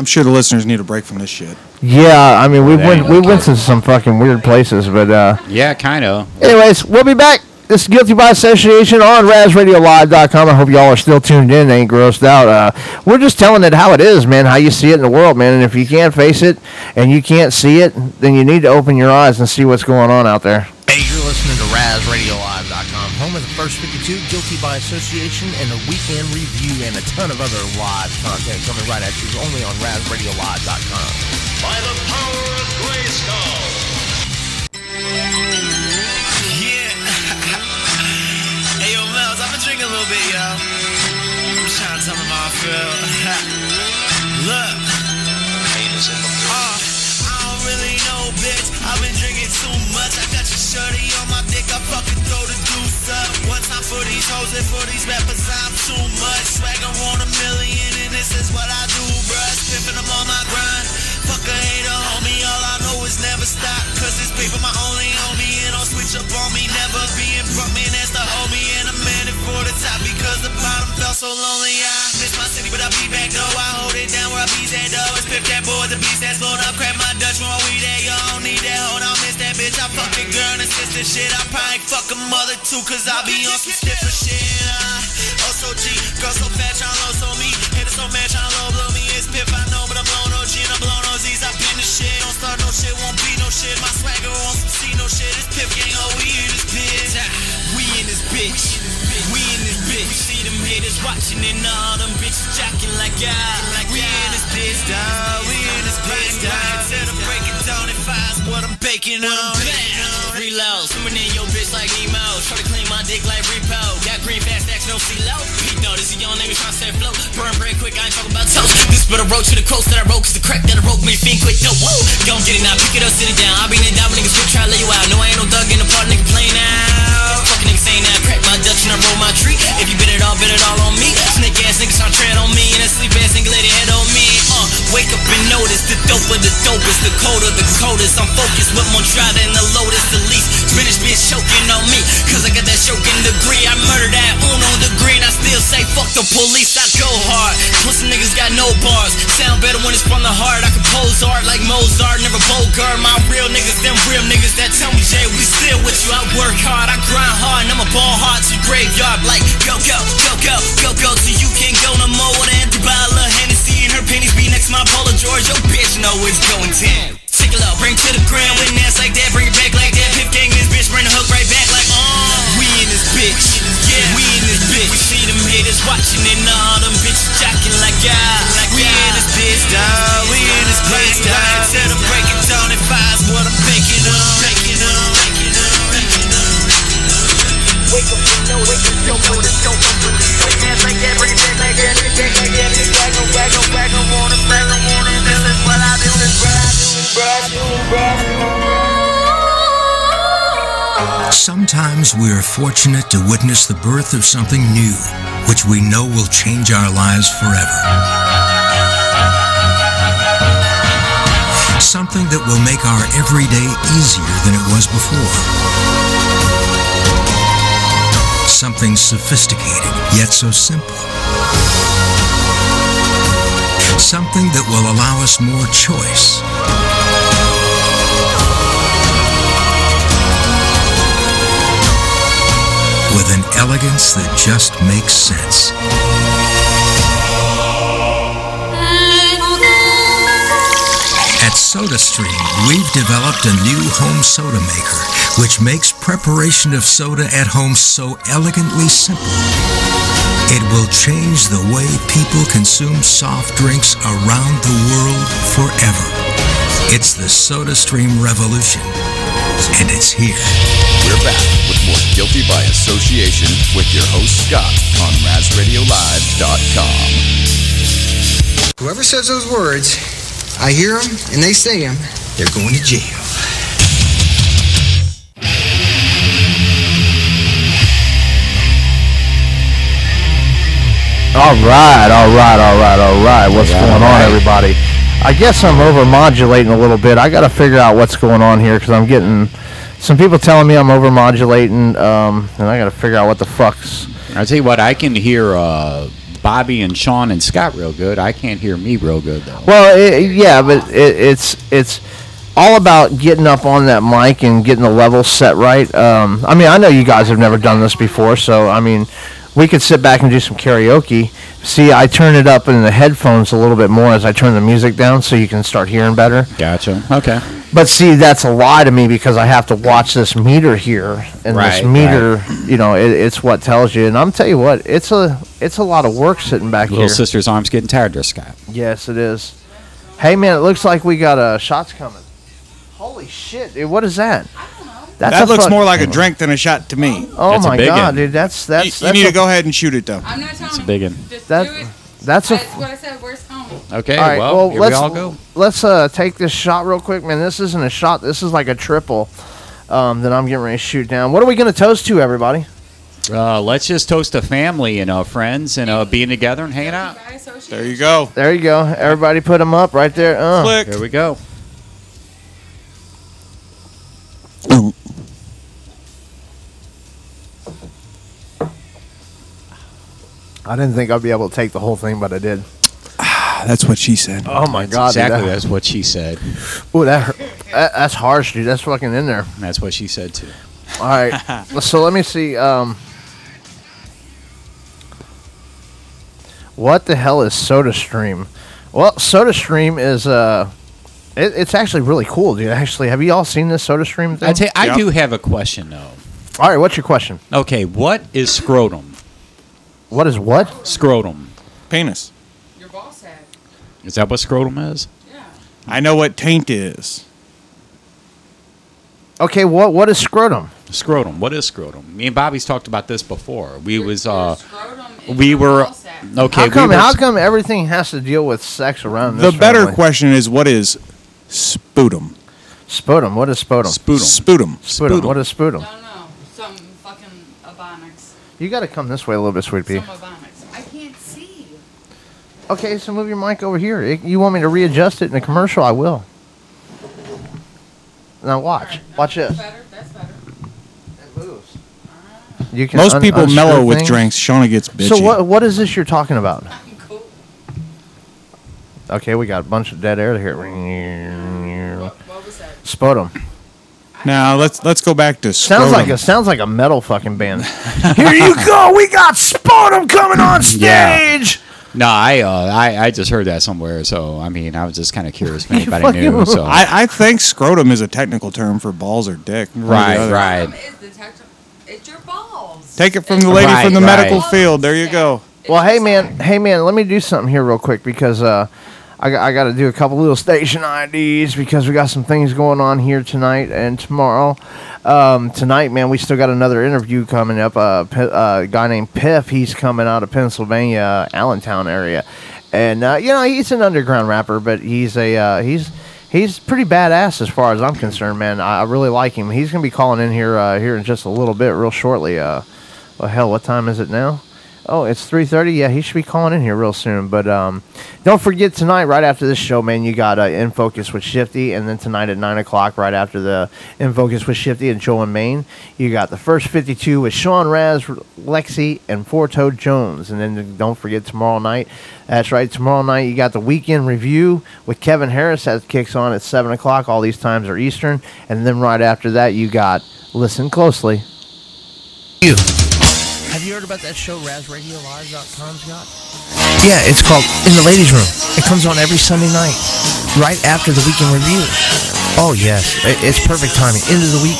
I'm sure the listeners need a break from this shit. Yeah, I mean we They went ain't we went to some fucking weird places, but uh, Yeah, kind of. anyways, we'll be back. This is Guilty by Association on RazRadioLive.com. I hope y'all are still tuned in, ain't grossed out. Uh, we're just telling it how it is, man, how you see it in the world, man. And if you can't face it and you can't see it, then you need to open your eyes and see what's going on out there. Hey, you're listening to RazRadioLive.com, home of the First 52, Guilty by Association, and the Weekend Review, and a ton of other live content coming right at you only on RazRadioLive.com. By the power of Grayskull. Yeah. hey, yo, Mel's, I've been drinking a little bit, yo. I'm trying to tell them how I feel. Look. Uh, I don't really know, bitch. I've been drinking too much. I got your shorty on my dick. I fucking throw the deuce up. One time for these hoes and for these rappers, I'm too much. Swagger on a million, and this is what I do, bruh. Spiffing them on my grind. Fuck a hater, homie. All I know is never stop. Cause this paper my only homie. And don't switch up on me. Never being broke, man. That's the homie. Felt so lonely. I miss my city, but I'll be back though. I hold it down where I be at though. It's Piff that boy, the beast that's blown up. Crap my Dutch when we there. You don't need that. Hold on, miss that bitch. I fuck your girl and sister shit. I probably fuck a mother too. Cause I be on some stiffer shit. Uh, oh, so G. Girl so fat, tryna low so me. Hitter so mad, tryna low blow me. It's Piff, I know, but I'm blown OG and I'm blown OZs. I been the shit. Don't start no shit, won't be no shit. My swagger on some C no shit. It's Piff gang, oh, we in this bitch. We in this bitch. We in this bitch. We see them haters watching and all them bitches jacking like God. We in this bitch, dawg. We in this bitch, dawg. Instead of breaking down in fives, what I'm baking on. Reload, swimming in your bitch like Nemo. Try to clean my dick like repo. Got green fast stacks, no CeeLo. Pete notice, young nigga tryna set flow. Burn bread quick, I ain't talking about toast. This but a road to the coast that I wrote, cause the crack that I wrote made fiend quick. No, whoa. Gon' get it now, pick it up, sit it down. I been in down, niggas quick, try to lay you out. No, I ain't no thug in the part, nigga play now. Niggas that, crack my Dutch and I roll my tree. If you bit it all, bit it all on me. Snake ass niggas tryna tread on me, and that sleep ass nigga let head on me. Uh, wake up and notice the dope of the dopest, the colder the coldest. I'm focused with more try than the lotus, the least. Spanish bitch choking on me, cause I got that choking degree. I murdered that uno degree, and I still say fuck the police. I go hard. Pussy niggas got no bars. Sound better when it's from the heart. I compose art like Mozart, never Bogart. My real niggas, them real niggas that tell me, Jay, we still with you. I work hard, I grind hard, and I'm a ball hard to graveyard. Like, go, go, go, go, go, go, till you can't go no more. With an of Hennessy and her panties be next to my Polo George. Your bitch know it's going 10. Take it low, bring to the ground with ass like that, bring it back like that. Pip gang this bitch, bring the hook right back like, uh. We in this bitch, yeah, we in this bitch. We see them haters watching and all them bitches jacking like God. we in this bitch, dawg. We in this bitch, dawg. Instead of breaking Wake up. Sometimes we are fortunate to witness the birth of something new, which we know will change our lives forever. Something that will make our everyday easier than it was before. Something sophisticated, yet so simple. Something that will allow us more choice. with an elegance that just makes sense. At SodaStream, we've developed a new home soda maker, which makes preparation of soda at home so elegantly simple. It will change the way people consume soft drinks around the world forever. It's the SodaStream revolution, and it's here. We're back with more Guilty by Association with your host Scott on RazRadioLive.com. Whoever says those words, I hear them and they say them, they're going to jail. All right, all right, all right, all right. What's All going on, right. everybody? I guess I'm over modulating a little bit. I got to figure out what's going on here because I'm getting some people telling me I'm over modulating, um, and I got to figure out what the fuck's. I tell you what, I can hear uh, Bobby and Sean and Scott real good. I can't hear me real good though. Well, it, yeah, but it, it's it's all about getting up on that mic and getting the level set right. Um, I mean, I know you guys have never done this before, so I mean, we could sit back and do some karaoke. See, I turn it up in the headphones a little bit more as I turn the music down, so you can start hearing better. Gotcha. Okay. But see, that's a lie to me because I have to watch this meter here, and Right, this meter, you know, it, it's what tells you. And I'm tell you what, it's a it's a lot of work sitting back Little here. sister's arms getting tired there, Scott. Yes, it is. Hey, man, it looks like we got uh, shots coming. Holy shit, dude! What is that? That's that looks fuck- more like a drink than a shot to me. Oh my god, dude! That's that's. You, that's need a, to go ahead and shoot it though. I'm not telling It's a big one. That, that's a. That's what I said. Where's Tony? Okay, All right, well, here let's, we all go. Let's uh, take this shot real quick, man. This isn't a shot. This is like a triple um, that I'm getting ready to shoot down. What are we going to toast to, everybody? Uh, let's just toast a family and uh, friends and uh, being together and hanging out. There you go. There you go. Everybody put them up right there. Uh. Click. There we go. I didn't think I'd be able to take the whole thing, but I did. That's what she said. Oh my god! exactly. that- That's what she said. Ooh, that, hurt. that that's harsh, dude. That's fucking in there. That's what she said too. All right. so let me see. Um, what the hell is SodaStream? Well, SodaStream is uh, it, it's actually really cool, dude. Actually, have you all seen this SodaStream thing? I, tell you, I do have a question though. All right, what's your question? Okay, what is scrotum? What is what? Scrotum. Penis. Your boss had. Is that what scrotum is? Yeah. I know what taint is. Okay, what what is scrotum? Scrotum. What is scrotum? Me and Bobby's talked about this before. We was uh, we were okay. how come? we were, how come everything has to deal with sex around The this? better family? question is what is sputum? Sputum. What is sputum? Sputum. Sputum. Sputum. What is sputum? No, no. Some fucking Ebonics. You got to come this way a little bit, sweet pea. Some Ebonics. I can't see. Okay, so move your mic over here. It- You want me to readjust it in the commercial? I will. Now watch. Watch this. Better. That's better. It moves. Ah. You can Most un- people unscrew mellow with things. drinks. Shauna gets bitchy. So what what is this you're talking about? Okay, we got a bunch of dead air here. Sputum. Now let's let's go back to Sounds like scrotum. a sounds like a metal fucking band. Here you go. We got Sputum coming on stage. Yeah. stage. No, I, uh, I I just heard that somewhere. So I mean, I was just kind of curious if anybody knew. So I, I think scrotum is a technical term for balls or dick. One or the right, other. right. Is the text? It's your balls. Take it from the lady Right, from the right. medical field. There you go. Well, hey man, hey man, let me do something here real quick because uh, I, got- I got to do a couple little station IDs because we got some things going on here tonight and tomorrow. Um, tonight, man, we still got another interview coming up. Uh, P- uh, a guy named Piff, he's coming out of Pennsylvania, Allentown area, and uh, you know he's an underground rapper, but he's a uh, he's he's pretty badass as far as I'm concerned, man. I, I really like him. He's gonna be calling in here uh, here in just a little bit, real shortly. Uh, well, hell, what time is it now? Oh, it's three thirty. Yeah, he should be calling in here real soon. But um, don't forget tonight, right after this show, man, you got uh, In Focus with Shifty, and then tonight at nine o'clock, right after the In Focus with Shifty and Joe and Maine, you got the first fifty-two with Sean Raz, Lexi, and Four Toed Jones, and then don't forget tomorrow night. That's right, tomorrow night you got the weekend review with Kevin Harris that kicks on at seven o'clock. All these times are Eastern, and then right after that you got listen closely. You. You heard about that show, RazRadioLive.com, Scott? Yeah, it's called In the Ladies Room. It comes on every Sunday night, right after the weekend review. Oh, yes. It's perfect timing. End of the week,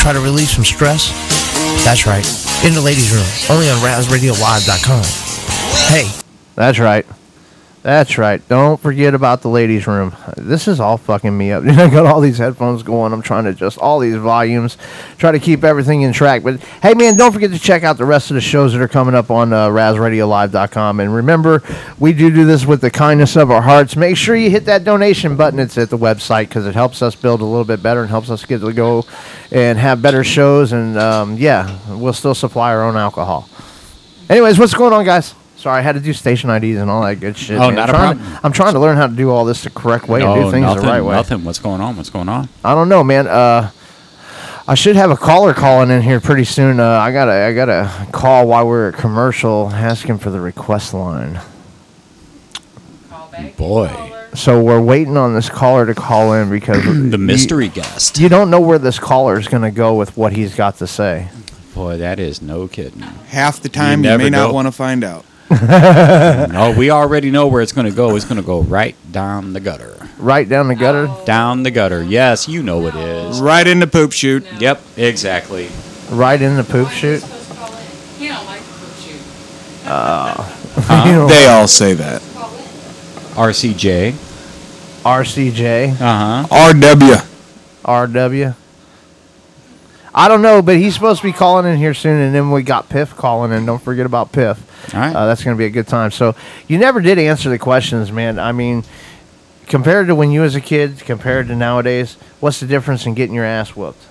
try to relieve some stress. That's right. In the Ladies Room, only on RazRadioLive.com. Hey, That's right. That's right. Don't forget about the ladies' room. This is all fucking me up. I got all these headphones going. I'm trying to adjust all these volumes, try to keep everything in track. But hey, man, don't forget to check out the rest of the shows that are coming up on uh, RazRadioLive.com. And remember, we do do this with the kindness of our hearts. Make sure you hit that donation button. It's at the website because it helps us build a little bit better and helps us get to go and have better shows. And um, yeah, we'll still supply our own alcohol. Anyways, what's going on, guys? Sorry, I had to do station IDs and all that good shit. Oh, man. not a I'm trying problem. To, I'm trying to learn how to do all this the correct way and no, do things nothing, the right way. nothing. What's going on? What's going on? I don't know, man. Uh, I should have a caller calling in here pretty soon. Uh, I got to I got to call while we're at commercial, asking for the request line. Boy, So we're waiting on this caller to call in because the you- mystery guest. You don't know where this caller is going to go with what he's got to say. Boy, that is no kidding. Half the time, you, never may not know. want to find out. no, we already know where it's going to go. It's going to go right down the gutter. Right down the gutter. Down the gutter. Yes, you know it is. Right in the poop chute. Yep, exactly. Right in the poop chute. He don't like poop shoot. Uh, you know, They all say that. RCJ. RCJ. Uh huh. RW. RW. I don't know, but he's supposed to be calling in here soon, and then we got Piff calling in. Don't forget about Piff. All right. Uh, that's going to be a good time. So you never did answer the questions, man. I mean, compared to when you was a kid, compared to nowadays, what's the difference in getting your ass whooped?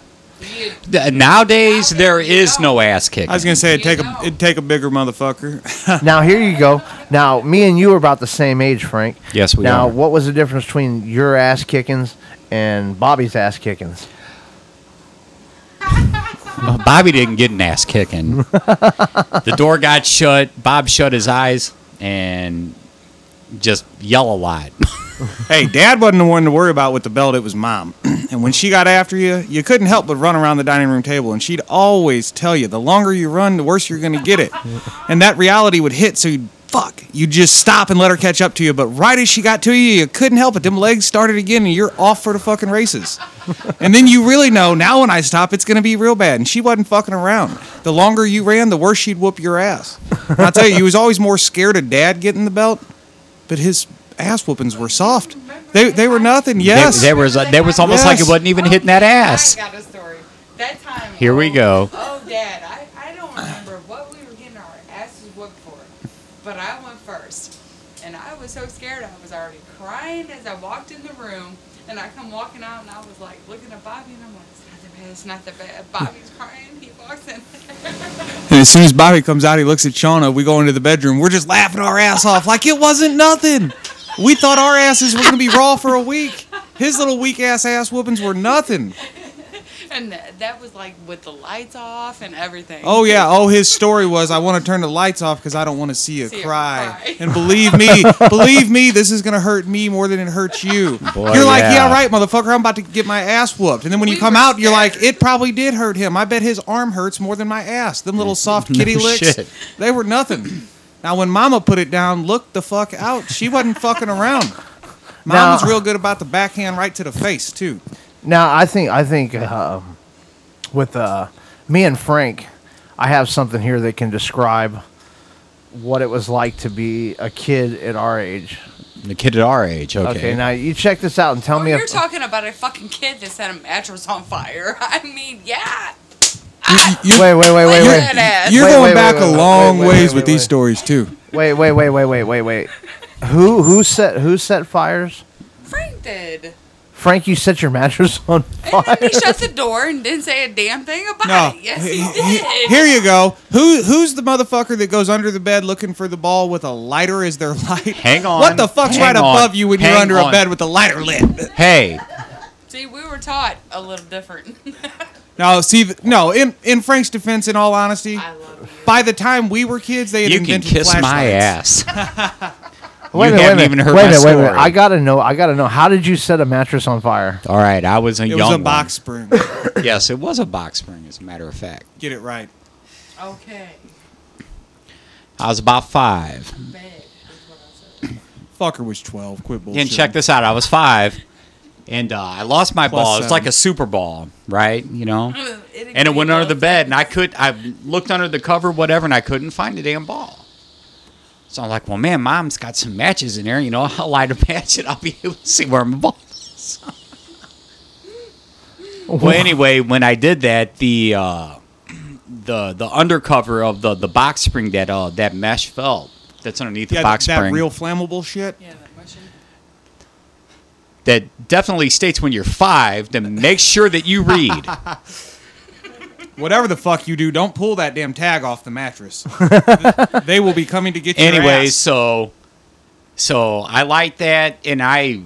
Nowadays, there is no ass kicking. I was gonna say it'd take a it'd take a bigger motherfucker. now here you go. Now me and you are about the same age, Frank. Yes, we now, are. what was the difference between your ass kickings and Bobby's ass kickings? Well, Bobby didn't get an ass kicking. the door got shut. Bob shut his eyes and just yell a lot. hey, Dad wasn't the one to worry about with the belt. It was Mom. and when she got after you, you couldn't help but run around the dining room table. And she'd always tell you, the longer you run, the worse you're going to get it. and that reality would hit, so you'd fuck. You just stop and let her catch up to you. But right as she got to you, you couldn't help it. Them legs started again, and you're off for the fucking races. and then you really know now when I stop, it's going to be real bad. And she wasn't fucking around. The longer you ran, the worse she'd whoop your ass. And I'll tell you, you was always more scared of Dad getting the belt, but his ass whoopings were soft. They they were nothing. Yes, There, there was a, there was almost like it wasn't even hitting that ass. I got a story. That time. Here we go. Oh, Dad, I, I don't remember what we were getting our asses whooped for, but I went first. And I was so scared, I was already crying as I walked in the room. And I come walking out, and I was like looking at Bobby, and I'm like, it's not the bad, it's not the bad. Bobby's crying, he walks in. And as soon as Bobby comes out, he looks at Shauna. We go into the bedroom. We're just laughing our ass off like it wasn't nothing. We thought our asses were gonna be raw for a week. His little weak ass ass whoopings were nothing. And that, that was like with the lights off and everything. Oh yeah. Oh, his story was I want to turn the lights off because I don't want to see you See cry. cry. And believe me, believe me, this is gonna hurt me more than it hurts you. Boy, you're like, yeah. yeah, right, motherfucker. I'm about to get my ass whooped. And then when you come out, you're like, it probably did hurt him. I bet his arm hurts more than my ass. Them little mm-hmm. soft No kitty licks, shit. they were nothing. Now when Mama put it down, look the fuck out. She wasn't fucking around. Mom Now- was real good about the backhand right to the face too. Now I think I think uh, with uh, me and Frank, I have something here that can describe what it was like to be a kid at our age. The kid at our age, okay. now you check this out and tell me You're if talking about a fucking kid that set a mattress on fire. I mean, yeah. wait wait wait wait You're wait. You're Wait, going wait, back wait, a long wait, wait, ways wait, with these stories too. Wait wait wait wait wait wait wait. Who who set who set fires? Frank did. Frank, you set your mattress on fire. He shut the door and didn't say a damn thing about No. it. Yes, he did. Here you go. Who who's the motherfucker that goes under the bed looking for the ball with a lighter as their light? Hang on. What the fuck's Hang right on. above you when you're Hang under a bed with a lighter lit? Hey, See, we were taught a little different. No, see, no. In in Frank's defense, in all honesty, by the time we were kids, they had you can invented kiss my ass. Wait a you minute, wait a haven't minute. even heard wait a my minute, wait a story. minute. I gotta know. I gotta know. How did you set a mattress on fire? All right, I was a It young was a one. box spring. Yes, it was a box spring, as a matter of fact. Get it right. okay. I was about five. Fucker was 12. Quit bullshit. And check this out. I was five, and uh, I lost my Plus ball. It's like a super ball, right? You know, and it went under the bed, and I could. I looked under the cover, whatever, and I couldn't find the damn ball. So I'm like, well, man, mom's got some matches in there. You know, I'll light a match, and I'll be able to see where my ball is. well, anyway, when I did that, the uh, the the undercover of the the box spring that uh that mesh felt that's underneath Yeah, the box that, that spring real flammable shit. Yeah, that, that definitely states when you're five to make sure that you read. Whatever the fuck you do, don't pull that damn tag off the mattress. they will be coming to get you. anyway, so so I like that, and I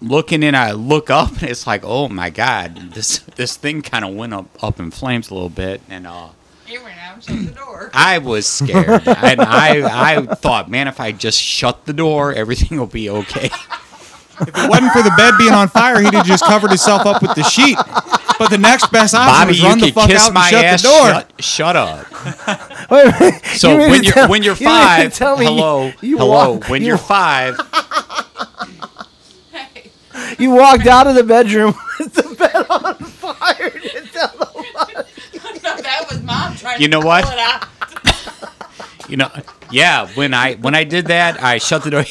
looking and I look up, and it's like, oh my god, this this thing kind of went up up in flames a little bit, and uh, He ran out and shut the door. I was scared, and I I thought, man, if I just shut the door, everything will be okay. If it wasn't for the bed being on fire, he'd have just covered himself up with the sheet. But the next best option Bobby, was you run the fuck kiss out and shut ass. the door. Shut, shut up. Wait a minute. So You when you're tell- when you're you five, tell me you- hello, you hello. walk- when you- you're five, You walked out of the bedroom with the bed on fire. to tell the that was mom trying You to know pull what? it out. you know, yeah. When I when I did that, I shut the door.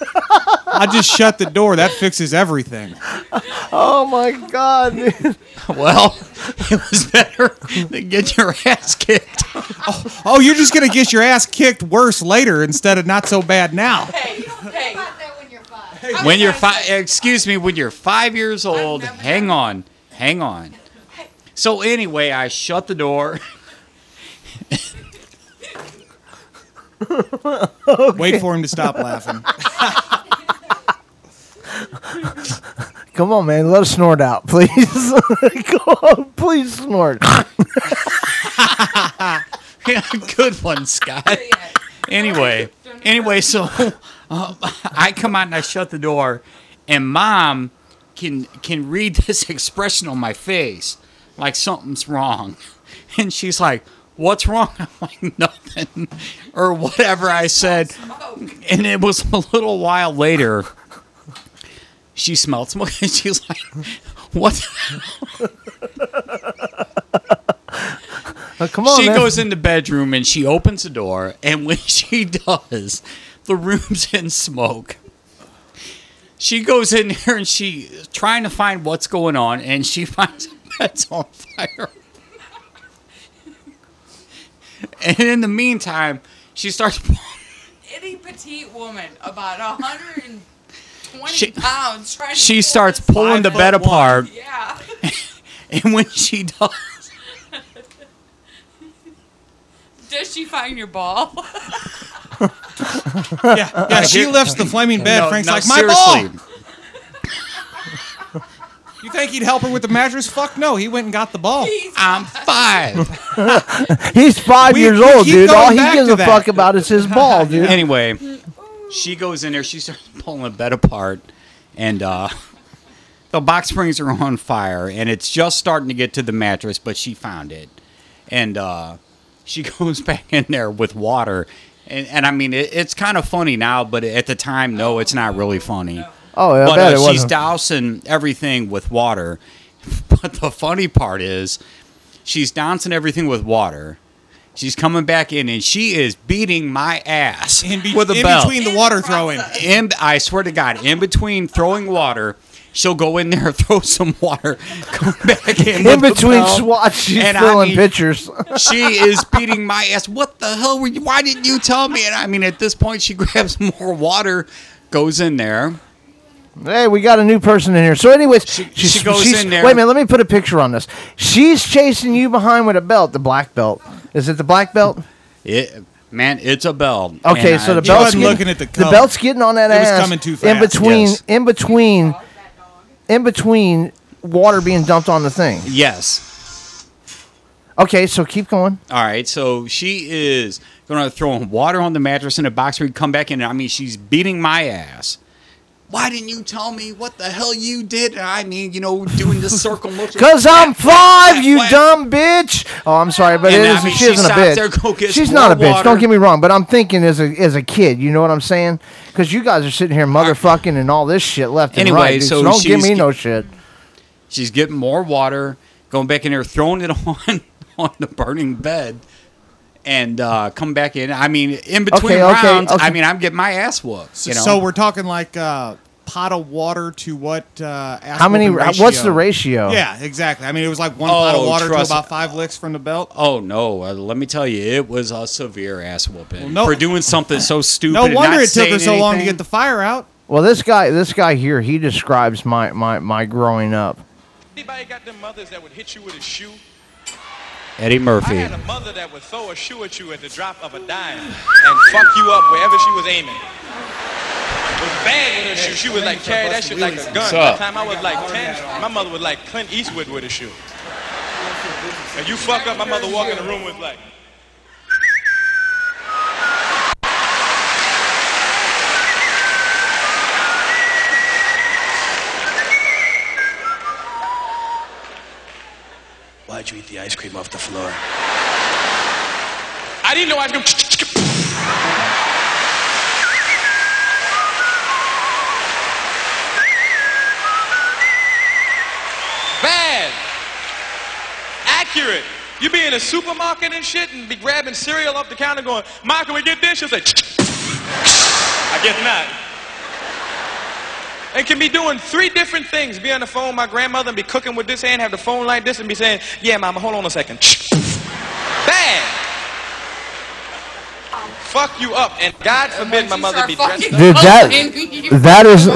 I just shut the door. That fixes everything. Oh my god, dude. well, it was better than get your ass kicked. Oh, oh, you're just gonna get your ass kicked worse later instead of not so bad now. Hey, hey. When you're five, excuse me, when you're five years old, hang on, hang on. So anyway, I shut the door. Wait for him to stop laughing. Come on, man. Let us snort out, please. Go on, please snort. Good one, Scott. Anyway, anyway, so um, I come out and I shut the door, and Mom can can read this expression on my face, like something's wrong, and she's like, "What's wrong?" I'm like, "Nothing," or whatever I said, and it was a little while later. She smelled smoke, and she's like, "What?" Oh, come on, she man. goes in the bedroom and she opens the door, and when she does, the room's in smoke. She goes in there and she trying to find what's going on, and she finds the bed's on fire. And in the meantime, she starts. Itty petite woman, about 120 She- pounds, trying to She pull starts pulling the bed apart, Yeah. and when she does, Does she find your ball? Yeah, yeah. She lifts the flaming bed. No, Frank's no, like, my seriously. ball. You think he'd help her with the mattress? Fuck no. He went and got the ball. I'm five. He's five We- years we old, keep dude. going All he back gives to a that. fuck about is his ball, dude. Anyway, she goes in there. She starts pulling the bed apart, and uh, the box springs are on fire, and it's just starting to get to the mattress. But she found it, and uh, she goes back in there with water. And, and I mean, it, it's kind of funny now, but at the time, no, it's not really funny. Oh, I but bet uh, it she's wasn't. dousing everything with water. But the funny part is, she's dousing everything with water. She's coming back in and she is beating my ass In, be- with a in belt. between the water throwing. In, I swear to God, in between throwing water, she'll go in there, throw some water, come back in. In between belt, swats, she's and I filling mean, pictures. she is beating my ass. What the hell were you? Why didn't you tell me? And I mean, at this point, she grabs more water, goes in there. Hey, we got a new person in here. So, anyways, she, she goes she's- in there. Wait a minute, let me put a picture on this. She's chasing you behind with a belt, the black belt. Is it the black belt? It, man, it's a belt. Okay, And so I- the belt's getting, looking at the, belt's getting on that It was ass. coming too In fast. between, Yes. in between, in between, water being dumped on the thing. Yes. Okay, so keep going. All right, so she is going to throw water on the mattress in a box. We come back in. and I mean, she's beating my ass. Why didn't you tell me what the hell you did? I mean, you know, doing the circle motion. Cause I'm five, you dumb bitch. Oh, I'm sorry, but And, it I mean, she she isn't a bitch. there, She's not a bitch. water. Don't get me wrong, but I'm thinking as a as a kid. You know what I'm saying? Because you guys are sitting here motherfucking and all this shit left and Anyway, right. dude, so don't give she's me ge- no shit. She's getting more water, going back in there, throwing it on on the burning bed, and uh, come back in. I mean, in between Okay, okay, rounds, okay. I mean, I'm getting my ass whooped. You know? So we're talking like uh, pot of water to what? Uh, How many- whooping what's the ratio? Yeah, exactly. I mean, it was like one pot of Oh, water to about five licks from the belt. Oh no! Uh, let me tell you, it was a severe ass whooping Well, no- for doing something so stupid. No and wonder not it took her saying so long to get the fire out. Well, this guy, this guy here, he describes my my my growing up. Anybody got them mothers that would hit you with a shoe? Eddie Murphy. I Murphy. had a mother that would throw a shoe at you at the drop of a dime and fuck you up wherever she was aiming. It was bad with her shoe. She would like carry that shit like a gun. What's By the time I was like 10, my mother was like Clint Eastwood with a shoe. And you fuck up, my mother walk in the room with like, Why'd you eat the ice cream off the floor? I didn't know I was Accurate. You be in a supermarket and shit and be grabbing cereal off the counter going, Ma, can we get this? She'll say, I guess not. And can be doing three different things. Be on the phone with my grandmother and be cooking with this hand, have the phone like this and be saying, yeah, mama, hold on a second. Bad. Fuck you up. And God forbid my mother be dressed up. Dude, that that is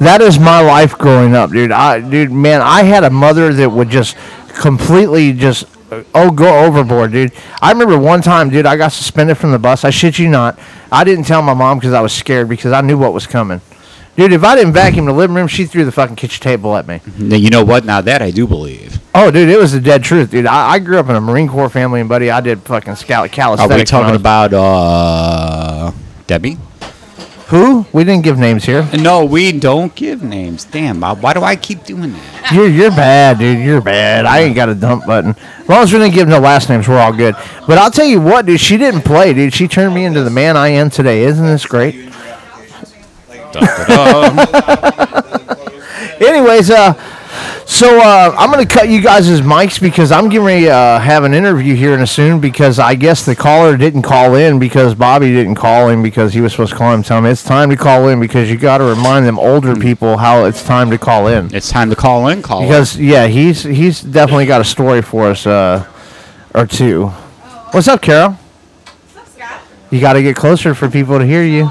that is my life growing up, dude. I dude, man, I had a mother that would just completely just oh go overboard, dude. I remember one time, dude, I got suspended from the bus. I shit you not. I didn't tell my mom because I was scared because I knew what was coming. Dude, if I didn't vacuum the living room, she threw the fucking kitchen table at me. Now, You know what? Now that I do believe. Oh, dude, it was the dead truth, dude. I, I grew up in a Marine Corps family, and buddy, I did fucking scout Are calisthenics. we when I talking was- about uh, Debbie? Who? We didn't give names here. No, we don't give names. Damn, uh, why do I keep doing that? You're you're bad, dude. You're bad. I ain't got a dump button. As long as we didn't give no last names, we're all good. But I'll tell you what, dude. She didn't play, dude. She turned me into the man I am today. Isn't this great? Anyways, uh, so uh, I'm gonna cut you guys' mics because I'm getting ready to uh, have an interview here in a soon because I guess the caller didn't call in because Bobby didn't call him because he was supposed to call him. Tell him it's time to call in because you got to remind them older people how it's time to call in. It's time to call in, call Because yeah, he's he's definitely got a story for us uh, or two. What's up, Carol? What's up, Scott? You got to get closer for people to hear you.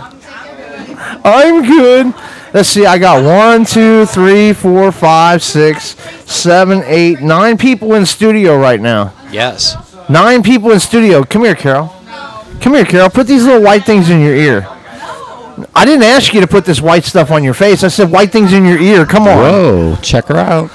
I'm good. Let's see. I got one, two, three, four, five, six, seven, eight, nine people in studio right now. Yes. Nine people in studio. Come here, Carol. Come here, Carol. Put these little white things in your ear. I didn't ask you to put this white stuff on your face. I said white things in your ear. Come on. Whoa, check her out.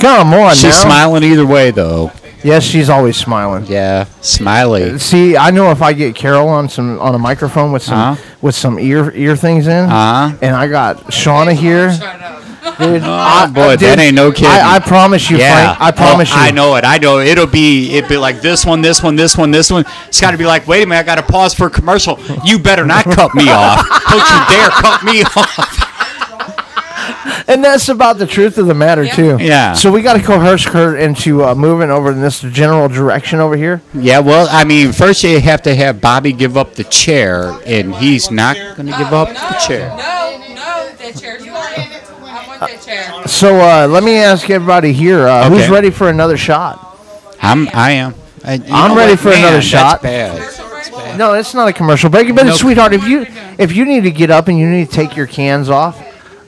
Come on She's now. smiling either way, though. Yes, she's always smiling. Yeah, smiley. See, I know if I get Carol on some on a microphone with some Uh-huh. with some ear ear things in, Uh-huh. and I got Shauna here. Dude, Oh boy, that ain't no kidding. I, I promise you, yeah. Frank. I promise Oh, you. I know it. I know it. It'll be it'll be like this one, this one, this one, this one. It's got to be like, wait a minute, I got to pause for a commercial. You better not cut me off. Don't you dare cut me off. And that's about the truth of the matter too. Yeah. So we got to coerce her into uh, moving over in this general direction over here. Yeah, well, I mean, first you have to have Bobby give up the chair, and he's not going to give up the chair. No, no, that chair's mine. I want that chair. So uh, let me ask everybody here: uh, Who's ready for another shot? I'm, I am. I, I'm ready what? for Man, another that's shot. bad. No, it's not a commercial break. But Nope. sweetheart, if you if you need to get up and you need to take your cans off,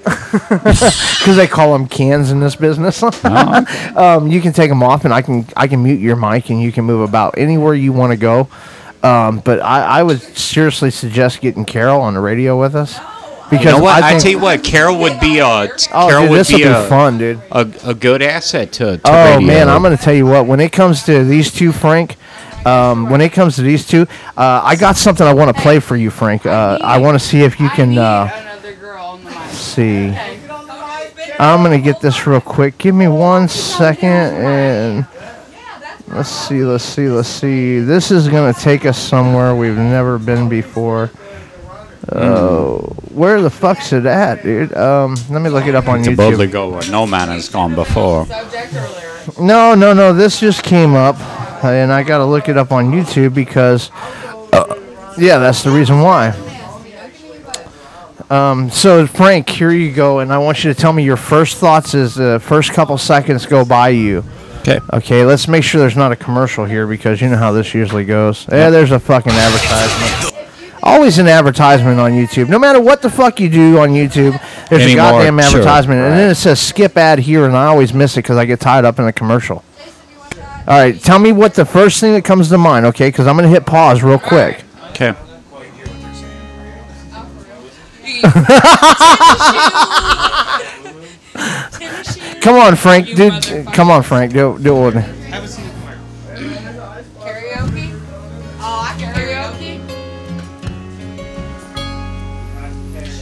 because they call them cans in this business, um, you can take them off, and I can I can mute your mic, and you can move about anywhere you want to go. Um, but I, I would seriously suggest getting Carol on the radio with us because you know what? I, I, tell you what, Carol would be a Oh, Carol dude, would this'll be, be a, fun, dude. A, a good asset to, to Oh radio. man, I'm gonna tell you what. When it comes to these two, Frank, um, when it comes to these two, uh, I got something I want to play for you, Frank. Uh, I want to see if you can. Uh, see. I'm gonna get this real quick. Give me one second and let's see, let's see, let's see. This is gonna take us somewhere we've never been before. Oh, where the fuck's it at, dude? Um, let me look it up on To YouTube. boldly go where no man has gone before. No, no, no. This just came up, and I got to look it up on YouTube because, uh, yeah, that's the reason why. Um, so Frank, here you go, and I want you to tell me your first thoughts as the first couple seconds go by you. Okay. Okay. Let's make sure there's not a commercial here because you know how this usually goes. Yeah, there's a fucking advertisement. Always an advertisement on YouTube. No matter what the fuck you do on YouTube, there's Anymore, a goddamn sure, advertisement, and then it says skip ad here, and I always miss it because I get tied up in a commercial. All right, tell me what the first thing that comes to mind, okay? Because I'm gonna hit pause real quick. Okay. Come on, Frank. Dude, come on, Frank. Do do it. Karaoke? Oh, I can karaoke.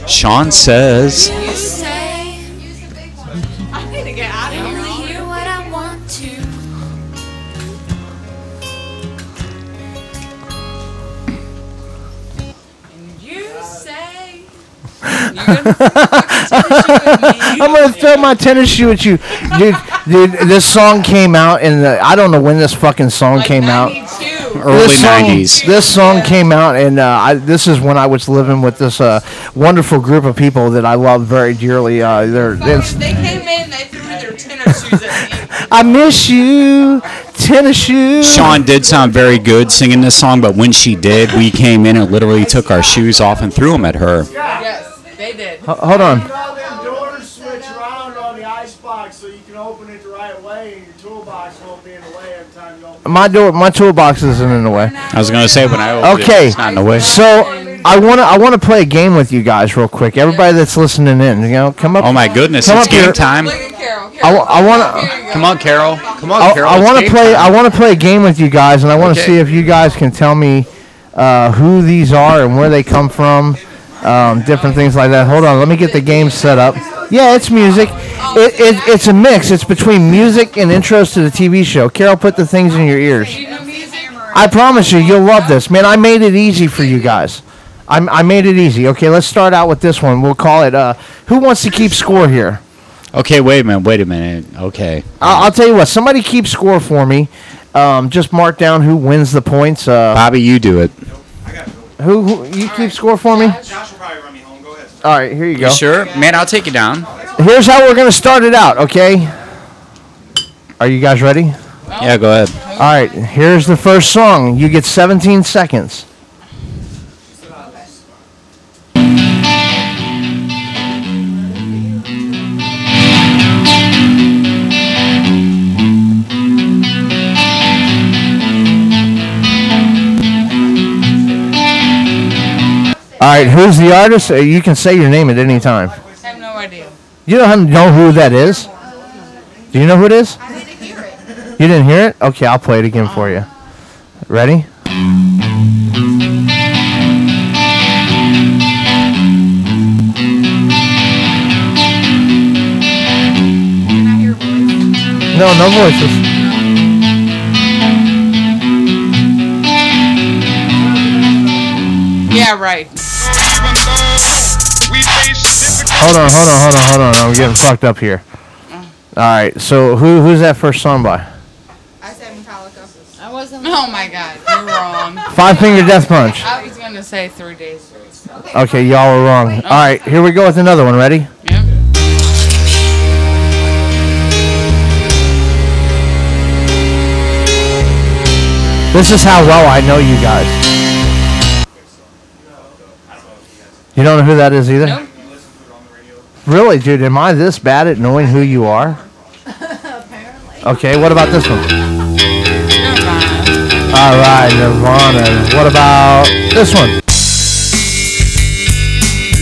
Sean says. I'm gonna throw my tennis shoe at you, dude. Dude, this song came out in the. I don't know when this fucking song came out. Early This song- 90s. This song came out, and uh, I, this is when I was living with this uh, wonderful group of people that I love very dearly. Uh, they're, it's, They came in, they threw their tennis shoes at me. I miss you, tennis shoes. Sean did sound very good singing this song, but when she did, we came in and literally took our shoes off and threw them at her. Yes, they did. Ho- hold on. All them doors switch around on the icebox so you can open it the right way and your toolbox won't be in the way every time you open My door, my toolbox isn't in the way. I was gonna say when I opened it, Okay, it's not in the way. so I wanna I wanna play a game with you guys real quick. Everybody that's listening in, you know, come up. Oh my goodness, come it's up here. game time. I, wa- I want to. Come on, Carol. Come on, I, Carol. I it's want to game play. time. I want to play a game with you guys, and I want to Okay. see if you guys can tell me uh, who these are and where they come from, um, different things like that. Hold on, let me get the game set up. Yeah, it's music. It, it, it's a mix. It's between music and intros to the TV show. Carol, put the things in your ears. I promise you, you'll love this, man. I made it easy for you guys. I, I made it easy. Okay, let's start out with this one. We'll call it. Uh, who wants to keep score here? Okay, wait a minute. Wait a minute. Okay. I'll, I'll tell you what. Somebody keep score for me. Um, just mark down who wins the points. Uh, Bobby, you do it. who, who you keep score for me? All right, here you go. You sure? Man, I'll take you down. Here's how we're gonna start it out. Okay. Are you guys ready? Yeah, go ahead. All right. Here's the first song. You get 17 seconds. All right, who's the artist? Uh, You can say your name at any time. I have no idea. You don't know who that is? Do you know who it is? I didn't hear it. You didn't hear it? Okay, I'll play it again for you. Ready? No, no voices. Yeah, right. Hold on, hold on, hold on, hold on. I'm getting fucked up here. Mm. All right, so who who's that first song by? I said Metallica. I wasn't. Oh my God, you're wrong. Five Finger Death Punch. I was gonna say three days. Okay, y'all were wrong. All right, here we go with another one. Ready? This is how well I know you guys. You don't know who that is either? Really, dude? Am I this bad at knowing who you are? Apparently. Okay, what about this one? All right, Nirvana. What about this one?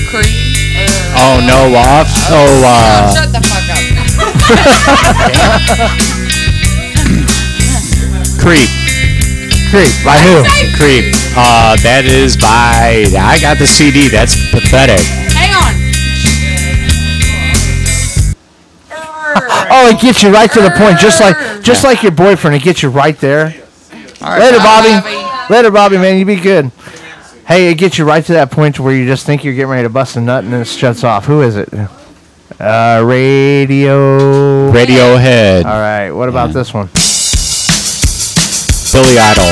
Creep. Oh no, off. Oh, uh, Shut the fuck up. Creep. Creep. By who? Creep. Uh, that is by. I got the CD. That's pathetic. Oh, it gets you right to the point, just like just like your boyfriend. It gets you right there. right, Later, bye, Bobby. Later, Bobby. Man, you be good. Hey, it gets you right to that point where you just think you're getting ready to bust a nut, and then it shuts off. Who is it? Uh, radio. Radiohead. All right. What about this one? Billy Idol.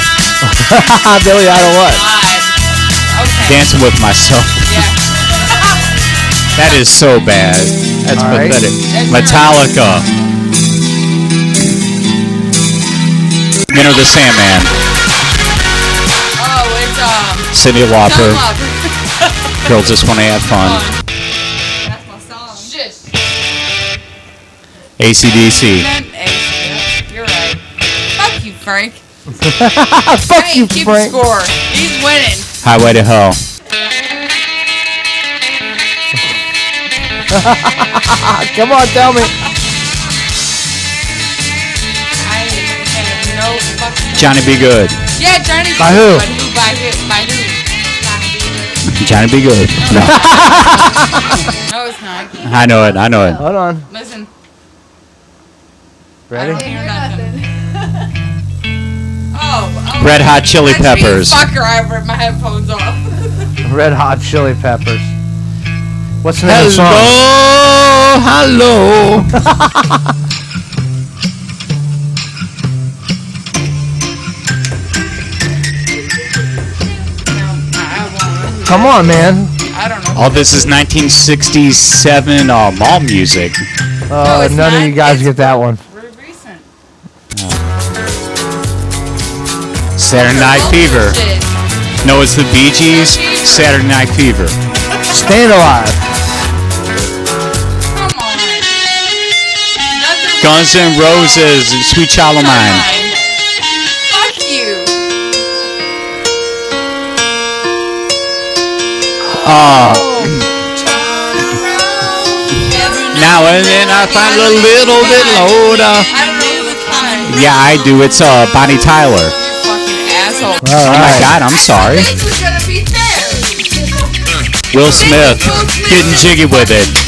Billy Idol. What? Dancing with myself. that is so bad. That's All right. pathetic. Metallica. Enter the Sandman. Oh, it's um. Cyndi Lauper. Girls just want to have fun. That's my song. Shit. ACDC. You're right. Fuck you, Frank. Fuck Hey, you, keep Frank. score. He's winning. Highway to Hell. Come on, tell me. I have no fucking. Johnny B. Goode. Yeah, Johnny. B. By who? But who? By who? By who? Johnny B. Goode. No. No, it's not. I know it. I know it. Hold on. Listen. I Ready? don't hear nothing. Oh, oh. Red Hot Chili Peppers. Fucker, I ripped my headphones off. Red Hot Chili Peppers. What's the name of the song? Hello, hello. Come on, man. I don't know. Oh, this is 1967 uh, mall music. Uh, none of you guys get that one. Saturday Night Fever. No, it's the Bee Gees. Saturday Night Fever. Staying alive. Guns N' Roses. Sweet Child o' Mine. Fuck you. Uh, now and then I find a little bit loader. I don't know the time. Yeah, I do. It's uh Bonnie Tyler. Fucking. Oh my God, I'm sorry. This was gonna be fair. Will Smith getting jiggy with it.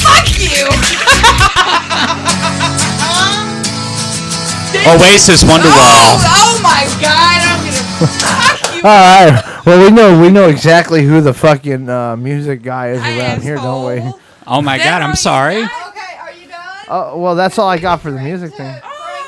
Oasis Wonderwall. Oh, oh my god, I'm gonna. fuck you. All right. Well, we know we know exactly who the fucking uh, music guy is around here, don't we? Oh my God, I'm sorry. Okay, are you done? Oh, well, that's all I got for the music thing.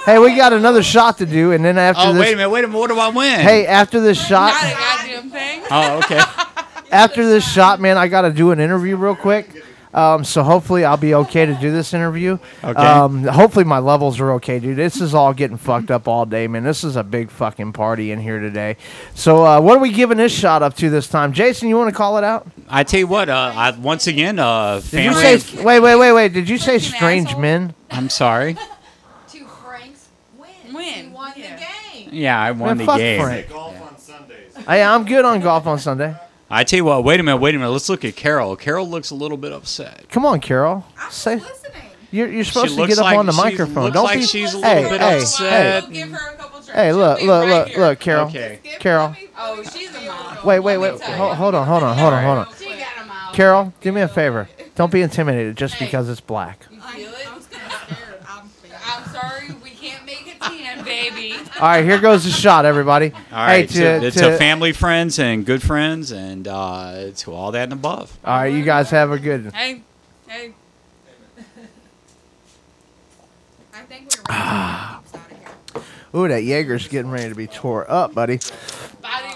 Hey, we got another shot to do, and then after Oh this, wait a minute, wait a minute. What do I win? hey, after this shot, Not a goddamn thing. Oh okay. after this shot, man, I got to do an interview real quick. Um, so hopefully I'll be okay to do this interview. Okay. Um, hopefully my levels are okay, dude. This is all getting fucked up all day, man. This is a big fucking party in here today. So uh, what are we giving this shot up to this time, Jason? You want to call it out? I tell you what. Uh, I, once again, uh, Did you say? Wait, wait, wait, wait. Did you say strange men? I'm sorry. Win. Win. won the game. Yeah, I won Man, the fuck game. Frank. Hey, I'm good on golf on Sunday. I tell you what. Wait a minute. Wait a minute. Let's look at Carol. Carol looks a little bit upset. Come on, Carol. Say. You're, you're supposed to get up like on the she's- microphone. looks Don't like be. she's a hey, bit hey, upset. Hey, hey, look, look, look, look, Carol. Okay. Carol. Oh, she's a mom. Wait, wait, wait. Hold, hold on, hold on, hold on, hold on. Carol, do me a favor. Don't be intimidated just because it's black. You feel it? I'm, I'm sorry, we can't make it 10, baby. All right, here goes the shot, everybody. All right. Hey, to, to, to to- family, friends, and good friends, and uh, to all that and above. All right, you guys have a good. Hey, hey. I think we're Ah. Ooh, that Jaeger's getting ready to be tore up, buddy.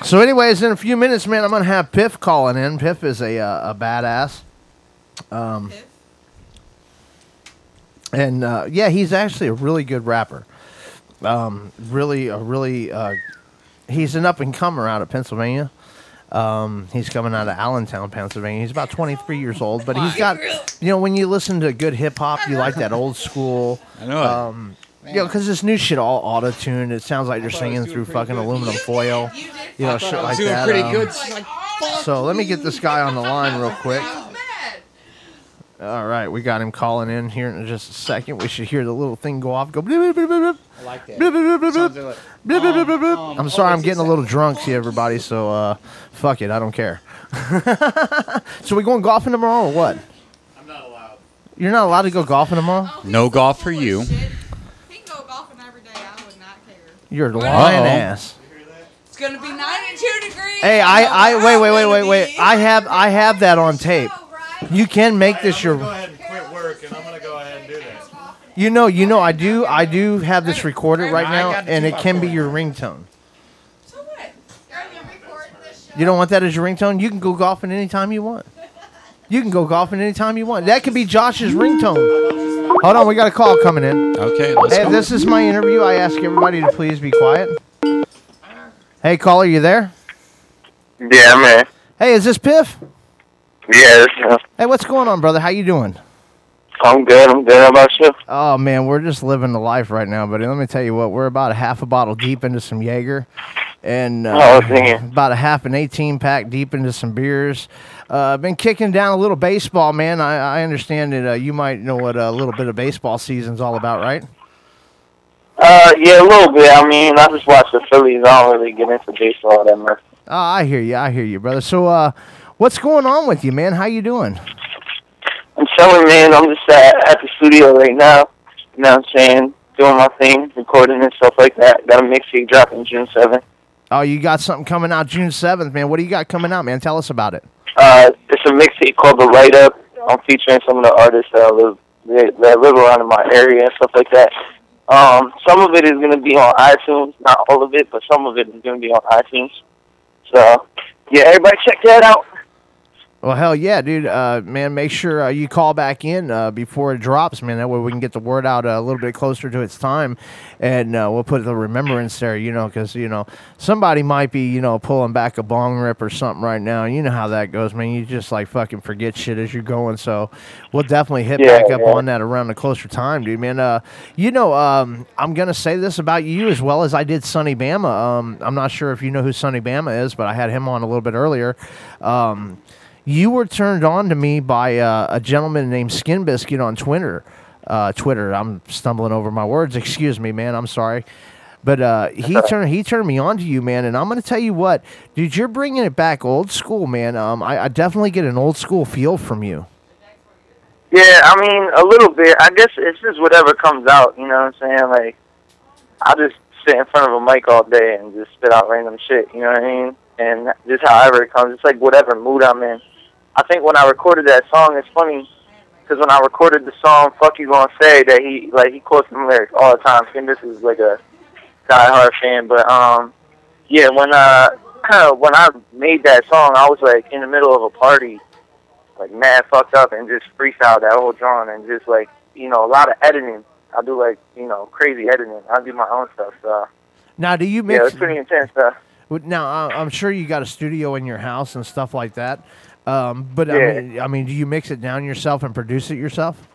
So, anyways, in a few minutes, man, I'm gonna have Piff calling in. Piff is a uh, a badass. Um, and uh, yeah, he's actually a really good rapper. Um, really, a really, uh, he's an up and comer out of Pennsylvania. Um, he's coming out of Allentown, Pennsylvania. He's about 23 years old, but he's got, you know, when you listen to good hip hop, you like that old school. I know. Um, you know, because this new shit all auto tuned. It sounds like you're singing through fucking aluminum foil. You know, shit like that. Pretty um, so let me get this guy on the line real quick. All right, we got him calling in here in just a second. We should hear the little thing go off. Go. Bloop, bloop, bloop, bloop. I like that. Sounds like-. Um, I'm oh, sorry, I'm what's getting a it little drunk, see everybody. So uh, fuck it, I don't care. so we going golfing tomorrow or what? I'm not allowed. You're not allowed to go golfing tomorrow. No golf for you. You're a lying Uh-oh. ass. It's gonna be 92 degrees. Hey, I, I, wait, wait, wait, wait, wait. I have, I have that on tape. You can make this your. Go ahead and You know, you know, I do, I do have this recorded right now, and it can be your ringtone. So what? You don't want that as your ringtone? You can go golfing anytime you want. You can go golfing anytime you want. That could be Josh's ringtone. Hold on, we got a call coming in. Okay, let's Hey, go. this is my interview. I ask everybody to please be quiet. Hey, caller, you there? Yeah, man. Hey, is this Piff? Yes. Hey, what's going on, brother? How you doing? I'm good. I'm good. How about you? Oh man, we're just living the life right now, buddy. Let me tell you what, we're about a half a bottle deep into some Jaeger, and uh, Oh, about a half an 18 pack deep into some beers. Uh, been kicking down a little baseball, man. I, I understand that uh, you might know what a little bit of baseball season's all about, right? Uh, yeah, a little bit. I mean, I just watch the Phillies. I don't really get into baseball that much. Oh, I hear you. I hear you, brother. So, uh, what's going on with you, man? How you doing? I'm chilling, man. I'm just at, at the studio right now. You know what I'm saying? Doing my thing, recording and stuff like that. Got a mixtape dropping June 7th. Oh, you got something coming out June 7th, man. What do you got coming out, man? Tell us about it. Uh, it's a mixtape called The Light Up. I'm featuring some of the artists that live that that live around in my area and stuff like that. Um, some of it is going to be on iTunes, not all of it, but some of it is going to be on iTunes. So, yeah, everybody check that out. Well, hell yeah, dude. Uh, man, make sure uh, you call back in uh, before it drops, man. That way we can get the word out a little bit closer to its time, and uh, we'll put the remembrance there, you know, because you know somebody might be, you know, pulling back a bong rip or something right now. You know how that goes, man. You just like fucking forget shit as you're going. So we'll definitely hit Yeah, back up yeah. on that around a closer time, dude, man. Uh, you know, um, I'm gonna say this about you as well as I did Sonny Bama. Um, I'm not sure if you know who Sonny Bama is, but I had him on a little bit earlier. Um, you were turned on to me by uh, a gentleman named Skin Biscuit on Twitter. Uh, Twitter. I'm stumbling over my words. Excuse me, man. I'm sorry. But uh, he turned he turned me on to you, man. And I'm gonna tell you what, dude. You're bringing it back old school, man. Um, I, I definitely get an old school feel from you. Yeah, I mean, a little bit. I guess it's just whatever comes out, you know what I'm saying? Like, I just sit in front of a mic all day and just spit out random shit, you know what I mean? And just however it comes, it's like whatever mood I'm in. I think when I recorded that song, it's funny, because when I recorded the song, Fuck You Gonna Say, that he, like, he quotes the lyrics all the time. And this is like a diehard fan, but, um, yeah, when, uh, when I made that song, I was, like, in the middle of a party, like mad fucked up and just freestyle that whole drawing and just like you know a lot of editing. I do like you know crazy editing. I do my own stuff. So Now, do you mix? yeah, it's pretty intense stuff. Now, I'm sure you got a studio in your house and stuff like that. Um, but I mean, I mean, do you mix it down yourself and produce it yourself?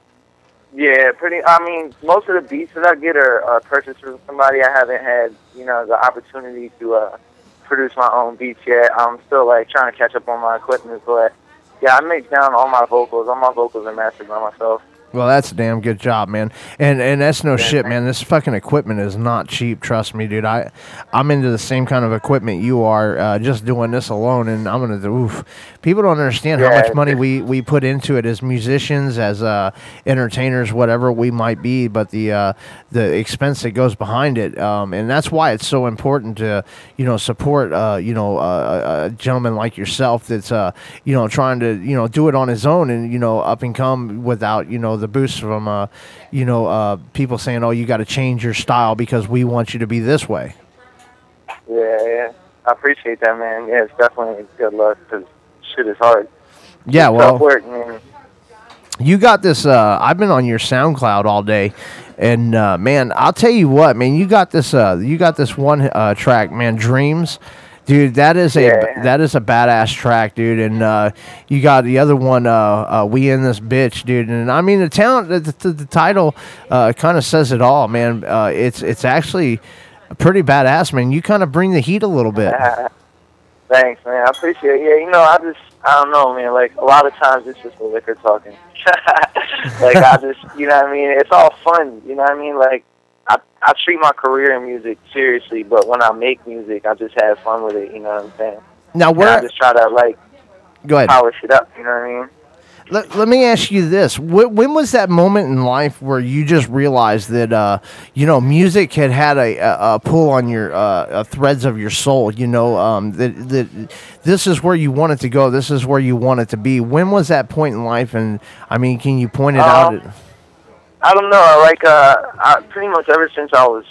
Yeah, pretty. I mean, most of the beats that I get are uh, purchased from somebody. I haven't had you know the opportunity to uh, produce my own beats yet. I'm still like trying to catch up on my equipment, but yeah, I mix down all my vocals. All my vocals are mastered by myself. Well, that's a damn good job, man. And and that's no shit, man. This fucking equipment is not cheap. Trust me, dude. I I'm into the same kind of equipment you are. Uh, just doing this alone, and I'm gonna do. Oof. People don't understand how much money we we put into it as musicians, as uh, entertainers, whatever we might be. But the uh, the expense that goes behind it, um, and that's why it's so important to you know support uh, you know uh, a- a gentleman like yourself that's uh, you know trying to you know do it on his own and you know up and come without you know the boost from uh, you know uh, people saying oh you got to change your style because we want you to be this way. Yeah, yeah. I appreciate that, man. Yeah, it's definitely good luck because shit is hard. Yeah, It's well- work, man. You got this. Uh, I've been on your SoundCloud all day, and uh, man, I'll tell you what, man, you got this. Uh, you got this one uh, track, man, Dreams, dude. That is a Yeah. that is a badass track, dude. And uh, you got the other one, uh, uh, We in This Bitch, dude. And I mean, the talent, the, the, the title, uh, kind of says it all, man. Uh, it's it's actually pretty badass, man. You kind of bring the heat a little bit. Thanks, man. I appreciate it. Yeah, you know, I just, I don't know, man. Like, a lot of times it's just the liquor talking. like, I just, you know what I mean? It's all fun, you know what I mean? Like, I, I treat my career in music seriously, but when I make music, I just have fun with it, you know what I'm saying? Now, And I just try to, like, Go ahead. polish it up, you know what I mean? let, let me ask you this: Wh- When was that moment in life where you just realized that uh, you know music had had a, a, a pull on your uh, uh, threads of your soul? You know um, that that this is where you wanted to go. This is where you wanted to be. When was that point in life? And I mean, can you point it out? I don't know. Like, uh, I, pretty much ever since I was,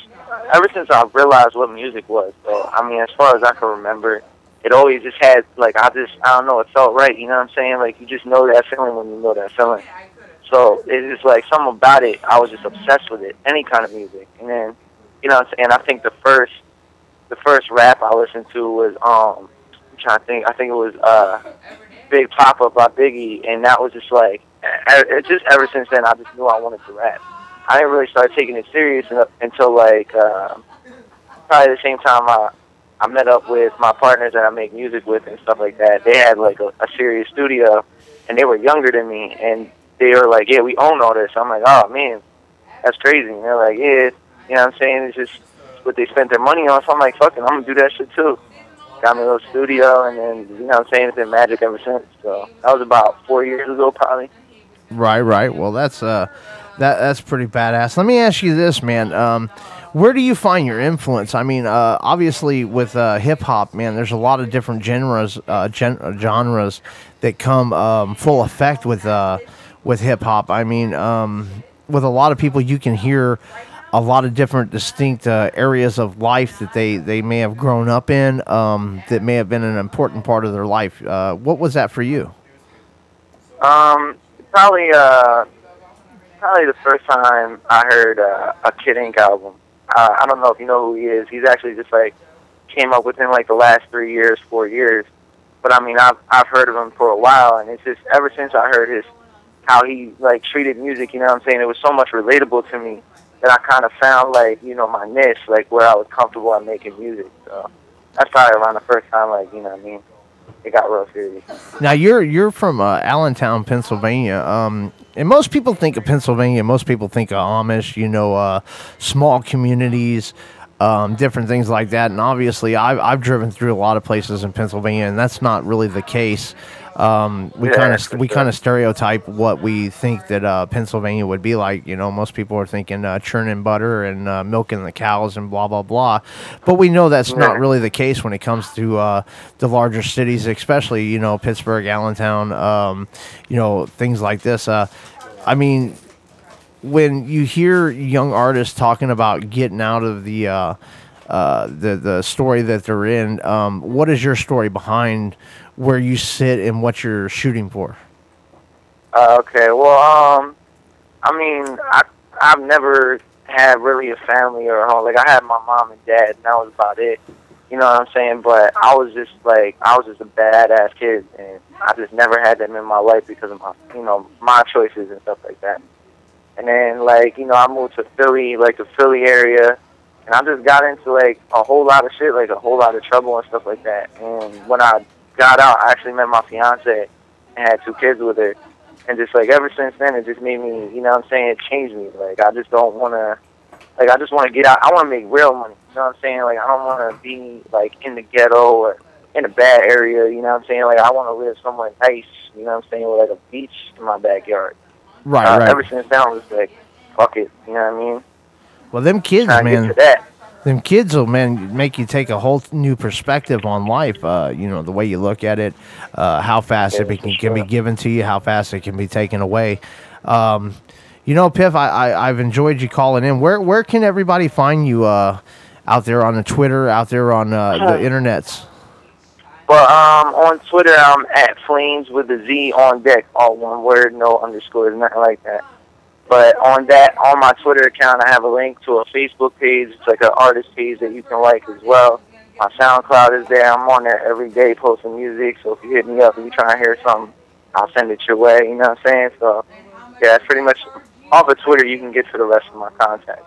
ever since I realized what music was. So, I mean, as far as I can remember, it always just had like I just I don't know. It felt right. You know what I'm saying? Like you just know that feeling when you know that feeling. So it's just like something about it. I was just obsessed with it. Any kind of music, and then you know what I'm saying. I think the first, the first rap I listened to was um, I'm trying to think. I think it was uh, Big Poppa by Biggie, and that was just like, just ever since then, I just knew I wanted to rap. I didn't really start taking it serious until like uh, probably the same time I I met up with my partners that I make music with and stuff like that. They had like a, a serious studio, and they were younger than me, and they were like, "Yeah, we own all this." I'm like, "Oh man, that's crazy." And they're like, "Yeah, you know what I'm saying? It's just what they spent their money on." So I'm like, "Fucking, I'm gonna do that shit too." Got me a little studio, and then you know what I'm saying? It's been magic ever since. So that was about four years ago, probably. Right, right. Well, that's uh, that that's pretty badass. Let me ask you this, man. Um, where do you find your influence? I mean, uh, obviously with uh, hip hop, man, there's a lot of different genres, uh, gen- uh, genres that come um, full effect with uh, with hip hop. I mean, um, with a lot of people, you can hear a lot of different distinct uh, areas of life that they, they may have grown up in um, that may have been an important part of their life. Uh, what was that for you? Um, probably uh, probably the first time I heard uh, a Kid Ink album. Uh, I don't know if you know who he is. He's actually just like came up within like the last three years, four years. But I mean, I've I've heard of him for a while, and it's just ever since I heard his how he like treated music. You know what I'm saying? It was so much relatable to me that I kind of found like you know my niche, like where I was comfortable at making music. So that's probably around the first time, like you know what I mean. It got real serious. Now you're you're from uh, Allentown, Pennsylvania. Um, and most people think of Pennsylvania. Most people think of Amish. You know, uh, small communities, um, different things like that. And obviously, I've I've driven through a lot of places in Pennsylvania, and that's not really the case. Um, we Yeah, kind of we sure. kind of stereotype what we think that uh, Pennsylvania would be like. You know, most people are thinking uh, churning butter and uh, milking the cows and blah blah blah. But we know that's not really the case when it comes to uh, the larger cities, especially you know Pittsburgh, Allentown, um, you know things like this. Uh, I mean, when you hear young artists talking about getting out of the uh, uh, the the story that they're in, um, what is your story behind where you sit and what you're shooting for? Uh, okay, well, um, I mean, I I've never had really a family or a home. Like I had my mom and dad, and that was about it. You know what I'm saying? But I was just like I was just a badass kid, and I just never had them in my life because of my you know my choices and stuff like that. And then like you know I moved to Philly, like the Philly area, and I just got into like a whole lot of shit, like a whole lot of trouble and stuff like that. And when I got out, I actually met my fiance and had two kids with her. And just like ever since then, it just made me, you know what I'm saying? It changed me. Like I just don't want to, like I just want to get out. I want to make real money. You know what I'm saying? Like I don't want to be like in the ghetto or in a bad area. You know what I'm saying? Like I want to live somewhere nice. You know what I'm saying? With like a beach in my backyard. Right, uh, right. Ever since then, I was like, fuck it. You know what I mean? Well, them kids, Trying to get man. Them kids will man make you take a whole new perspective on life. Uh, you know the way you look at it, uh, how fast it be, can be given to you, how fast it can be taken away. Um, you know, Piff, I, I I've enjoyed you calling in. Where where can everybody find you uh, out there on the Twitter, out there on uh, the internets? But um, on Twitter, I'm at Flames with a Z on deck, all one word, no underscores, nothing like that. But on that, on my Twitter account, I have a link to a Facebook page. It's like an artist page that you can like as well. My SoundCloud is there. I'm on there every day posting music. So if you hit me up and you try to hear something, I'll send it your way. You know what I'm saying? So yeah, that's pretty much off of Twitter. You can get to the rest of my contact.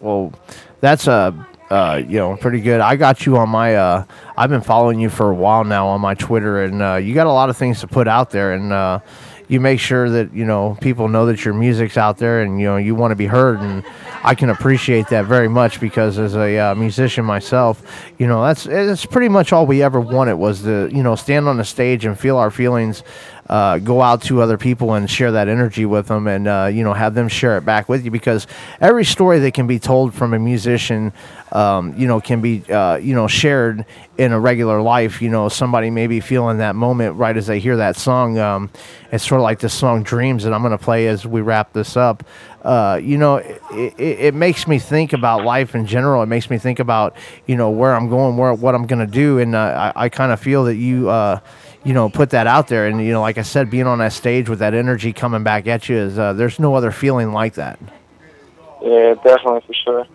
Well, that's uh, uh, you know, pretty good. I got you on my. Uh, I've been following you for a while now on my Twitter, and uh, you got a lot of things to put out there, and uh, you make sure that you know people know that your music's out there, and you know you want to be heard, and I can appreciate that very much because as a uh, musician myself, you know that's it's pretty much all we ever wanted was to you know stand on the stage and feel our feelings. Uh, go out to other people and share that energy with them, and uh, you know have them share it back with you because every story that can be told from a musician, um, you know, can be uh, you know shared in a regular life. You know, somebody may be feeling that moment right as they hear that song. Um, it's sort of like the song "Dreams" that I'm going to play as we wrap this up. Uh, you know, it, it, it makes me think about life in general. It makes me think about you know where I'm going, where what I'm going to do, and uh, I, I kind of feel that you. Uh, you know, put that out there, and you know, like I said, being on that stage with that energy coming back at you is uh, there's no other feeling like that. Yeah, definitely for sure.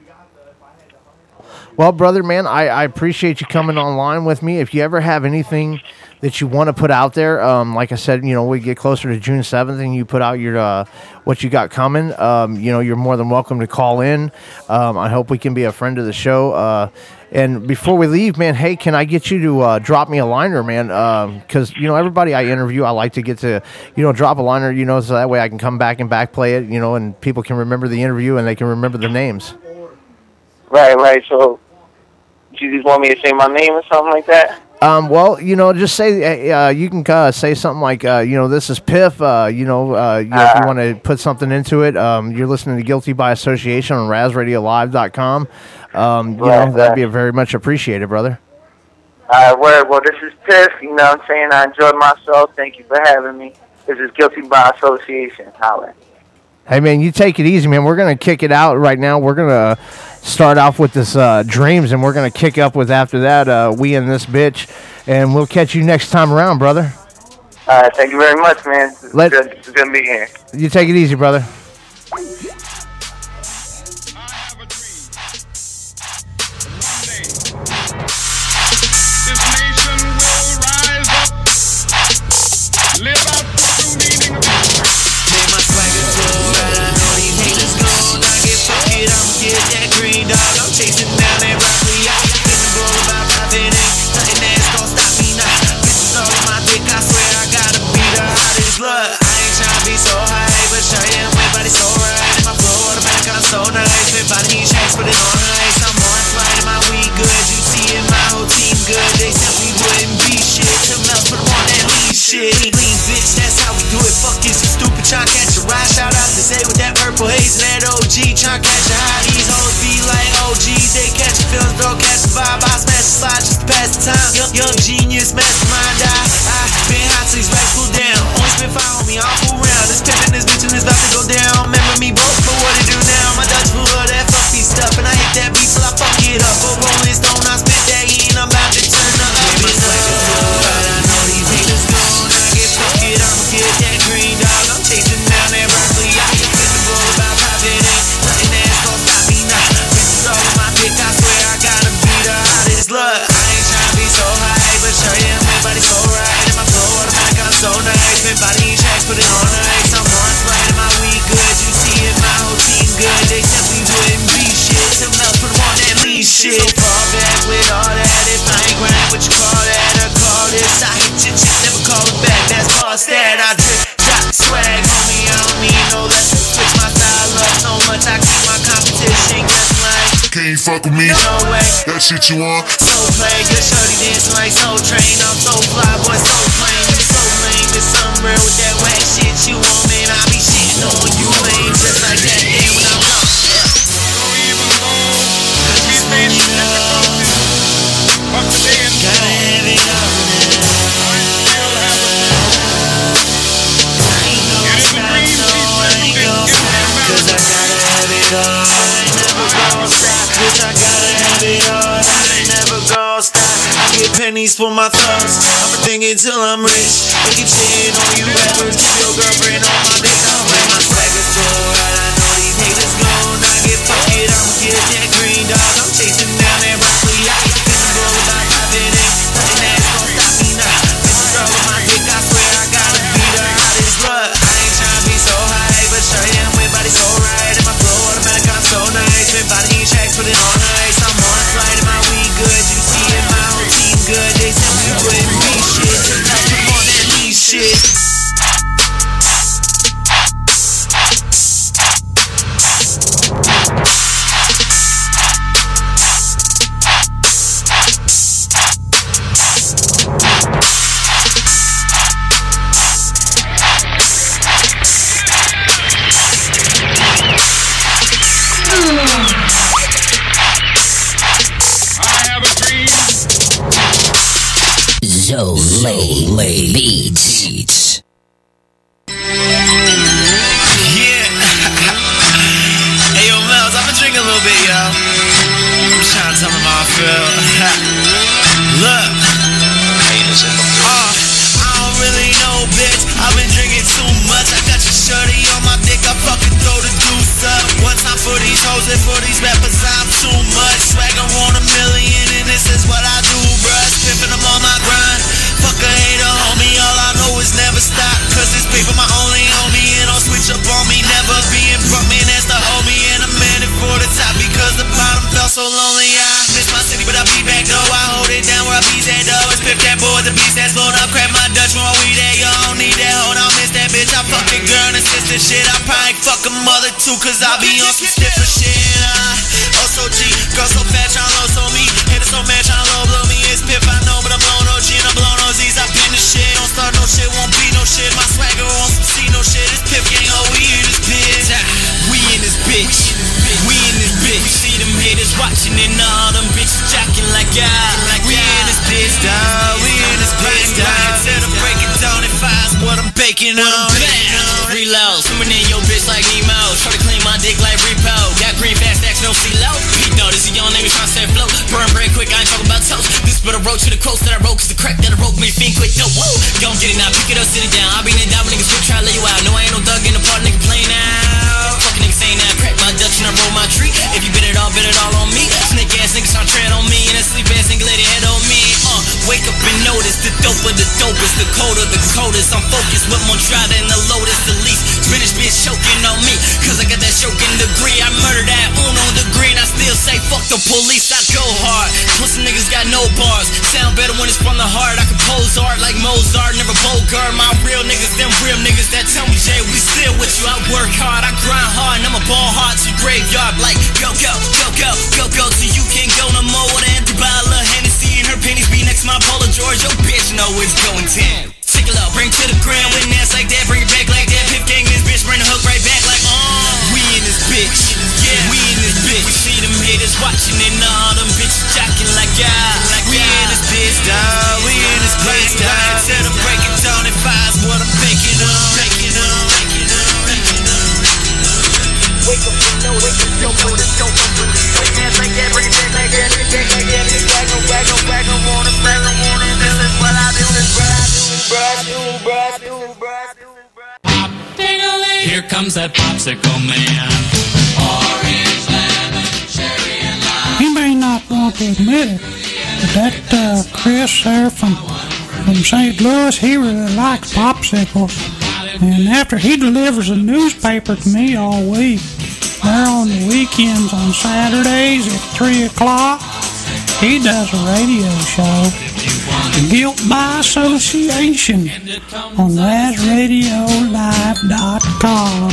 Well, brother, man, I, I appreciate you coming online with me. If you ever have anything that you want to put out there, um, like I said, you know, we get closer to June seventh, and you put out your uh, what you got coming. Um, you know, you're more than welcome to call in. Um, I hope we can be a friend of the show. Uh, and before we leave, man, hey, can I get you to uh, drop me a liner, man? Because you know, everybody I interview, I like to get to, you know, drop a liner, you know, so that way I can come back and back play it, you know, and people can remember the interview and they can remember the names. Right, right. So, you just want me to say my name or something like that? Um, well, you know, just say uh, you can uh, say something like, uh, you know, this is Piff. Uh, you know, uh, you, if you want to put something into it, um, you're listening to Guilty by Association on RazRadioLive.com. Um, you Right, know, that'd be very much appreciated, brother. All right, word. Well, this is Piff. You know what I'm saying? I enjoyed myself. Thank you for having me. This is Guilty by Association. Holla. Hey, man, you take it easy, man. We're gonna kick it out right now. We're gonna start off with this uh, dreams, and we're gonna kick up with after that. Uh, we and this bitch, and we'll catch you next time around, brother. All right, thank you very much, man. It's Let- good, it's good to be here. You take it easy, brother. Body these checks, put it on ice. I'm on flight, my weed good. You see it, my whole team good. They said we wouldn't be shit. Till else, put 'em on that lean shit. Lean bitch, that's how we do it. Fuck you stupid, tryna catch a ride. Shout out to say with that purple haze and that OG. Tryna catch a high. These hoes be like OGs. They catch a feelings, don't catch a vibe. I smash the slide just to pass the time. Young, young genius, mastermind. I, I been hot till these racks cool down. Only spit fire me, all fool round. This pimpin' this bitch and it's about to go down. Remember me both, for what it do now? My stuff. And I hit that beat till I fuck it up. A rolling stone, I spit that in. I'm about to turn up. Baby, swagger so right. I know these haters gon' knock it. Fuck I'ma get that green dog. I'm chasing down that broccoli. I ain't feeling bold about profit. Ain't nothing that's gon' stop me now. Bitches all on my dick. I swear I gotta be the hottest. Look, I ain't tryna be so high, but sure am. My so right, and my flow automatic. I'm so nice. Been body checks, put it on ice. Shit. So far back with all that. If I ain't grind, what you call that? I call this. I hit your chick, never call it back. That's past that. I drip, drop swag, homie. I don't need no lesson. Switch my style up so much. I keep my competition guessing like. Can you fuck with me? No way. That shit you want? So play, good shorty dancing like Soul Train. I'm so fly, boy, so plain. You so lame, there's something real with that whack shit you want, man. I be shitting on you, lame, just like that. Damn, when I'm gone. Pennies for my thoughts. I'ma think it till I'm rich. I keep shitting on you rappers. Keep your girlfriend on my dick. I'm my swagger so right. I know these haters gon' I'ma that green dog. I'm chasing down that broccoli. I ain't bold about profit. Ain't nothing that's gon' stop me now. Bitches all on my dick. I swear I gotta be the hottest. Look, I ain't tryna be so high, but sure am. With body so right, and my flow automatic. I'm so nice. Been body checks, put it on ice. I'm on flight, and my weed good. You play beats. Yeah. hey, yo, Mel's, I've been drinking a little bit, yo. I'm trying to tell them how I feel. Look. Uh, I don't really know, bitch. I've been drinking too much. I got your shorty on my dick. I fucking throw the deuce up. One time for these hoes and for these rappers, I'm too much. Swagger paper my only homie. And don't switch up on me. Never being broke, man. That's the homie. And I'm headed for the top because the bottom felt so lonely. I miss my city, but I'll be back though. I hold it down where I be at though. It's Pip that boy, the beast that's blown up. Crack my Dutch when we there. You don't need that hoe. Don't miss that bitch. I fuck a girl and sister shit. I probably fuck a mother too. Cause I be on some stiffer shit. Uh, oh so G. Girl so fat, tryna low so me. Haters so mad, tryna low blow I'm baking on. Reload, swimming in your bitch like Nemo. Try to clean my dick like repo. Got green fast stacks, no CeeLo. Pete though, this is young name, tryna set float. Burn bread quick, I ain't talking about toast. This but a road to the coast that I wrote, cause the crack that I wrote me fiend quick. No, whoa. Gon' get it now, pick it up, sit it down. I been in down, niggas quick, try to lay you out. No, I ain't no thug in the party, nigga play now. Fucking my Dutch and I roll my tree. If you bit it all, bit it all on me. Snake ass niggas tryna tread on me, and a sleep ass nigga it head on me. Uh, wake up and notice the dope of the dopest, the colder, the coldest. I'm focused with Montrada and the Lotus, the least. Spanish bitch choking on me, cause I got that choking degree. I murdered that uno degree, and I still say fuck the police. I go hard. Pussy niggas got no bars. Sound better when it's from the heart. I compose art like Mozart, never Bogart. My real niggas, them real niggas that tell me, Jay, we still with you. I work hard, I grind hard, and I'm a ball hard to graveyard. Like, go, go, go, go, go, go, till you can't go no more. With an of Hennessy and her panties be next to my Paula George. Your bitch know it's going 10. Take it bring to the ground with an ass like that, bring it back like that. Pip gang this bitch, bring the hook right back like, uh. We in this bitch, yeah, we in this bitch. We see them haters watching and all them bitches jacking like God. Like we in this bitch, dawg. We in this bitch, dawg. Till the break it down and five's what I'm baking on. Baking on, baking on, baking on. Here comes that popsicle man. Orange, lemon, cherry, and lime. He may not want to admit it, but that uh, Chris there from from St. Louis, he really likes popsicles. And after he delivers a newspaper to me all week, there on the weekends on Saturdays at three o'clock, he does a radio show. Guilt by Association on RazRadioLive.com.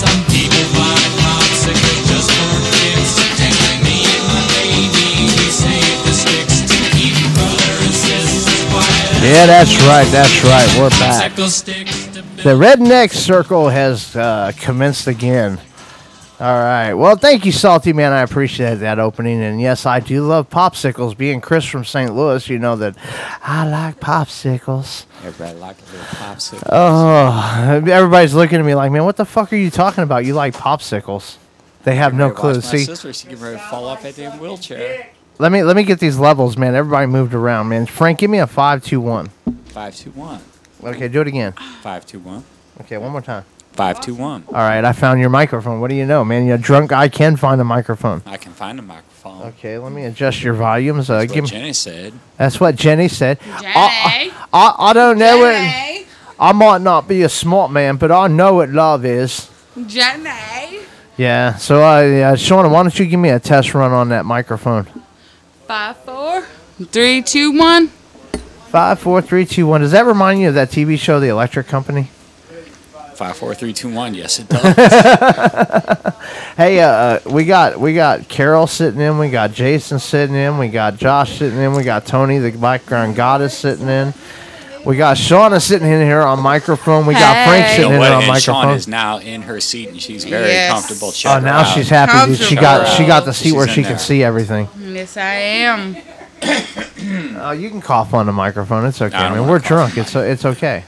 Some people buy popsicles just for kicks. Take me and my lady, we save the sticks to keep brother and sisters quiet. Yeah, that's right. That's right. We're back. Popsicle sticks The Redneck Circle has uh, commenced again. All right. Well, thank you, Salty Man. I appreciate that opening. And yes, I do love popsicles. Being Chris from St. Louis, you know that I like popsicles. Everybody like a little popsicle. Oh, everybody's looking at me like, man, what the fuck are you talking about? You like popsicles? They have no clue. My See, sister, she get ready to fall off that damn wheelchair. let me let me get these levels, man. Everybody moved around, man. Frank, give me a five, two, one. Five two one. Okay, do it again. Five two one. Okay, one more time. Five two one. All right, I found your microphone. What do you know, man? You're drunk I can find a microphone. I can find a microphone. Okay, let me adjust your volumes. Uh, That's give what me- Jenny said. That's what Jenny said. Jenny. I, I, I don't know it. I might not be a smart man, but I know what love is. Jenny. Yeah. So, uh, yeah, Shauna, why don't you give me a test run on that microphone? Five, four, three, two, one. Five, four, three, two, one. Does that remind you of that TV show, The Electric Company? Five four three two one. Yes, it does. Hey, uh, uh, we got we got Carol sitting in, we got Jason sitting in, we got Josh sitting in, we got Tony, the background goddess, sitting in. We got Shauna sitting in here on microphone. We got Frank You sitting know in here on And microphone. Sean is now in her seat, and she's very Yes. comfortable. Check Oh, her now out. she's happy. dude. She got she got the seat She's where she there. can see everything. Yes, I am. Uh, you can cough on the microphone. It's okay. I I mean, we're drunk. It's it's okay.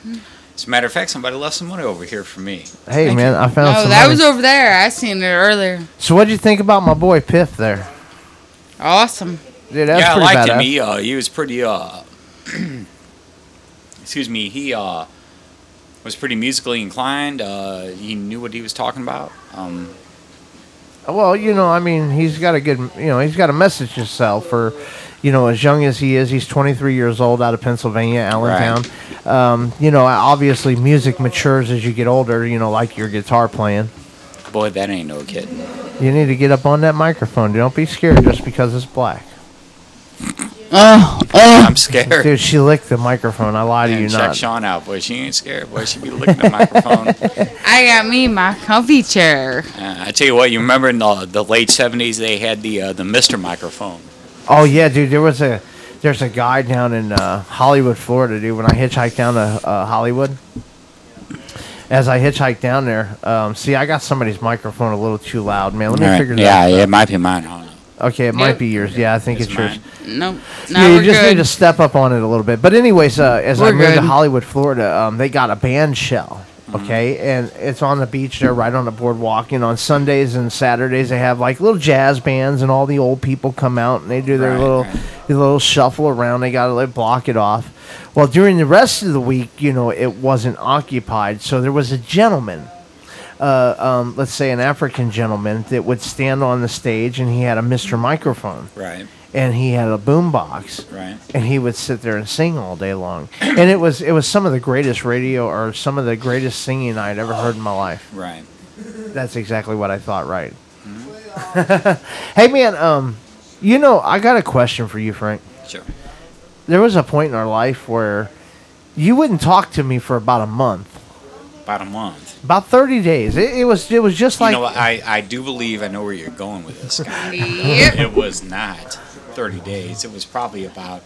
As a matter of fact, somebody left some money over here for me. Hey man, I found some. Oh, some. that money. was over there. I seen it earlier. So what'd you think about my boy Piff there? Awesome. Dude, that's yeah, I pretty liked him. He, uh, he was pretty. Uh, excuse me. He uh, was pretty musically inclined. Uh, he knew what he was talking about. Um, Well, you know, I mean, he's got a good, you know, he's got a message to sell for, you know, as young as he is. He's 23 years old out of Pennsylvania, Allentown. Um, you know, obviously, music matures as you get older. You know, like your guitar playing. boy, that ain't no kidding. You need to get up on that microphone. Don't be scared just because it's black. Oh, I'm scared. Dude, she licked the microphone. I lie to And you check not. Sean out, boy. She ain't scared, boy. She be licking the microphone. I got me my comfy chair. Uh, I tell you what, you remember in the, the late '70s they had the uh, the Mister microphone. Oh yeah, dude. There was a there's a guy down in uh, Hollywood, Florida, dude. When I hitchhiked down to uh, Hollywood, as I hitchhiked down there, um, see, I got somebody's microphone a little too loud, man. Let me All right, figure yeah, that. yeah, out. it might be mine. I don't. Okay, it might be yours. Yeah, I think it's, yours. Nope. yeah, No, you just good. need to step up on it a little bit. But anyways, uh, as I We're moved to. Hollywood, Florida, um, they got a band shell. Mm-hmm. Okay, and it's on the beach there, right on the boardwalk. And on Sundays and Saturdays, they have like little jazz bands, and all the old people come out and they do their Right, little, right. their little shuffle around. They got to like block it off. Well, during the rest of the week, you know, it wasn't occupied, so there was a gentleman uh, um, let's say an African gentleman that would stand on the stage and he had a Mr. Microphone Right. And he had a boombox, Right. and he would sit there and sing all day long and it was it was some of the greatest radio or some of the greatest singing I'd ever heard in my life Right. that's exactly what I thought right hey man um you know I got a question for you Frank Sure. there was a point in our life where you wouldn't talk to me for about a month About a month. about 30 days it, it was it was just like you know, I I do believe I know where you're going with this guy. Yep. It was not 30 days. It was probably about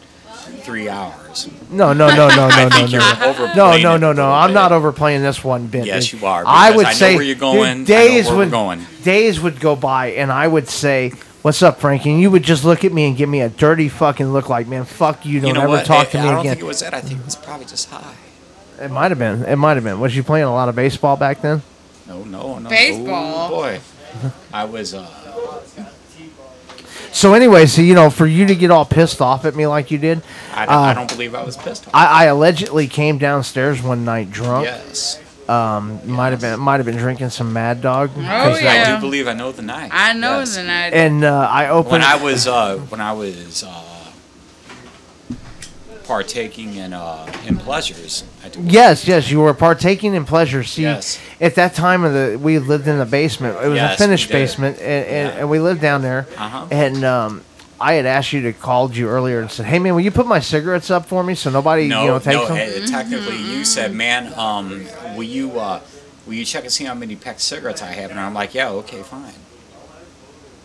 three hours. No, no, no, no, no, no, no. No, no, no, no. I'm not overplaying this one bit. Yes, you are, I would I know say where you're dude, going. I know days where we're would going. days would go by, and I would say, "What's up, Frankie?" And you would just look at me and give me a dirty fucking look, like, "Man, fuck you! Don't you know ever what? talk I, to I me don't again." think it was that. I think it was probably just high. It might have been. It might have been. Was you playing a lot of baseball back then? No, no, no. Baseball. Oh, boy. I was. Uh, So anyway, so you know, for you to get all pissed off at me like you did, I, don't, I uh, don't believe I was pissed off. I, I allegedly came downstairs one night drunk. Yes. Um, might have been might have been drinking some Mad Dog. Oh, 'cause, uh, I do believe I know the night. I know Yes. the night. And uh, I opened. when I was uh, when I was uh, partaking in uh, in pleasures. Yes, yes, you were partaking in pleasures. See, Yes. at that time of the, we lived in the basement. It was Yes, a finished basement, and, and, and we lived down there. Uh-huh. And um, I had asked you to called you earlier and said, "Hey man, will you put my cigarettes up for me so nobody no, you know takes no. them?" eh, technically, you said, "Man, um, will you uh, will you check and see how many packs cigarettes I have?" And I'm like, "Yeah, okay, fine."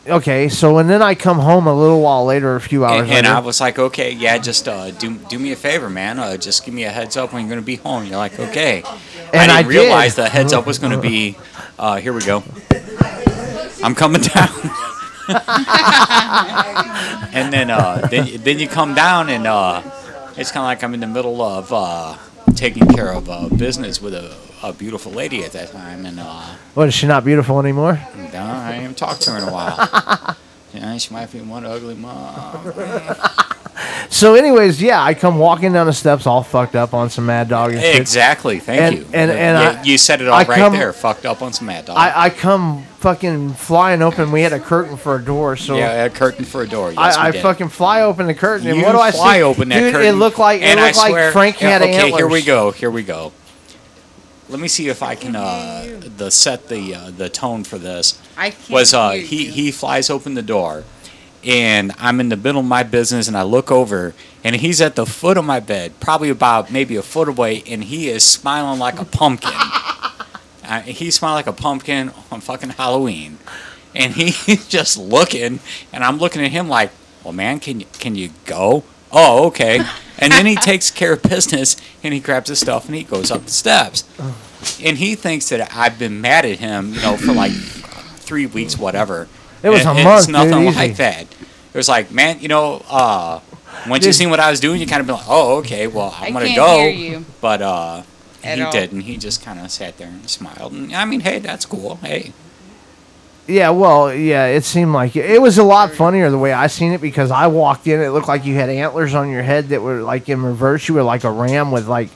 Okay, so and then I come home a little while later, a few hours And, and. I was like, "Okay, yeah, just uh, do do me a favor, man. Uh, just give me a heads up when you're gonna be home." You're like, "Okay." And I I didn't realize did. the heads up was gonna be. Uh, here we go. I'm coming down. and then uh, then then you come down and uh, it's kind of like I'm in the middle of uh, taking care of uh, business with a, a beautiful lady at that time, and uh, what is she not beautiful anymore? no, I haven't talked to her in a while. yeah, she might be one ugly mom. So, anyways, yeah, I come walking down the steps all fucked up on some Mad Dog and shit. Exactly. Thank And- you. and- and Yeah, I- you said it all I right come- there. Fucked up on some mad dog. I, I come fucking flying open. We had a curtain for a door, so yeah, a curtain for a door. Yes, I, we I did. fucking fly open the curtain, and You what do I fly see? open that Dude, curtain. it looked like it and I looked like swear- Frank yeah, had okay, antlers. here we go. Here we go. Let me see if I can uh, the set the uh, the tone for this. I can't was uh, hear he he flies open the door, and I'm in the middle of my business, and I look over, and he's at the foot of my bed, probably about maybe a foot away, and he is smiling like a pumpkin. uh, he's smiling like a pumpkin on fucking Halloween, and he's just looking, and I'm looking at him like, well, man, can you can you go? Oh, okay. And then he takes care of business, and he grabs his stuff, and he goes up the steps, and he thinks that I've been mad at him, you know, for like three weeks, whatever. It was And a It's month, nothing dude, like easy. that. It was like, man, you know, uh, once you Dude. seen what I was doing, you kind of be like, oh, okay, well, I'm I gonna can't go. hear you. But uh, he all. didn't. He just kind of sat there and smiled. And I mean, hey, that's cool. Hey, Yeah, well, yeah, it seemed like it was a lot funnier the way I seen it because I walked in, it looked like you had antlers on your head that were like in reverse. You were like a ram with like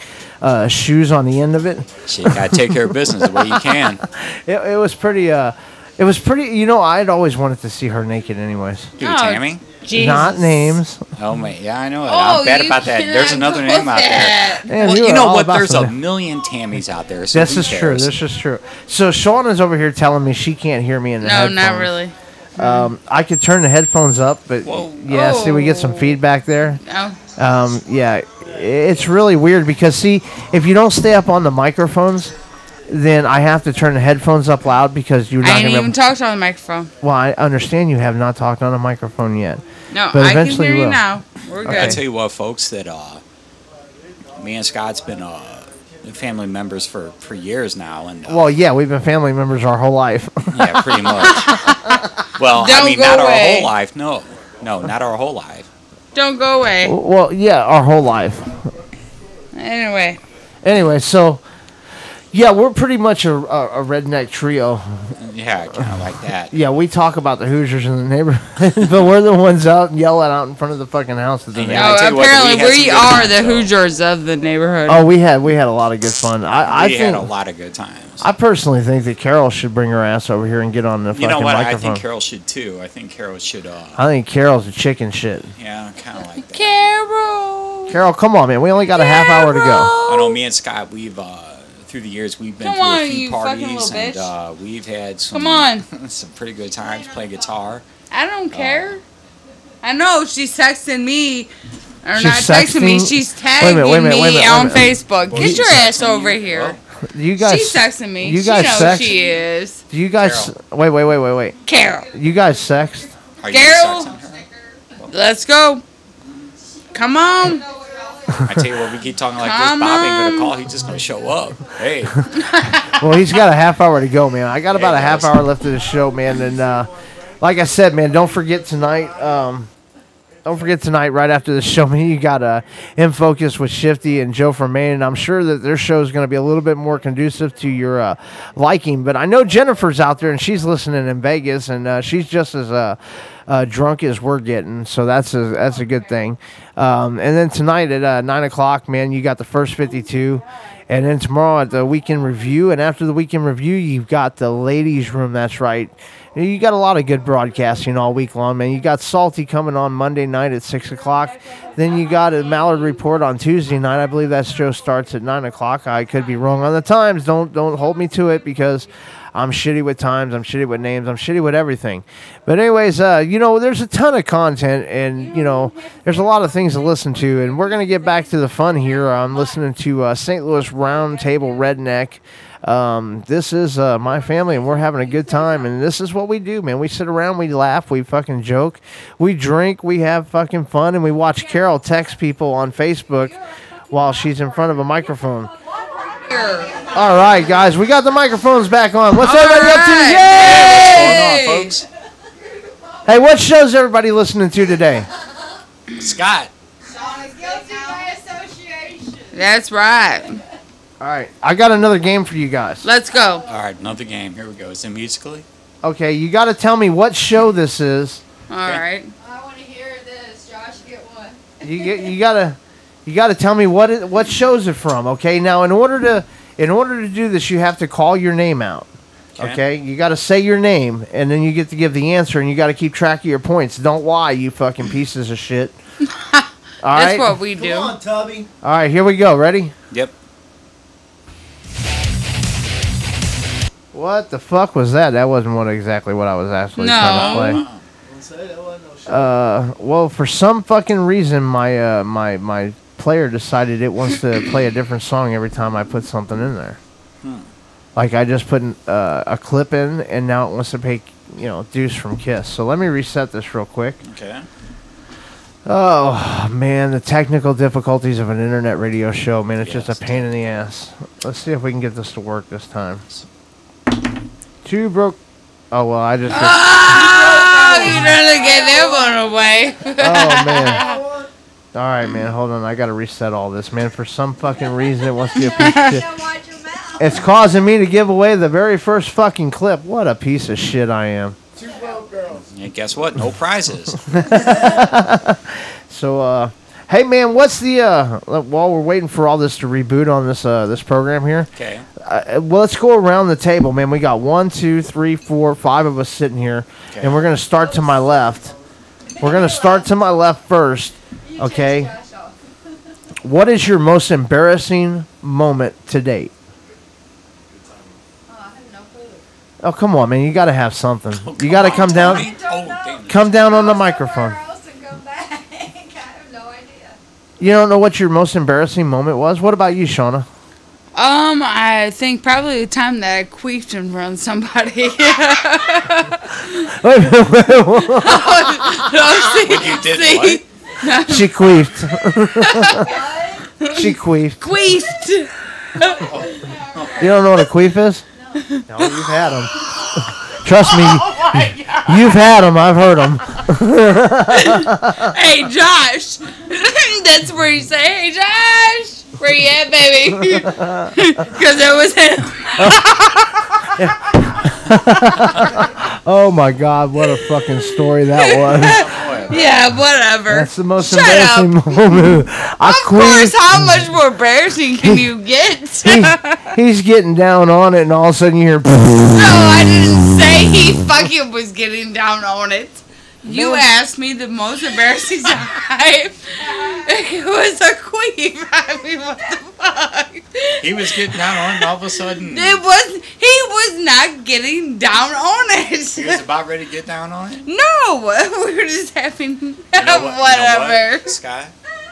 uh, shoes on the end of it. shit, you gotta take care of business the way you can. It, it was pretty. Uh, it was pretty. You know, I'd always wanted to see her naked, anyways. Dude, Tammy. Not names. Oh my, yeah, I know it. Oh, I'm bad you about that. There's cannot another name out that. there. Man, well, you you are know all what? about There's a something. million Tammys out there. So this who is true. cares? This is true. So Shauna's over here telling me she can't hear me in the No, headphones. not really. Um, I could turn the headphones up, but yeah, see, we get some feedback there. No. Um, yeah, it's really weird because see, if you don't stay up on the microphones, then I have to turn the headphones up loud because you're not I ain't gonna. be even able- talked on the microphone. well, I understand you have not talked on a microphone yet. No, but I can hear you will. now. We're good. I tell you what, folks, that uh, me and Scott's been uh, family members for, for years now, and uh, Well, yeah, we've been family members our whole life. yeah, pretty much. well, I Don't mean, go not our whole life. No, no, not our whole life. Don't go away. well, yeah, our whole life. Anyway, Anyway, so yeah, we're pretty much a, a, a redneck trio. Yeah, kind of like that. Yeah, we talk about the Hoosiers in the neighborhood, but we're the ones out yelling out in front of the fucking houses. in the Yeah, oh, tell you what, apparently we we, are times, the though. Hoosiers of the neighborhood. Oh, we had we had a lot of good fun. I I we think had a lot of good times. I personally think that Carol should bring her ass over here and get on the fucking You know what? I microphone. think Carol should too. I think Carol should. Uh, I think Carol's a chicken shit. yeah, kind of like that. Carol. Carol, come on, man. We only got a half hour to go. I know me and Scott. We've uh, through the years we've been Come through on, a few you fucking parties, little and uh, we've had some. Come on. some pretty good times playing guitar. I don't care. I know she's texting me. Or She's not texting me. sexting- She's Wait a tagging minute, wait a minute, me wait a minute, wait a on minute. Facebook. Well, Get he's your ass texting over you. here. Do you guys? She's texting me. You she guys knows sex? she is. Do you guys? Wait, wait, wait, wait, wait. Carol. You guys sexed? Are Carol. Let's go. Come on. I tell you what, we keep talking like Come this. Bob ain't gonna call. He's just gonna show up. Hey, well, he's got a half hour to go, man. I got about Yeah, a half hour left of the show, man. And uh, like I said, man, don't forget tonight. Um, don't forget tonight, right after the show, man, you got uh, In Focus with Shifty and Joe from Maine. And I'm sure that their show is going to be a little bit more conducive to your uh, liking. But I know Jennifer's out there and she's listening in Vegas, and uh, she's just as uh, uh, drunk as we're getting. So that's a, that's a good thing. Um, and then tonight at uh, 9 o'clock, man, you got the first 52. And then tomorrow at the weekend review, and after the weekend review, you've got the ladies' room. That's right. You got a lot of good broadcasting all week long, man. You got Salty coming on Monday night at six o'clock. Then you got a Mallard Report on Tuesday night. I believe that show starts at nine o'clock. I could be wrong on the times. Don't don't hold me to it because I'm shitty with times. I'm shitty with names. I'm shitty with everything. But anyways, uh, you know, there's a ton of content, and you know, there's a lot of things to listen to, and we're gonna get back to the fun here. I'm listening to uh, St. Louis Roundtable Redneck. Um, this is uh, my family, and we're having a good time. And this is what we do, man. We sit around, we laugh, we fucking joke, we drink, we have fucking fun, and we watch Carol text people on Facebook while she's in front of a microphone. All right, guys, we got the microphones back on. What's everybody up to? Yay! what's going on, folks? Hey, what shows everybody listening to today? Scott. That's right. All right, I got another game for you guys. Let's go. All right, another game. Here we go. Is it musically? Okay, you got to tell me what show this is. All right. I want to hear this. Josh, get one. You get, you gotta you gotta tell me what it, what show's it from. Okay, now in order to in order to do this, you have to call your name out. Okay. Okay, you got to say your name, and then you get to give the answer, and you got to keep track of your points. Don't lie, you fucking pieces of shit. All That's right, what we do. Come on, Tubby. all right, here we go. Ready? Yep. What the fuck was that? That wasn't what exactly what I was actually trying to play. Uh, well, for some fucking reason, my uh, my my player decided it wants to play a different song every time I put something in there. Hmm. Like I just put uh, a clip in, and now it wants to pick, you know, Deuce from Kiss. So let me reset this real quick. Okay. Oh man, the technical difficulties of an internet radio show, man, it's just a pain in the ass. Let's see if we can get this to work this time. Two broke. Oh well, I just. Oh, you done to get that one away. Oh man. All right, man. Hold on. I gotta reset all this, man. For some fucking reason, it wants to be a piece of shit. It's causing me to give away the very first fucking clip. What a piece of shit I am. Two girls. And guess what? No prizes. So, uh, hey, man, what's the uh? While we're waiting for all this to reboot on this uh this program here. Okay. Uh, well, let's go around the table, man. We got one, two, three, four, five of us sitting here, and we're gonna start to my left. We're gonna start to my left first, okay? What is your most embarrassing moment to date? Oh, come on, man! You got to have something. you got to come down. Come down on the microphone. You don't know what your most embarrassing moment was? What about you, Shauna? Um, I think probably the time that I queefed in front of somebody. Wait, wait, wait, wait. No, see- When you did see? She queefed. she queefed. Queefed. You don't know what a queef is? No, you've had them. Trust me, oh you've had them. I've heard them. hey, Josh. That's where you say, hey, Josh. Where you at, baby? Because it was him. oh my God, what a fucking story that was. Yeah, whatever. That's the most Shut embarrassing moment. I Of course, queefed. how much more embarrassing can you get? He, he's getting down on it, and all of a sudden you hear. No, I didn't say he fucking was getting down on it. You asked me the most embarrassing time. It was a queef. I mean, what the fuck? He was getting down on it, and all of a sudden, It was. He was not getting down on it. he was about ready to get down on it. No, we were just having You know what? You know whatever. what, Sky?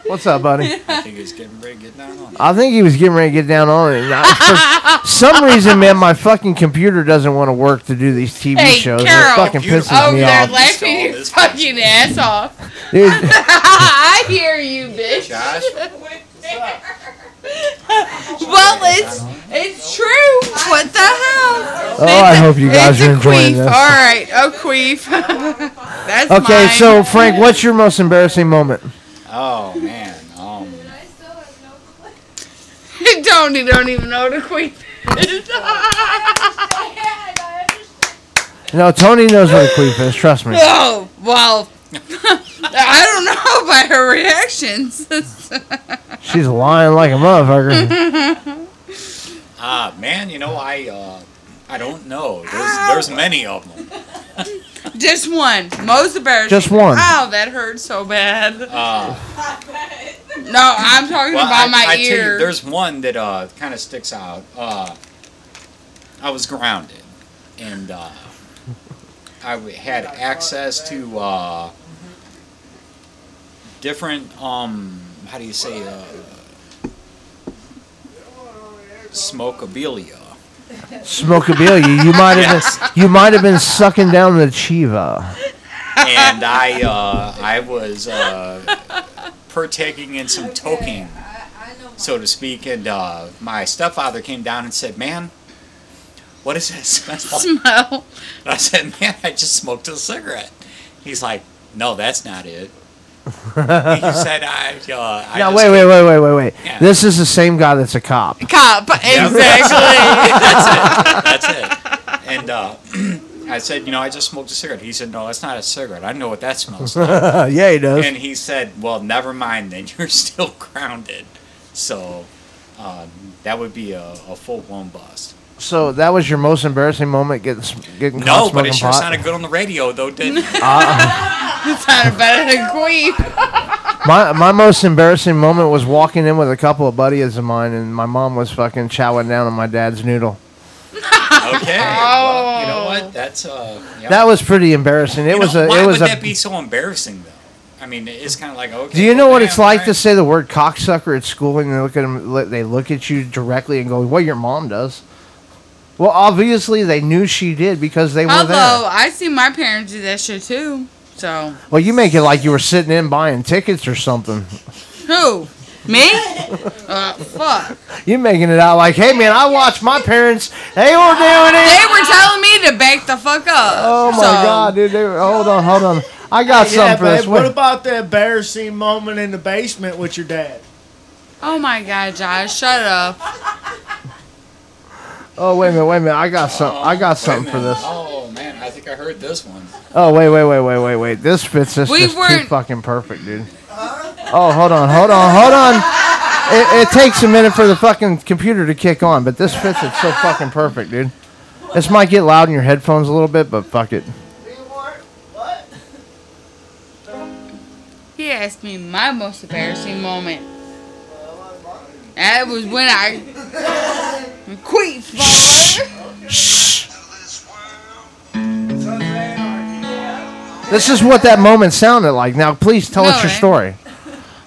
What's up, buddy? I think he was getting ready to get down on it. I think he was getting ready to get down on it. I- for some reason, man, my fucking computer doesn't want to work to do these TV Hey, shows. Carol, it fucking pisses over me oh, there off. laughing your fucking ass off. Dude, I hear you, bitch. well, it's it's true. What the hell? Oh, I hope you guys it's are a enjoying queef. this. All right, oh queef. That's okay, mine. so Frank, what's your most embarrassing moment? Oh man. Um, Tony don't even know what a queef is. No, Tony knows what a queef is. Trust me. oh well, I don't know by her reactions. She's lying like a motherfucker. ah man, you know I uh, I don't know. There's there's many of them. Just one. Most embarrassing. Just one. Ow, that hurt so bad. Uh, No, I'm talking well, about I, my I tell you, ear. there's one that uh, kind of sticks out. Uh, I was grounded, and uh, I w- had access to uh, different um, how do you say uh, smokabilia. Smokabilia, you might have been, you might have been sucking down the chiva. and I uh, I was uh, partaking in some toking, so to speak. And uh, my stepfather came down and said, "Man, what is this smell?" Smell. And I said, "Man, I just smoked a cigarette." He's like, "No, that's not it." he said, "I." Uh, I Now just wait, wait, wait, wait, wait, wait. Yeah. This is the same guy that's a cop. Cop, exactly. that's it. That's it. And uh, I said, you know, I just smoked a cigarette. He said, no, that's not a cigarette. I know what that smells like. Yeah, he does. And he said, well, never mind then. You're still grounded. So um, that would be a, a full blown bust. So that was your most embarrassing moment getting s- getting No, caught but it smoking sure pot? sounded good on the radio, though, didn't it? Uh, It sounded better than queef. my my most embarrassing moment was walking in with a couple of buddies of mine, and my mom was fucking chowing down on my dad's noodle. okay. Well, you know what? That's uh. Yeah. That was pretty embarrassing. It You was know, a why it was would a. that be so embarrassing, though? I mean, it's kind of like okay. Do you know well, what it's damn, like all to right. say the word cocksucker at school and they look at them, they look at you directly and go, "Well, your mom does." Well, obviously they knew she did because they were there. Although. I see my parents do that shit too. So Well, you make it like you were sitting in buying tickets or something. who? Me? uh, fuck. You making it out like, "Hey, man, I watched my parents. They were doing it." They were telling me to back the fuck up. Oh my so- god, dude! They were, hold on, hold on. I got yeah, something for babe, this. What about the embarrassing moment in the basement with your dad? Oh my god, Josh, shut up. Oh wait a minute, wait a minute. I got some. I oh, got something for this. Oh man, I think I heard this one. Oh wait, wait, wait, wait, wait, wait. This fits this We just too weren't- fucking perfect, dude. Oh, hold on, hold on, hold on. It, it takes a minute for the fucking computer to kick on, but this fits it so fucking perfect, dude. This might get loud in your headphones a little bit, but fuck it. He asked me my most embarrassing moment. That was when I quit for. This is what that moment sounded like. Now, please tell us your eh? story.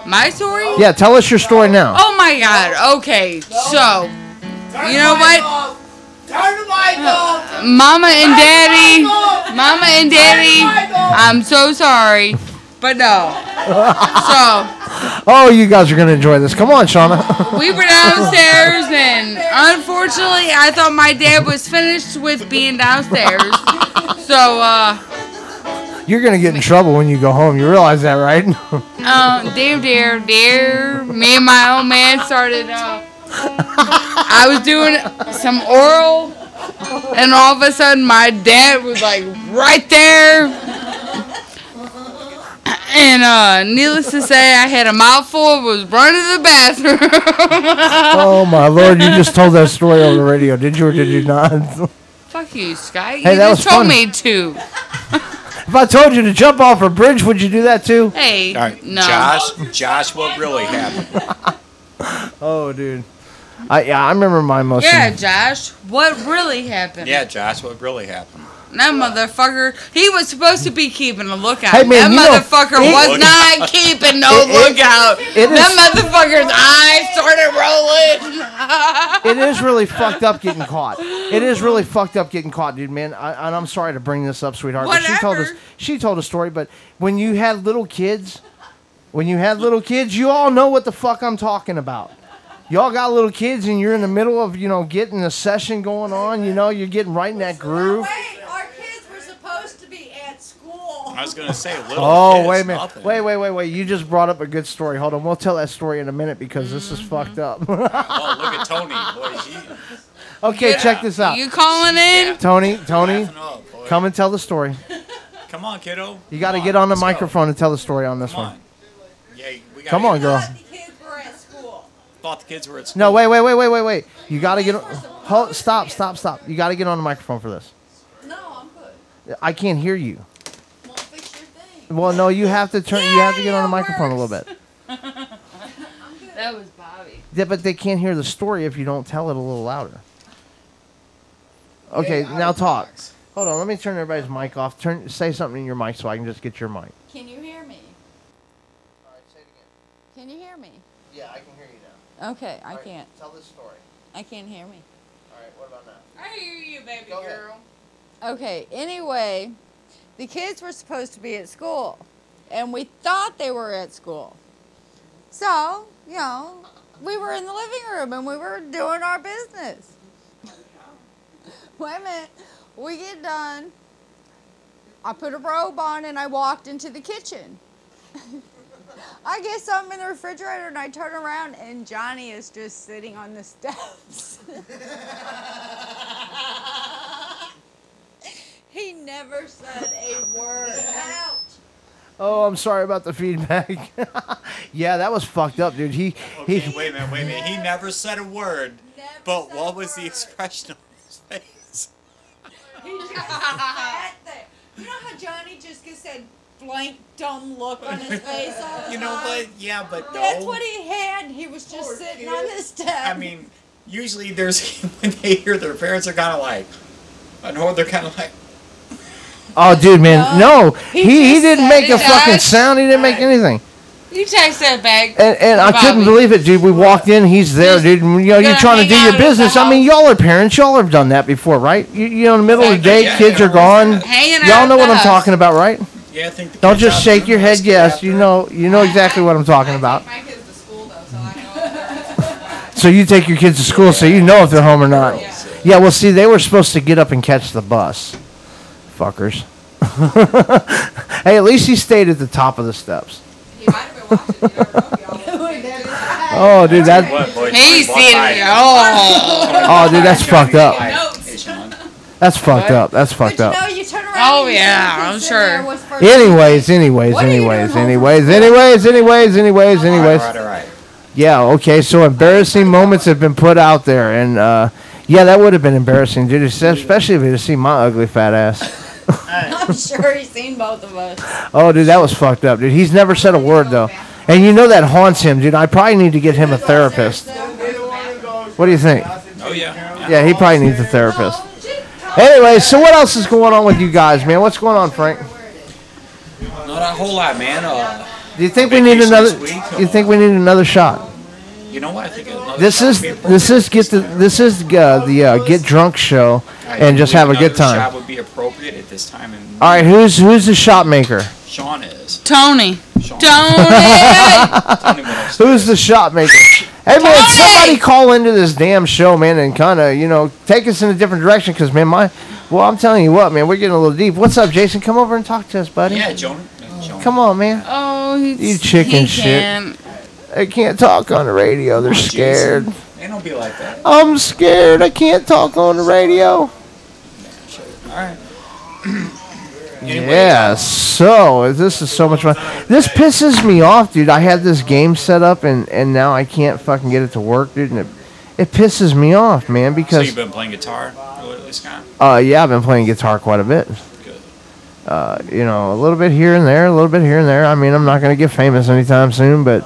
My story? Yeah, tell us your story now. Oh my god. Okay, so you know what? Turn the mic off. Mama and Daddy, Mama and Daddy, I'm so sorry, but no. So Oh, you guys are gonna enjoy this. Come on, Shauna. we were downstairs, and unfortunately, I thought my dad was finished with being downstairs. So, uh, You're gonna get in trouble when you go home. You realize that, right? um, dear, dear, dear, me and my old man started. Uh, I was doing some oral, and all of a sudden, my dad was like right there. And uh, needless to say, I had a mouthful, was running to the bathroom. oh my lord! You just told that story on the radio, did you or did you not? Fuck you, Sky. You Hey, that just was told fun. me to. if I told you to jump off a bridge, would you do that too? Hey, All right, no. Josh. Josh, what really happened? Oh, dude. I yeah, I remember my most. Yeah, Josh. What really happened? Yeah, Josh, what really happened? That motherfucker, he was supposed to be keeping a lookout. Hey, man, that you know- motherfucker it- was not keeping no It- it- lookout. it that is- motherfucker's eyes started rolling. it is really fucked up getting caught. It is really fucked up getting caught, dude, man. I, and I'm sorry to bring this up, sweetheart. But she told us she told a story. But when you had little kids, when you had little kids, you all know what the fuck I'm talking about. Y'all got little kids, and you're in the middle of you know getting a session going on. You know, you're getting right in that groove. Our kids were supposed to be at school. I was gonna say a little. Oh, kids, wait a minute. nothing. Wait, wait, wait, wait. You just brought up a good story. Hold on. We'll tell that story in a minute because this Mm-hmm. is fucked up. Oh, look at Tony, boy. He, okay, check this out. You calling in? Tony, Tony, up, come and tell the story. Come on, kiddo. You got to get on the microphone and tell the story on this one. Yeah, we got. Come on, girl. Thought the kids were at school. No, wait, wait, wait, wait, wait, wait. You got to get. on- Hold, stop, stop, stop. You got to get on the microphone for this. No, I'm good. I can't hear you. Well, no, you have to turn. you have to get on the microphone a little bit. That was Bobby. Yeah, but they can't hear the story if you don't tell it a little louder. Okay, now talk. Hold on, let me turn everybody's mic off. Turn, say something in your mic so I can just get your mic. Can you hear me? All right, say it again. Can you hear me? Yeah, I can hear you now. Okay, I can't. Tell this story. I can't hear me. All right, what about now? I hear you, baby girl. Okay, anyway, the kids were supposed to be at school, and we thought they were at school. So, you know, we were in the living room and we were doing our business. Wait a minute. We get done. I put a robe on and I walked into the kitchen. I get something in the refrigerator and I turn around and Johnny is just sitting on the steps. He never said a word. Ouch. Oh, I'm sorry about the feedback. yeah, that was fucked up, dude. He Okay, he. wait a minute, wait a minute. He never said a word. but what was the expression on his face? He just sat there. You know how Johnny just gets that blank, dumb look on his face all the You know time? what? Yeah, but That's no. what he had. He was just sitting on the step. I mean, usually there's when they hear their parents are kind of like, I know they're kind of like, Oh, dude, man, no, he he he didn't make a it, fucking Josh. sound. He didn't make anything. You text that back. And, and I couldn't believe it, dude. We walked in, he's there, dude. and, You know, you're trying to do your business. I mean, y'all are parents. Y'all have done that before, right? You, you know, in the middle of the day, Exactly, kids are gone. Y'all know what I'm talking about, right? yeah, I think. The Don't just shake your head. Yes, after you know, you know exactly what I'm talking about. My kids to school though, so I know. So you take your kids to school, so you know if they're home or not. Yeah. Well, see, they were supposed to get up and catch the bus, fuckers. Hey, at least he stayed at the top of the steps. Oh, dude, that. He's sitting here. Oh. Oh, dude, that's fucked up. That's fucked up. That's fucked up. you turn around. Oh yeah, I'm sure. Anyways, anyways, anyways, anyways, anyways, anyways, anyways, anyways. All right, all right. Yeah, okay, so embarrassing moments have been put out there, and uh, yeah, that would have been embarrassing, dude, especially if you'd seen my ugly fat ass. I'm sure he's seen both of us. Oh, dude, that was fucked up, dude. He's never said a word, though. And you know that haunts him, dude. I probably need to get him a therapist. What do you think? Oh yeah. Yeah, he probably needs a therapist. Anyway, so what else is going on with you guys, man? What's going on, Frank? Not a whole lot, man. Uh, Do you think we need another? week, You think we need another shot? you know what? I think another This shot is would be this is get the this is uh, the uh, get drunk show, I and just have a good another Shot time. would be appropriate at this time, and All right, who's who's the shot maker? Sean is. Tony. Tony. Who's the shot maker? Hey man, somebody call into this damn show, man, and kind of you know take us in a different direction, cause man, my well, I'm telling you what, man, we're getting a little deep. What's up, Jason? Come over and talk to us, buddy. Yeah, Jonah. uh, Come on, man. Oh, he's, You chicken he shit. can't. They can't talk on the radio. They're scared. They don't be like that. I'm scared. I can't talk on the radio. Right. Yeah, so this is so much fun. This pisses me off, dude. I had this game set up and and now I can't fucking get it to work, dude. And it, it pisses me off, man, because. So you've been playing guitar, really, Scott? uh yeah, I've been playing guitar quite a bit. Uh, you know, a little bit here and there, a little bit here and there. I mean, I'm not gonna get famous anytime soon, but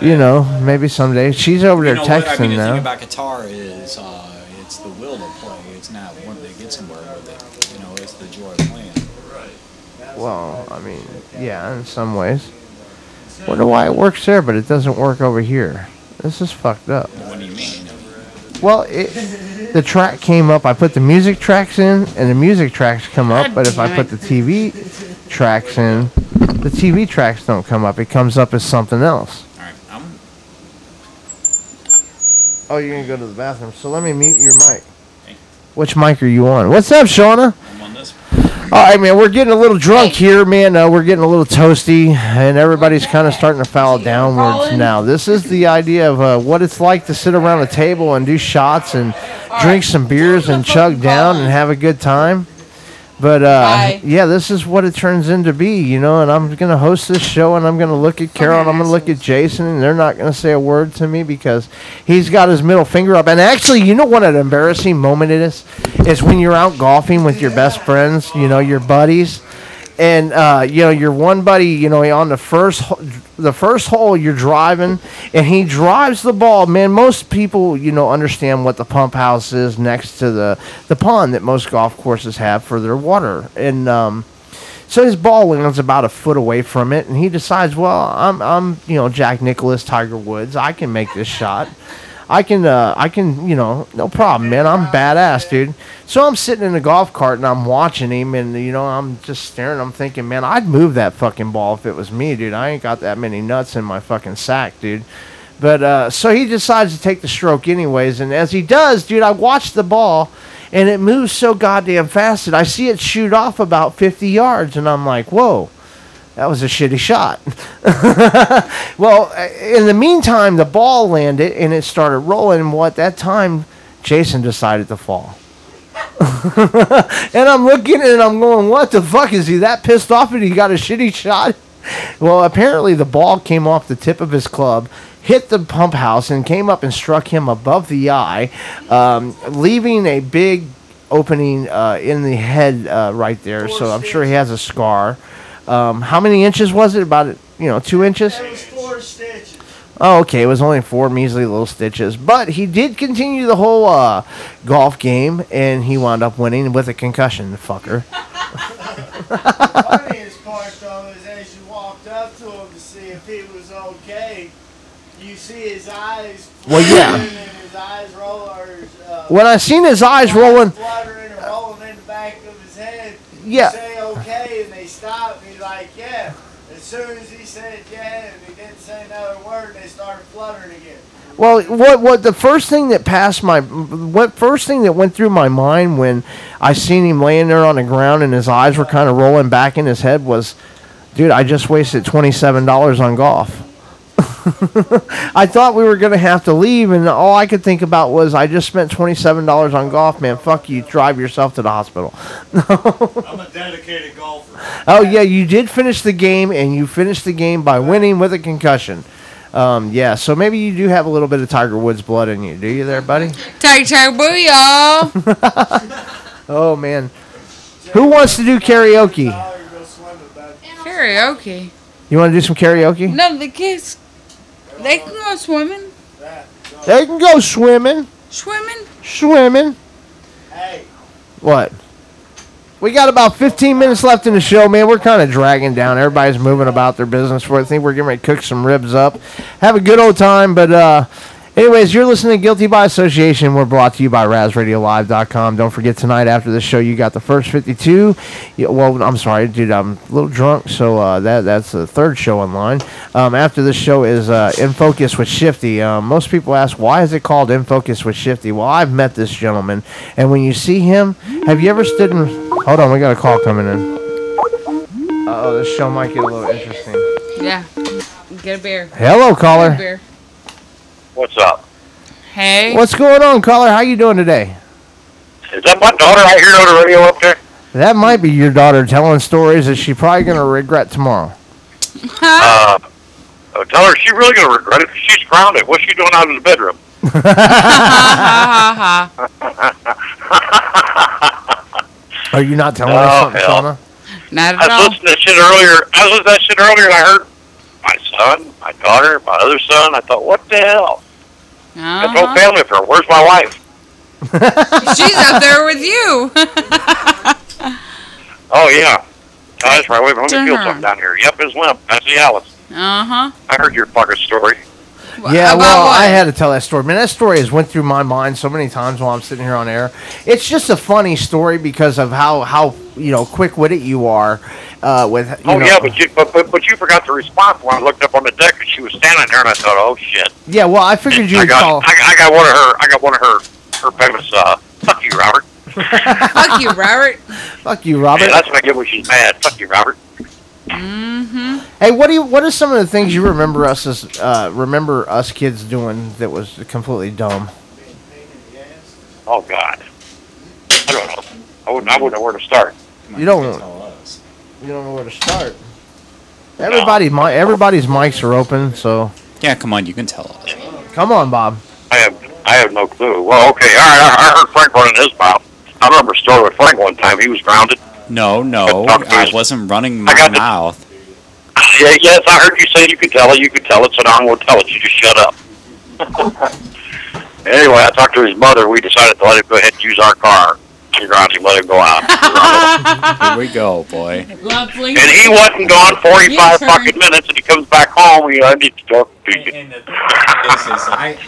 you know, maybe someday. She's over there you what? texting I mean, the now. thing about guitar is uh, it's the will to play. It's not when they get somewhere with it. You know, it's the joy of playing. Well, I mean, yeah, in some ways. Wonder why it works there, but it doesn't work over here. This is fucked up. What do you mean? Well, it, the track came up. I put the music tracks in, and the music tracks come up. But if I put the TV tracks in, the TV tracks don't come up. It comes up as something else. All right, Oh, you're gonna go to the bathroom. So let me mute your mic. Which mic are you on? What's up, Shauna? I'm on this. All right, man. We're getting a little drunk here, man. Uh, we're getting a little toasty, and everybody's kind of starting to foul downwards now. This is the idea of uh, what it's like to sit around a table and do shots and drink some beers and chug down and have a good time. But uh, yeah, this is what it turns into be, you know. And I'm gonna host this show, and I'm gonna look at Carol, and I'm gonna look at Jason, and they're not gonna say a word to me because he's got his middle finger up. And actually, you know what an embarrassing moment it is? Is when you're out golfing with your best friends, you know, your buddies, and uh, you know your one buddy, you know, on the first the first hole you're driving, and he drives the ball. Man, most people, you know, understand what the pump house is next to the the pond that most golf courses have for their water, and um, so his ball lands about a foot away from it, and he decides, well, I'm I'm you know Jack Nicklaus, Tiger Woods, I can make this shot. I can, uh, I can, you know, no problem, man. I'm badass, dude. So I'm sitting in the golf cart and I'm watching him, and you know, I'm just staring. I'm thinking, man, I'd move that fucking ball if it was me, dude. I ain't got that many nuts in my fucking sack, dude. But uh, so he decides to take the stroke anyways, and as he does, dude, I watch the ball, and it moves so goddamn fast that I see it shoot off about 50 yards, and I'm like, whoa. That was a shitty shot. well, in the meantime, the ball landed and it started rolling. Well, at that time, Jason decided to fall. and I'm looking and I'm going, what the fuck? Is he that pissed off that he got a shitty shot? Well, apparently the ball came off the tip of his club, hit the pump house, and came up and struck him above the eye, um, leaving a big opening uh, in the head uh, right there. So I'm sure he has a scar. Um, how many inches was it? About you know two inches. It was four stitches. Oh, okay. It was only four measly little stitches, but he did continue the whole uh, golf game, and he wound up winning with a concussion. The fucker. funniest part though is as you walked up to him to see if he was okay, you see his eyes. Well, yeah. his eyes roll, or uh, When I seen his eyes rolling, rolling in the back of his head. Yeah. You say okay, and they stop. Like, yeah. As soon as he said yeah, and he didn't say another word, they started fluttering again. Well, what what the first thing that passed my what first thing that went through my mind when I seen him laying there on the ground and his eyes were kind of rolling back in his head was, Dude, I just wasted twenty-seven dollars on golf. I thought we were gonna have to leave, and all I could think about was I just spent twenty-seven dollars on golf. Man, fuck you! Drive yourself to the hospital. I'm a dedicated golfer. Oh yeah, you did finish the game, and you finished the game by winning with a concussion. Um, yeah, so maybe you do have a little bit of Tiger Woods blood in you, do you, there, buddy? Tiger Tiger Booyah! Oh man, who wants to do karaoke? Karaoke. You want to do some karaoke? No, the kids, they can go swimming. They can go swimming. Swimming? Swimming. Hey. What? We got about 15 minutes left in the show, man. We're kind of dragging down. Everybody's moving about their business. For I think we're getting ready to cook some ribs up, have a good old time. But uh, anyways, you're listening to Guilty by Association. We're brought to you by RazRadioLive.com. Don't forget tonight after the show, you got the first 52. Yeah, well, I'm sorry, dude. I'm a little drunk, so uh, that that's the third show online. Um, after this show is uh, In Focus with Shifty. Um, most people ask why is it called In Focus with Shifty. Well, I've met this gentleman, and when you see him, have you ever stood in? Hold on, we got a call coming in. Uh oh, this show might get a little interesting. Yeah. Get a beer. Hello, Get caller. A beer. What's up? Hey. What's going on, caller? How you doing today? Is that my daughter I hear on the radio up there? That might be your daughter telling stories that she's probably gonna regret tomorrow. uh, uh, tell her she's really gonna regret it. She's grounded. What's she doing out in the bedroom? Are you not telling Oh, us something, hell. Shauna? Not I was listening to that shit earlier. I was listening to that shit earlier, and I heard my son, my daughter, my other son. I thought, what the hell? I told Uh-huh. family for where's my wife? She's up there with you. Oh yeah. Oh, that's right. Wait, let me feel something down here. Yep, it's limp. That's the Alice. Uh huh. I heard your fucking story. Yeah, about well, what? I had to tell that story. Man, that story has went through my mind so many times while I'm sitting here on air. It's just a funny story because of how how you know quick witted you are. Uh, with you oh know, yeah, but you but, but but you forgot to respond when I looked up on the deck and she was standing there, and I thought, oh shit. yeah. Well, I figured you I would got call. I, I got one of her I got one of her her famous uh fuck you Robert. Fuck you, Robert. Fuck you, Robert. Yeah, that's what I get when she's mad. Fuck you Robert. Mm-hmm. Hey, what do you? What are some of the things you remember us as uh, remember us kids doing that was completely dumb? Oh God. I don't know. I wouldn't I wouldn't know where to start. You don't. You don't know where to start. Everybody, mi- everybody's mics are open, so Yeah, come on, you can tell us. come on, Bob. I have I have no clue. Well, okay, all right. I, I heard Frank running his mouth. I remember a story with Frank one time. He was grounded. No, no, I wasn't running my mouth. Yeah, yes, I heard you say you could tell it. You could tell it, so now I'm going to tell it. You just shut up. anyway, I talked to his mother. We decided to let him go ahead and use our car. She grounded him, let him go out. Here we go, boy. Lovely. and he wasn't gone 45 fucking minutes, and he comes back home. You know, I need to talk to you.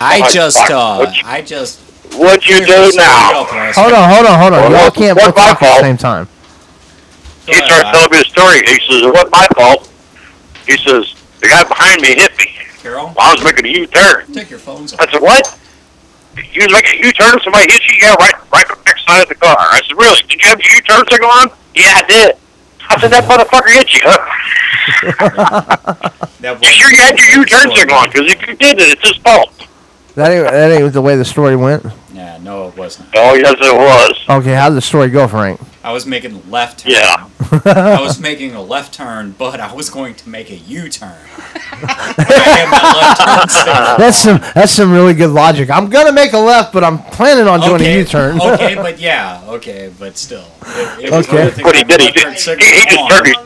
I just, uh, I just. What'd you do now? Hold on, hold on, hold on. Well, Y'all can't what's both talk at the same time. He starts telling me the story. He says, "It wasn't my fault." He says, "The guy behind me hit me Carol, while I was making a U-turn." take your phones off. I said, "What? You was making a U-turn? Somebody hit you? Yeah, right, right on the back side of the car." I said, "Really? Did you have your U-turn signal on?" Yeah, I did. I said, "That motherfucker hit you, huh?" you sure you had your U-turn signal on? Because if you did it, it's his fault. That ain't, that ain't the way the story went. Yeah, no, it wasn't. Oh, yes, it was. Okay, how did the story go, Frank? I was making a left turn. Yeah. I was making a left turn, but I was going to make a U-turn. I had my left turn signal. That's some that's some really good logic. I'm gonna make a left, but I'm planning on doing okay, a U-turn. okay, but yeah, okay, but still. It, it Okay. worth it. What he did, he did. He, he just turned his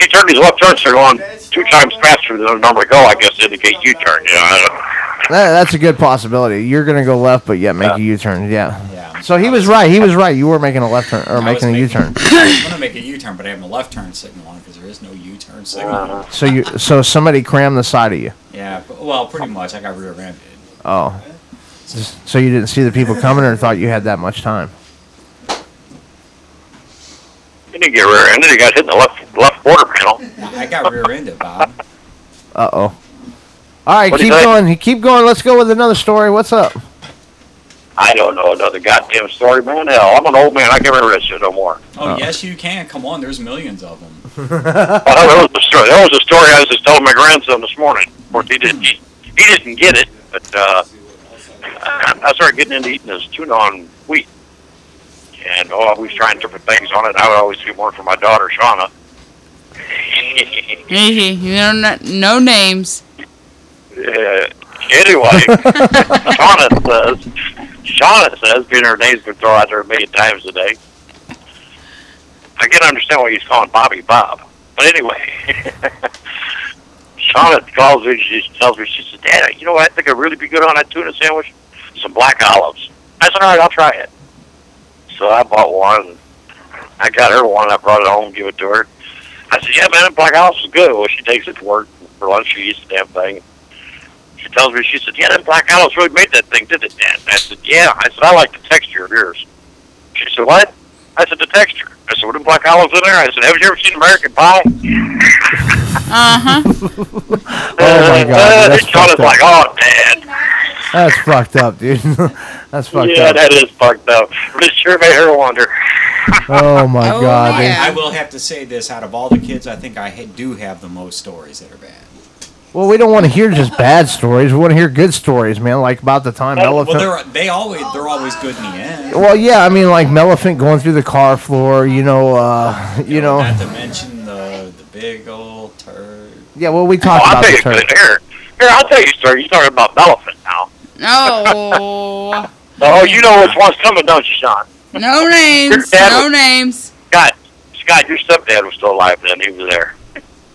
he turned his left turns are going two times faster than it normally go. I guess to indicate U-turn. You know. That, that's a good possibility. You're gonna go left, but yet make a U-turn. Yeah. yeah. So he was right. He was right. You were making a left turn or I was making a U-turn. I'm going to make a U-turn, but I have my left turn signal on because there is no U-turn signal. Uh-huh. So you so somebody crammed the side of you. Yeah, well, pretty much. I got rear-ended. Oh. So you didn't see the people coming, or thought you had that much time? He didn't get rear-ended. He got hit in the left left quarter panel. I got rear-ended, Bob. Uh oh. All right, What'd keep he going. Keep going. Let's go with another story. What's up? I don't know another goddamn story, man. Hell, I'm an old man. I can't remember that shit no more. Oh, yes, you can. Come on, there's millions of them. Oh, that was a story. That was a story I was just telling my grandson this morning. Of course, he didn't. He, he didn't get it, but uh, I started getting into eating this tuna on wheat, and oh, I was trying different things on it. I would always do more for my daughter, Shauna. you know, no, no names. Uh, anyway, Shauna says, Shauna says, being her name's been thrown out there a million times a day. I can understand why he's calling Bobby Bob. But anyway, Shauna calls me, she tells me, she says, Dad, you know what I think I'd really be good on that tuna sandwich? Some black olives. I said, all right, I'll try it. So I bought one. I got her one. I brought it home, give it to her. I said, yeah, man, black olives is good. Well, she takes it to work for lunch. She eats the damn thing. She tells me, she said, yeah, them black olives really made that thing, did it, Dad? I said, yeah. I said, I like the texture of yours. She said, what? I said, the texture. I said, were them black olives in there? I said, have you ever seen American Pie? Uh-huh. Oh my god, that's Shauna's fucked like, oh, Dad. That's fucked up, dude. that's fucked yeah, up. Yeah, that is fucked up. But it sure made her wonder. Oh my god, dude. I will have to say this: out of all the kids, I think I do have the most stories that are bad. Well, we don't want to hear just bad stories. We want to hear good stories, man. Like about the time Well, elephant. they're they always they're always good in the end. Well, yeah, I mean, like elephant going through the car floor, you know, uh, you know. Not to mention the the big old turd. Yeah, well, we talked Oh, I'll about tell the you, turd. here, here, I'll tell you a story. You're talking about elephant now. No. Oh, you know which one's coming, don't you, Sean? No names. No was- names. Scott, Scott, your stepdad was still alive then. He was there.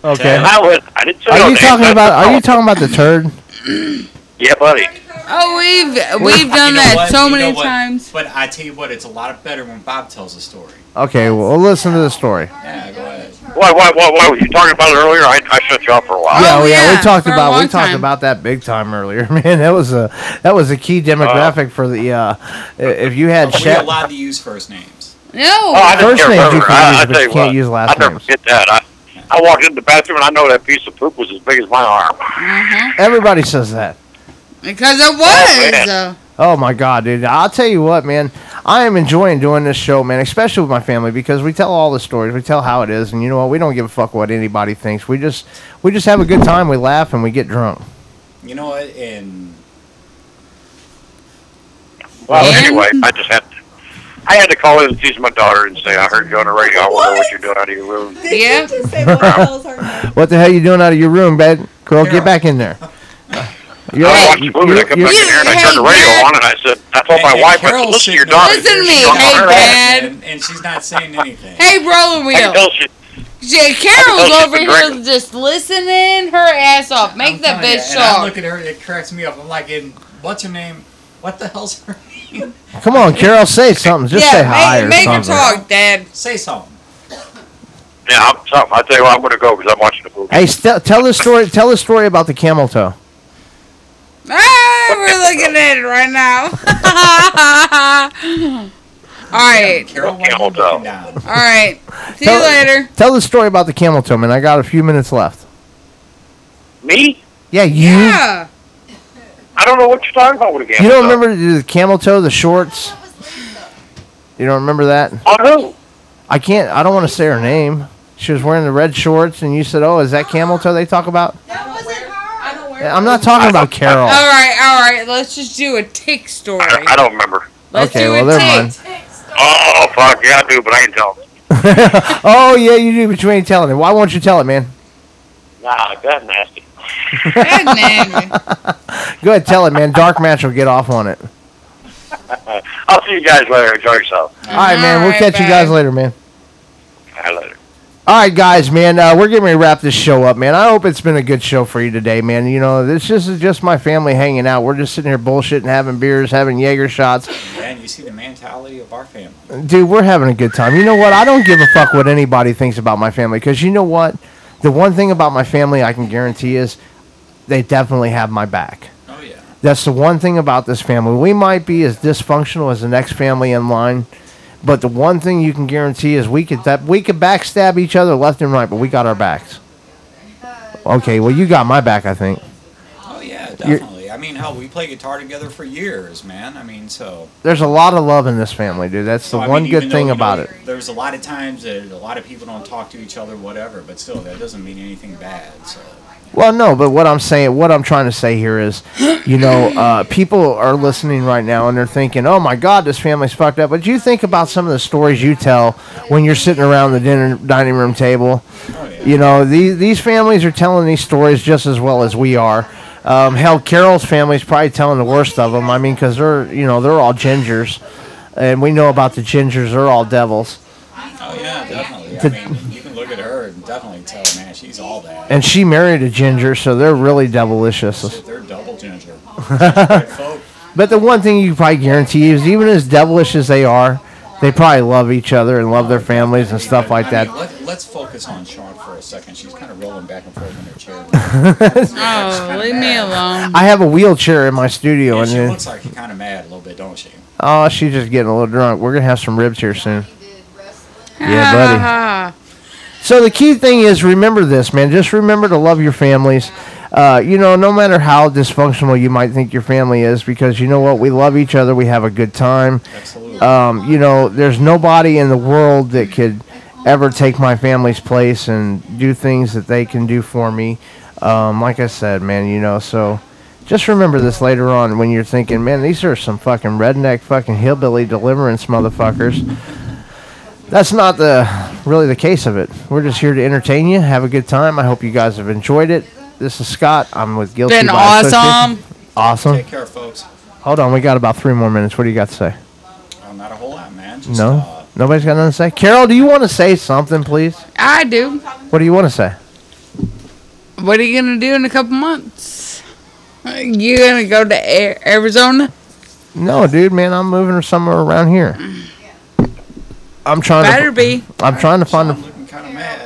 Okay. I would. I didn't say no Are you names. talking about? Are you talking about the turd? Yeah, buddy. Oh, we've we've done You know that what? so You many times. But I tell you what, it's a lot better when Bob tells a story. Okay, well, we'll listen to the story. Yeah, go ahead. What, what, what, what? You talking about it earlier? I, I shut you off for a while. yeah, well, yeah, we talked for a about we talked time. about that big time earlier, man. That was a that was a key demographic for the uh, if you had Are we Sha- allowed to use first names? No. Oh, I First just names you can I, use, I but tell you you can't what, use last I'll never names. forget that. I, I walked into the bathroom and I know that piece of poop was as big as my arm. Uh-huh. Everybody says that. Because it man. was. uh, Oh my god, dude! I'll tell you what, man. I am enjoying doing this show, man, especially with my family because we tell all the stories, we tell how it is, and you know what? We don't give a fuck what anybody thinks. We just we just have a good time. We laugh and we get drunk. You know what? And Well, anyway, I just had to, I had to call in and tease my daughter and say I heard you on the radio. I wonder what you're doing out of your room. Yeah. what the hell are you doing out of your room, bed? Girl, get back in there. You're, I watched the movie. I you're- come you're- back in here and I turned the radio on and I said, I told my And- and wife, I said, listen to your sitting daughter. Listen to me. Hey, Dad. and, and she's not saying anything. Hey, roller I can wheel. tell she, Yeah, Carol's I can tell over here drinking. just listening her ass off. Make the telling you, bitch and I talk. look at her, it cracks me up. I'm like, in, what's her name? What the hell's her name? Come on, Carol, say something. Just say hi or make, make her talk, Dad. Say something. yeah, I'm something. I tell you what, I'm going to go because I'm watching the movie. Hey, st- tell the story. Tell the story about the camel toe. Ah, we're looking at it right now. All right. Carol, why are you Camel toe. looking down? All right. See Tell, you later. Tell the story about the camel toe, man. I got a few minutes left. Me? Yeah, you. Yeah. I don't know what you're talking about with a You don't toe. remember the camel toe, the shorts? You don't remember that? On who? I can't. I don't want to say her name. She was wearing the red shorts, and you said, "Oh, is that camel toe they talk about?" I'm not talking about Carol. All right. All right. Let's just do a tick story. I, I don't remember. Let's Okay, do well, a never tick. mind. Oh, fuck. Yeah, I do, but I ain't telling. oh yeah, you do, but you ain't telling it. Why won't you tell it, man? Nah, that's nasty. Go ahead, tell it, man. Dark match will get off on it. I'll see you guys later. Enjoy yourself. All right, man. We'll right, catch you guys later, man. All right, later. All right, guys, man. Uh, we're getting ready to wrap this show up, man. I hope it's been a good show for you today, man. You know, this is just my family hanging out. We're just sitting here bullshitting, having beers, having Jaeger shots. Man, you see the mentality of our family. Dude, we're having a good time. You know what? I don't give a fuck what anybody thinks about my family because you know what? The one thing about my family I can guarantee is they definitely have my back. Oh yeah. That's the one thing about this family. We might be as dysfunctional as the next family in line, but the one thing you can guarantee is we could that we could backstab each other left and right, but we got our backs. Okay, well you got my back, I think. Oh yeah, You're- definitely. I mean, hell, we play guitar together for years, man. I mean, so. There's a lot of love in this family, dude. That's the one mean, good though, thing you know, about it. There's a lot of times that a lot of people don't talk to each other, whatever. But still, that doesn't mean anything bad. So. Well, no, but what I'm saying, what I'm trying to say here is, you know, uh, people are listening right now and they're thinking, "Oh my God, this family's fucked up." But you think about some of the stories you tell when you're sitting around the dinner dining room table. You know, these these families are telling these stories just as well as we are. Um, hell, Carol's family's probably telling the worst of them. I mean, because they're you know they're all gingers, and we know about the gingers. They're all devils. Oh yeah, definitely. I mean, definitely tell, man, she's all that. And she married a ginger, so they're really devilicious. They're double ginger. But the one thing you can probably guarantee is even as devilish as they are, they probably love each other and love their families and stuff like I that. mean, let, let's focus on Sean for a second. She's kind of rolling back and forth in her chair. Oh, leave me alone. I have a wheelchair in my studio, Yeah, and she then, looks like she's kind of mad a little bit, don't she? oh, she's just getting a little drunk. We're gonna have some ribs here soon. Yeah, buddy. So the key thing is remember this, man. Just remember to love your families. Uh, you know, no matter how dysfunctional you might think your family is, because you know what, we love each other. We have a good time. Absolutely. Um, you know, there's nobody in the world that could ever take my family's place and do things that they can do for me. Um, like I said, man, you know, so just remember this later on when you're thinking, man, these are some fucking redneck fucking hillbilly deliverance motherfuckers. That's not the really the case of it. We're just here to entertain you, have a good time. I hope you guys have enjoyed it. This is Scott. I'm with Guilty Been by Association. awesome. Awesome. Take care, folks. Hold on, we got about three more minutes. What do you got to say? Oh, not a whole lot, man. Just, No, Uh, nobody's got nothing to say. Carol, do you want to say something, please? I do. What do you want to say? What are you gonna do in a couple months? You gonna go to Arizona? No, dude, man, I'm moving somewhere around here. I'm trying Better to. be. I'm trying to find a. looking kind of mad.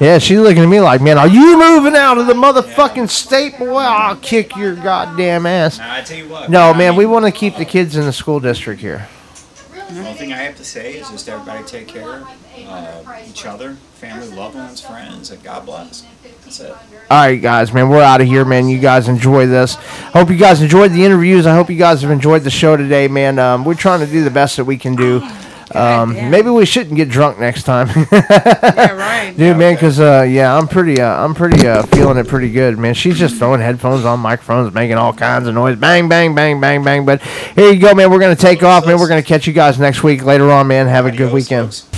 Yeah, she's looking at me like, man, are you moving out of the motherfucking state, boy? I'll kick your goddamn ass. Now, I tell you what. No, I man, mean, we want to keep the kids in the school district here. The only thing I have to say is just everybody take care of uh, each other, family, loved ones, friends, and God bless. That's it. All right, guys, man, we're out of here, man. You guys enjoy this. Hope you guys enjoyed the interviews. I hope you guys have enjoyed the show today, man. Um, we're trying to do the best that we can do. Um, maybe we shouldn't get drunk next time. yeah, right. Dude, man, because uh, yeah, I'm pretty, uh, I'm pretty uh, feeling it pretty good, man. She's just throwing headphones on, microphones, making all kinds of noise, bang, bang, bang, bang, bang. But here you go, man. We're gonna take off, man. We're gonna catch you guys next week later on, man. Have a good weekend. Hate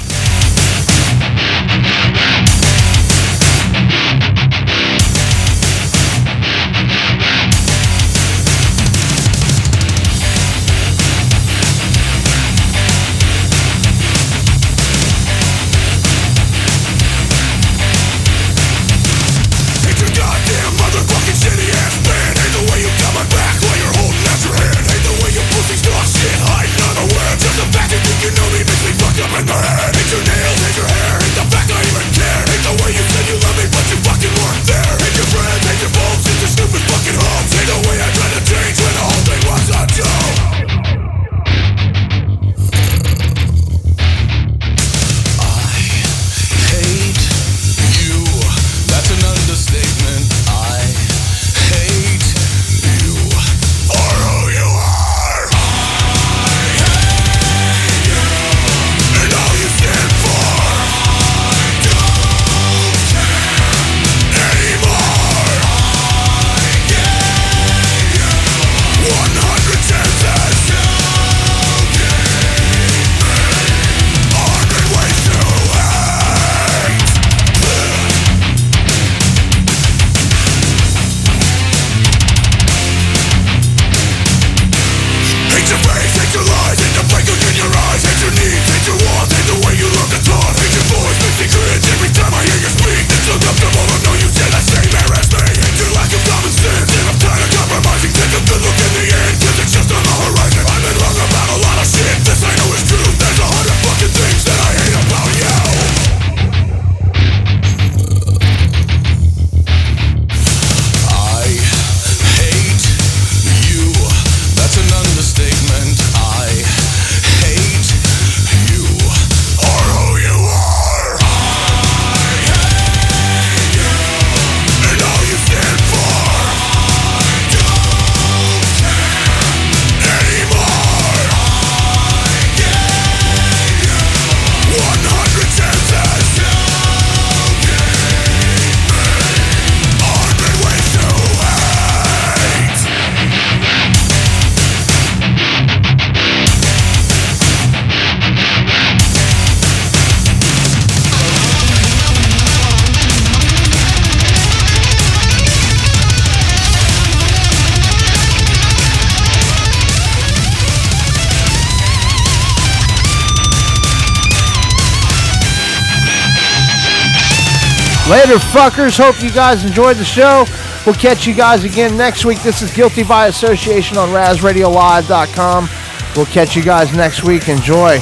Later, fuckers. Hope you guys enjoyed the show. We'll catch you guys again next week. This is Guilty by Association on RazRadioLive.com. We'll catch you guys next week. Enjoy.